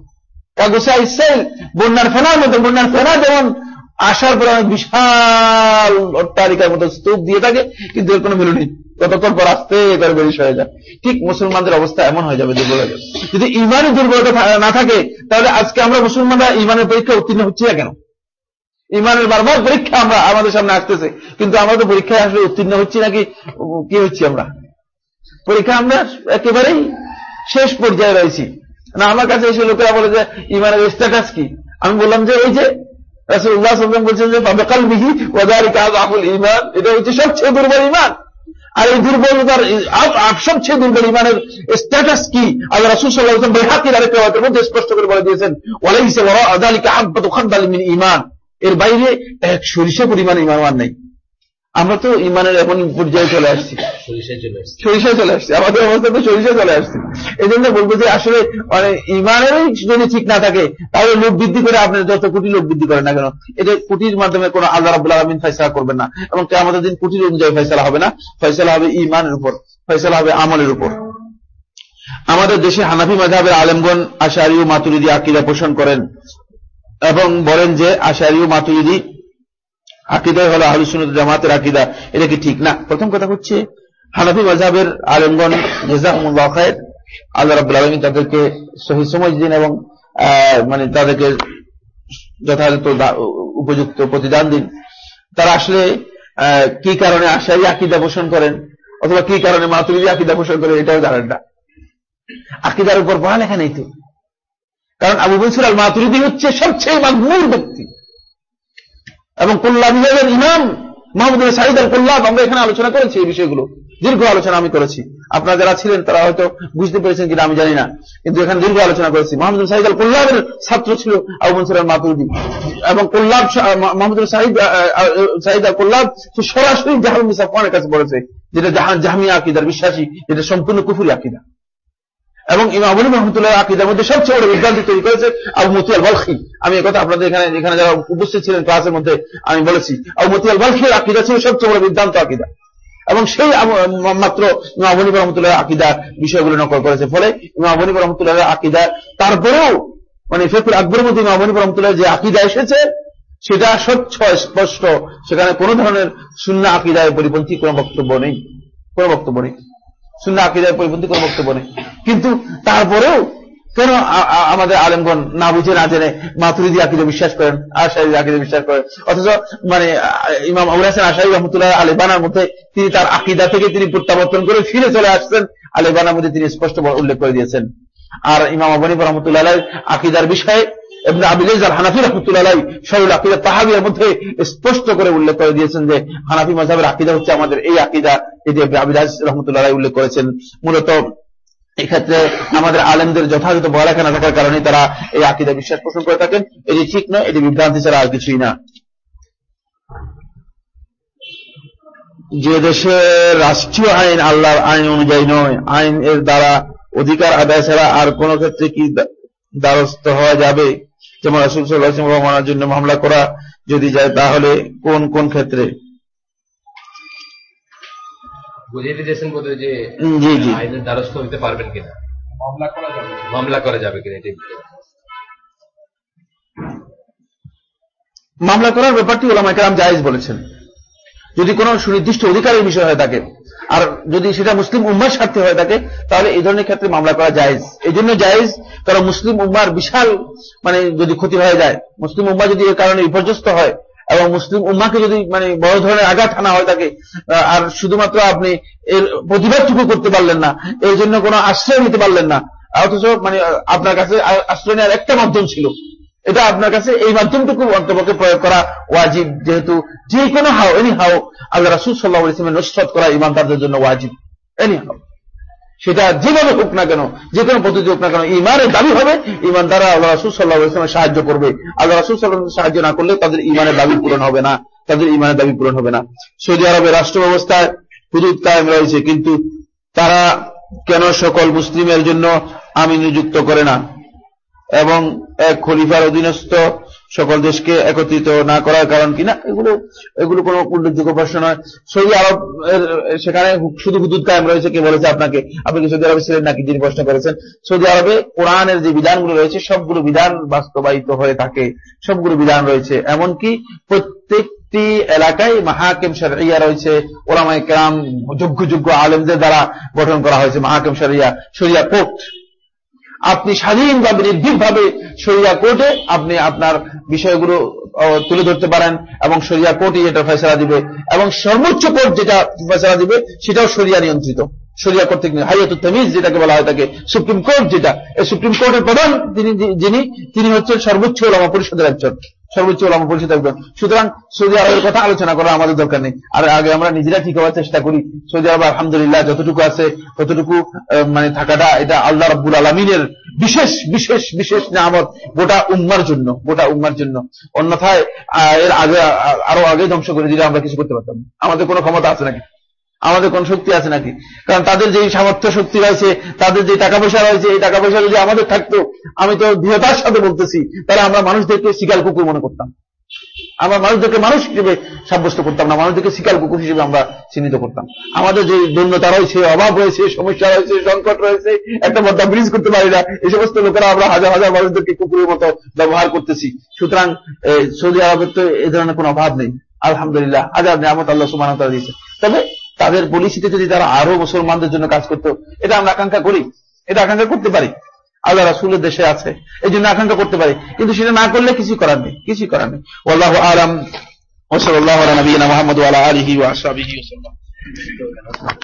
S1: কাগুসা ইসাইল বন্যার ফেনার মতো, বন্যার ফেনা যেমন আসার পরে অনেক বিশাল অট্টালিকার মতো স্তূপ দিয়ে থাকে, কিন্তু এর কোনো মিল নেই। কতক্ষণ পর আসতে করে বেরিশ হয়ে যায়। ঠিক মুসলমানদের অবস্থা এমন হয়ে যাবে, দুর্বল হয়ে যদি ইমানের দুর্বলতা না থাকে, তাহলে আজকে আমরা মুসলমানরা ইমানের পরীক্ষা উত্তীর্ণ হচ্ছি না কেন? ইমানের বারবার পরীক্ষা আমরা আমাদের সামনে আসতেছে, কিন্তু আমরা তো পরীক্ষায় আসলে উত্তীর্ণ হচ্ছি নাকি, কি হচ্ছি আমরা? পরীক্ষা আমরা একেবারেই শেষ পর্যায়ে রয়েছি। না, আমার কাছে এসে লোকেরা বলে যে, ইমানের স্ট্যাটাস কি? আমি বললাম যে ওই যে বলছেন যে বিহি কাজ আহুল ইমান এটা হচ্ছে সবচেয়ে দুর্বল ইমান আর এই দুর্বলতার সবচেয়ে দুর্বল ইমানের স্ট্যাটাস কি? রাসুল সাল্লাহ বেহাতির আরেকটা মধ্যে স্পষ্ট করে বলে দিয়েছেন, ওয়ালাইসে ওরা আযালিকা আব্বাত খারদাল ইমান এর বাইরে এক সরিষা পরিমাণ ইমান নেই। আমরা তো ঈমানের এমন পর্যায়ে চলে আসছি।
S3: সরিষায় চলে আসছে।
S1: আমাদের অবস্থা তো সরিষায় চলে আসছে। এই জন্য বলব যে আসলে মানে ইমানেরই যদি ঠিক না থাকে তাহলে লোক বৃদ্ধি করে আপনি যত কোটি লোক বৃদ্ধি করেন না কেন? এটা কোটির মাধ্যমে কোনো আল্লাহ রাবুল আলমিন ফয়সলা করবেন না। এবং আমাদের দিন কোটির অনুযায়ী ফয়সলা হবে না। ফয়সলা হবে ইমানের উপর। ফয়সলা হবে আমলের উপর। আমাদের দেশে হানাফি মাঝাবের আলেমগণ আশারি ও মাতুরিদি আকিদা পোষণ করেন এবং বলেন যে আশারি ও মাতুরিদি আকিদাই হলো আহলুসুন্নাত জামাতের আকিদা। এটা কি ঠিক? না। প্রথম কথা হচ্ছে, হানাফি মাযহাবের আলেমগণ জাযাকুমুল্লাহ খায়ের, আল্লাহ রাব্বুল আলামিন তাদেরকে সহি সময় দিন এবং মানে তাদেরকে যথাযথ উপযুক্ত প্রতিদান দিন। তারা আসলে কি কারণে আশারি আকিদা পোষণ করেন অথবা কি কারণে মাতুরিদি আকিদা পোষণ করেন এটাও জানেন না। আকিদার উপর পড়ালেখা নেই তো। কারণ আবু বনসুর আল মাতুরিদি হচ্ছে সবচেয়ে মাগমুর ব্যক্তি। এবং কুল্লা বিভাগের ইমাম মোহাম্মদ সাইদ আল কুল্লাব আমরা এখানে আলোচনা করেছি এই বিষয়গুলো। দীর্ঘ আলোচনা আমি করেছি। আপনারা যারা ছিলেন তারা হয়তো বুঝতে পেরেছেন কিনা আমি জানি না। কিন্তু এখানে দীর্ঘ আলোচনা করেছি। মোহাম্মদ সাইদ আল কুল্লাবের ছাত্র ছিল আবু মনসুর আল এবং কুল্লাব শা- মোহাম্মদ আহ, আহ, আল কুল্লাব সে সরাসরি জাহাল মুসাফানের কাছে পড়েছে যেটা জাহান জাহামিয়া আকিদার বিশ্বাসী যেটা সম্পূর্ণ কুফুরি আকিদা। এবং ইমাম আবুল রহমতুল্লাহ আকিদার মধ্যে সবচেয়ে বড় বিভ্রান্তি তৈরি করেছে আবু মতি আল বালখি আমি কথা আপনাদের এখানে এখানে যারা উপস্থিত ছিলেন ক্লাসের মধ্যে, আমি বলেছি, আবু মতি আল বালখির আকিদা ছিল সবচেয়ে বড় বিভ্রান্ত আকিদা। এবং সেই মাত্র ইমাম রহমতুল্লাহ আকিদা বিষয়গুলো নকল করেছে। ফলে ইমাম রহমতুল্লাহ আকিদা, তারপরেও মানে ফেকুল আকবরের মধ্যে ইমাম রহমতুল্লাহ যে আকিদা এসেছে, সেটা স্বচ্ছ স্পষ্ট। সেখানে কোনো ধরনের শূন্য আকিদায় পরিপন্থী কোনো বক্তব্য নেই। কোনো বক্তব্য নেই। শূন্য আকিদায় পরিপন্থী কোনো বক্তব্য নেই। কিন্তু তারপরেও কেন আমাদের আলেমগণ না বুঝে, না জেনে মাতুরিদি আকিদে বিশ্বাস করেন আশারি আকিদে বিশ্বাস করেন? অথচ মানে ইমাম আবুল হাসান আশারি রহমতুল্লাহ আলেবানার মধ্যে তিনি তার আকিদা থেকে তিনি প্রত্যাবর্তন করে ফিরে চলে আসছেন। আলেবানার মধ্যে তিনি স্পষ্ট উল্লেখ করে দিয়েছেন। আর ইমাম আবনিব রহমতুল্লাহ আকিদার বিষয়ে এবং আবিল আল হানাফি রহমতুল্লাহ সরুল আকিদা তাহাবিয়ার মধ্যে স্পষ্ট করে উল্লেখ করে দিয়েছেন যে হানাফি মজাবের আকিদা হচ্ছে আমাদের এই আকিদা যেটি আবিরাজ রহমতুল্লাহ উল্লেখ করেছেন। মূলত এক্ষেত্রে আমাদের আলেমদের যথাযথ পড়ালেখা না থাকার কারণে তারা এই আকিদা বিশ্বাস পোষণ করে থাকেন। এটি ঠিক নয় এটি বিভ্রান্তি ছাড়া আর কিছুই না। যে দেশে রাষ্ট্রীয় আইন আল্লাহর আইন অনুযায়ী নয় আইন এর দ্বারা অধিকার আদায় ছাড়া আর কোন ক্ষেত্রে কি দ্বারস্থ হওয়া যাবে? যেমন রাসুল সাল্লাহ মানার জন্য মামলা করা যদি যায় তাহলে কোন কোন ক্ষেত্রে?
S3: বুঝিয়ে দিয়েছেন বোধ যে
S1: উম, জি জি।
S3: দ্বারস্থ হইতে পারবেন কিনা?
S2: মামলা করা যাবে।
S3: মামলা করা যাবে কিনা এটি
S1: মামলা করার ব্যাপারটি ওলামাইকার জায়েজ বলেছেন। যদি কোনো সুনির্দিষ্ট অধিকারের বিষয় হয়ে থাকে আর যদি সেটা মুসলিম উম্মার স্বার্থে হয়ে থাকে তাহলে এই ধরনের ক্ষেত্রে মামলা করা জায়েজ। এই জন্য জায়েজ কারণ মুসলিম উম্মার বিশাল মানে যদি ক্ষতি হয়ে যায় মুসলিম উম্মা যদি এর কারণে বিপর্যস্ত হয় এবং মুসলিম উম্মাকে যদি মানে বড় ধরনের আঘাত আনা হয় আহ, আর শুধুমাত্র আপনি এর প্রতিবাদটুকু করতে পারলেন না এর জন্য কোনো আশ্রয় নিতে পারলেন না অথচ মানে আপনার কাছে আশ্রয় নেওয়ার একটা মাধ্যম ছিল। এটা আপনার কাছে এই মাধ্যমটুকু অন্তপক্ষে প্রয়োগ করা ওয়াজিব, যেহেতু যে কোনো হাও এনি হাও, আল্লাহ রাসুল সাল্লাহ ইসলামের নসরত করা ইমানদারদের জন্য ওয়াজিব এনি হাও। সেটা যেভাবে হোক না কেন যে কোনো পদ্ধতি হোক না কেন, ইমানের দাবি হবে ইমান দ্বারা আল্লাহ রাসুল সাল্লাহ ইসলামের সাহায্য করবে। আল্লাহ রাসুল সাল্লাহ সাহায্য না করলে তাদের ইমানের দাবি পূরণ হবে না, তাদের ইমানের দাবি পূরণ হবে না। সৌদি আরবের রাষ্ট্র ব্যবস্থায় হুদুদ কায়েম রয়েছে, কিন্তু তারা কেন সকল মুসলিমের জন্য আমি নিযুক্ত করে না? এবং এক খলিফার অধীনস্থ সকল দেশকে একত্রিত না করার কারণ কিনা এগুলো এগুলো কোনো উল্লেখযোগ্য প্রশ্ন নয়। সৌদি আরব সেখানে শুধু হুদুদ কায়েম রয়েছে, কে বলেছে আপনাকে? আপনি কি সৌদি আরবে ছিলেন নাকি যিনি প্রশ্ন করেছেন? সৌদি আরবে কোরআনের যে বিধানগুলো রয়েছে, সবগুলো বিধান বাস্তবায়িত হয়ে থাকে। সবগুলো বিধান রয়েছে। এমনকি প্রত্যেকটি এলাকায় মাহাকেম সারিয়া রয়েছে। ওলামাই কেরাম, যোগ্য যোগ্য আলেমদের দ্বারা গঠন করা হয়েছে মাহাকেম সারিয়া শরিয়া কোর্ট। আপনি স্বাধীনভাবে নির্ভীকভাবে শরিয়া কোর্টে আপনি আপনার বিষয়গুলো তুলে ধরতে পারেন এবং শরিয়া কোর্টই যেটা ফেসলা দিবে এবং সর্বোচ্চ কোর্ট যেটা ফেসলা দিবে সেটাও শরিয়া নিয়ন্ত্রিত। শরিয়া কর্তৃক হাইয়াত তামিজ, যেটাকে বলা হয় তাকে সুপ্রিম কোর্ট, যেটা এই সুপ্রিম কোর্টের প্রধান, তিনি যিনি, তিনি হচ্ছেন সর্বোচ্চ ওলামা পরিষদের একজন। সর্বোচ্চ ওলামা পরিষদ একজন। সুতরাং সৌদি আরবের কথা আলোচনা করা আমাদের দরকার নেই। আর আগে আমরা নিজেরা ঠিক হওয়ার চেষ্টা করি। সৌদি আরব আলহামদুলিল্লাহ যতটুকু আছে, ততটুকু মানে থাকাটা, এটা আল্লাহ রব্বুল আলমিনের বিশেষ বিশেষ বিশেষ নামত গোটা উম্মার জন্য, গোটা উম্মার জন্য। অন্যথায় এর আগে আরও আগে ধ্বংস করে দিলে আমরা কিছু করতে পারতাম। আমাদের কোনো ক্ষমতা আছে নাকি? আমাদের কোন শক্তি আছে নাকি? কারণ তাদের যে সামর্থ্য শক্তি রয়েছে, তাদের যে টাকা পয়সা রয়েছে, এই টাকা পয়সা যদি আমাদের থাকতো, আমি তো দৃঢ়তার সাথে বলতেছি, তাহলে আমরা মানুষদেরকে শিকাল কুকুর মনে করতাম। আমরা মানুষদেরকে মানুষ হিসেবে সাব্যস্ত করতাম না, মানুষদেরকে শিকাল কুকুর হিসেবে আমরা চিহ্নিত করতাম। আমাদের যে দৈন্যতা রয়েছে, অভাব রয়েছে, সমস্যা রয়েছে, সংকট রয়েছে, একটা মধ্যে ব্রিজ করতে পারি না, এই সমস্ত লোকেরা আমরা হাজার হাজার মানুষদেরকে কুকুরের মতো ব্যবহার করতেছি। সুতরাং সৌদি আরবের তো এই ধরনের কোনো অভাব নেই। আলহামদুলিল্লাহ হাজার নিয়ামত আল্লাহ সুমান দিয়েছে। তবে তাদের পলিসিতে যদি তারা আরও মুসলমানদের জন্য কাজ করতো, এটা আমরা আকাঙ্ক্ষা করি, এটা আকাঙ্ক্ষা করতে পারি। আল্লাহ রাসুলের দেশে আছে, এই জন্য আকাঙ্ক্ষা করতে পারি। কিন্তু সেটা না করলে কিছু করার নেই, কিছু করার নেই। আল্লাহ আলম। ওসল আল্লাহ নবীনা মোহাম্মদ আলা আলহি ওয়াসাবিহি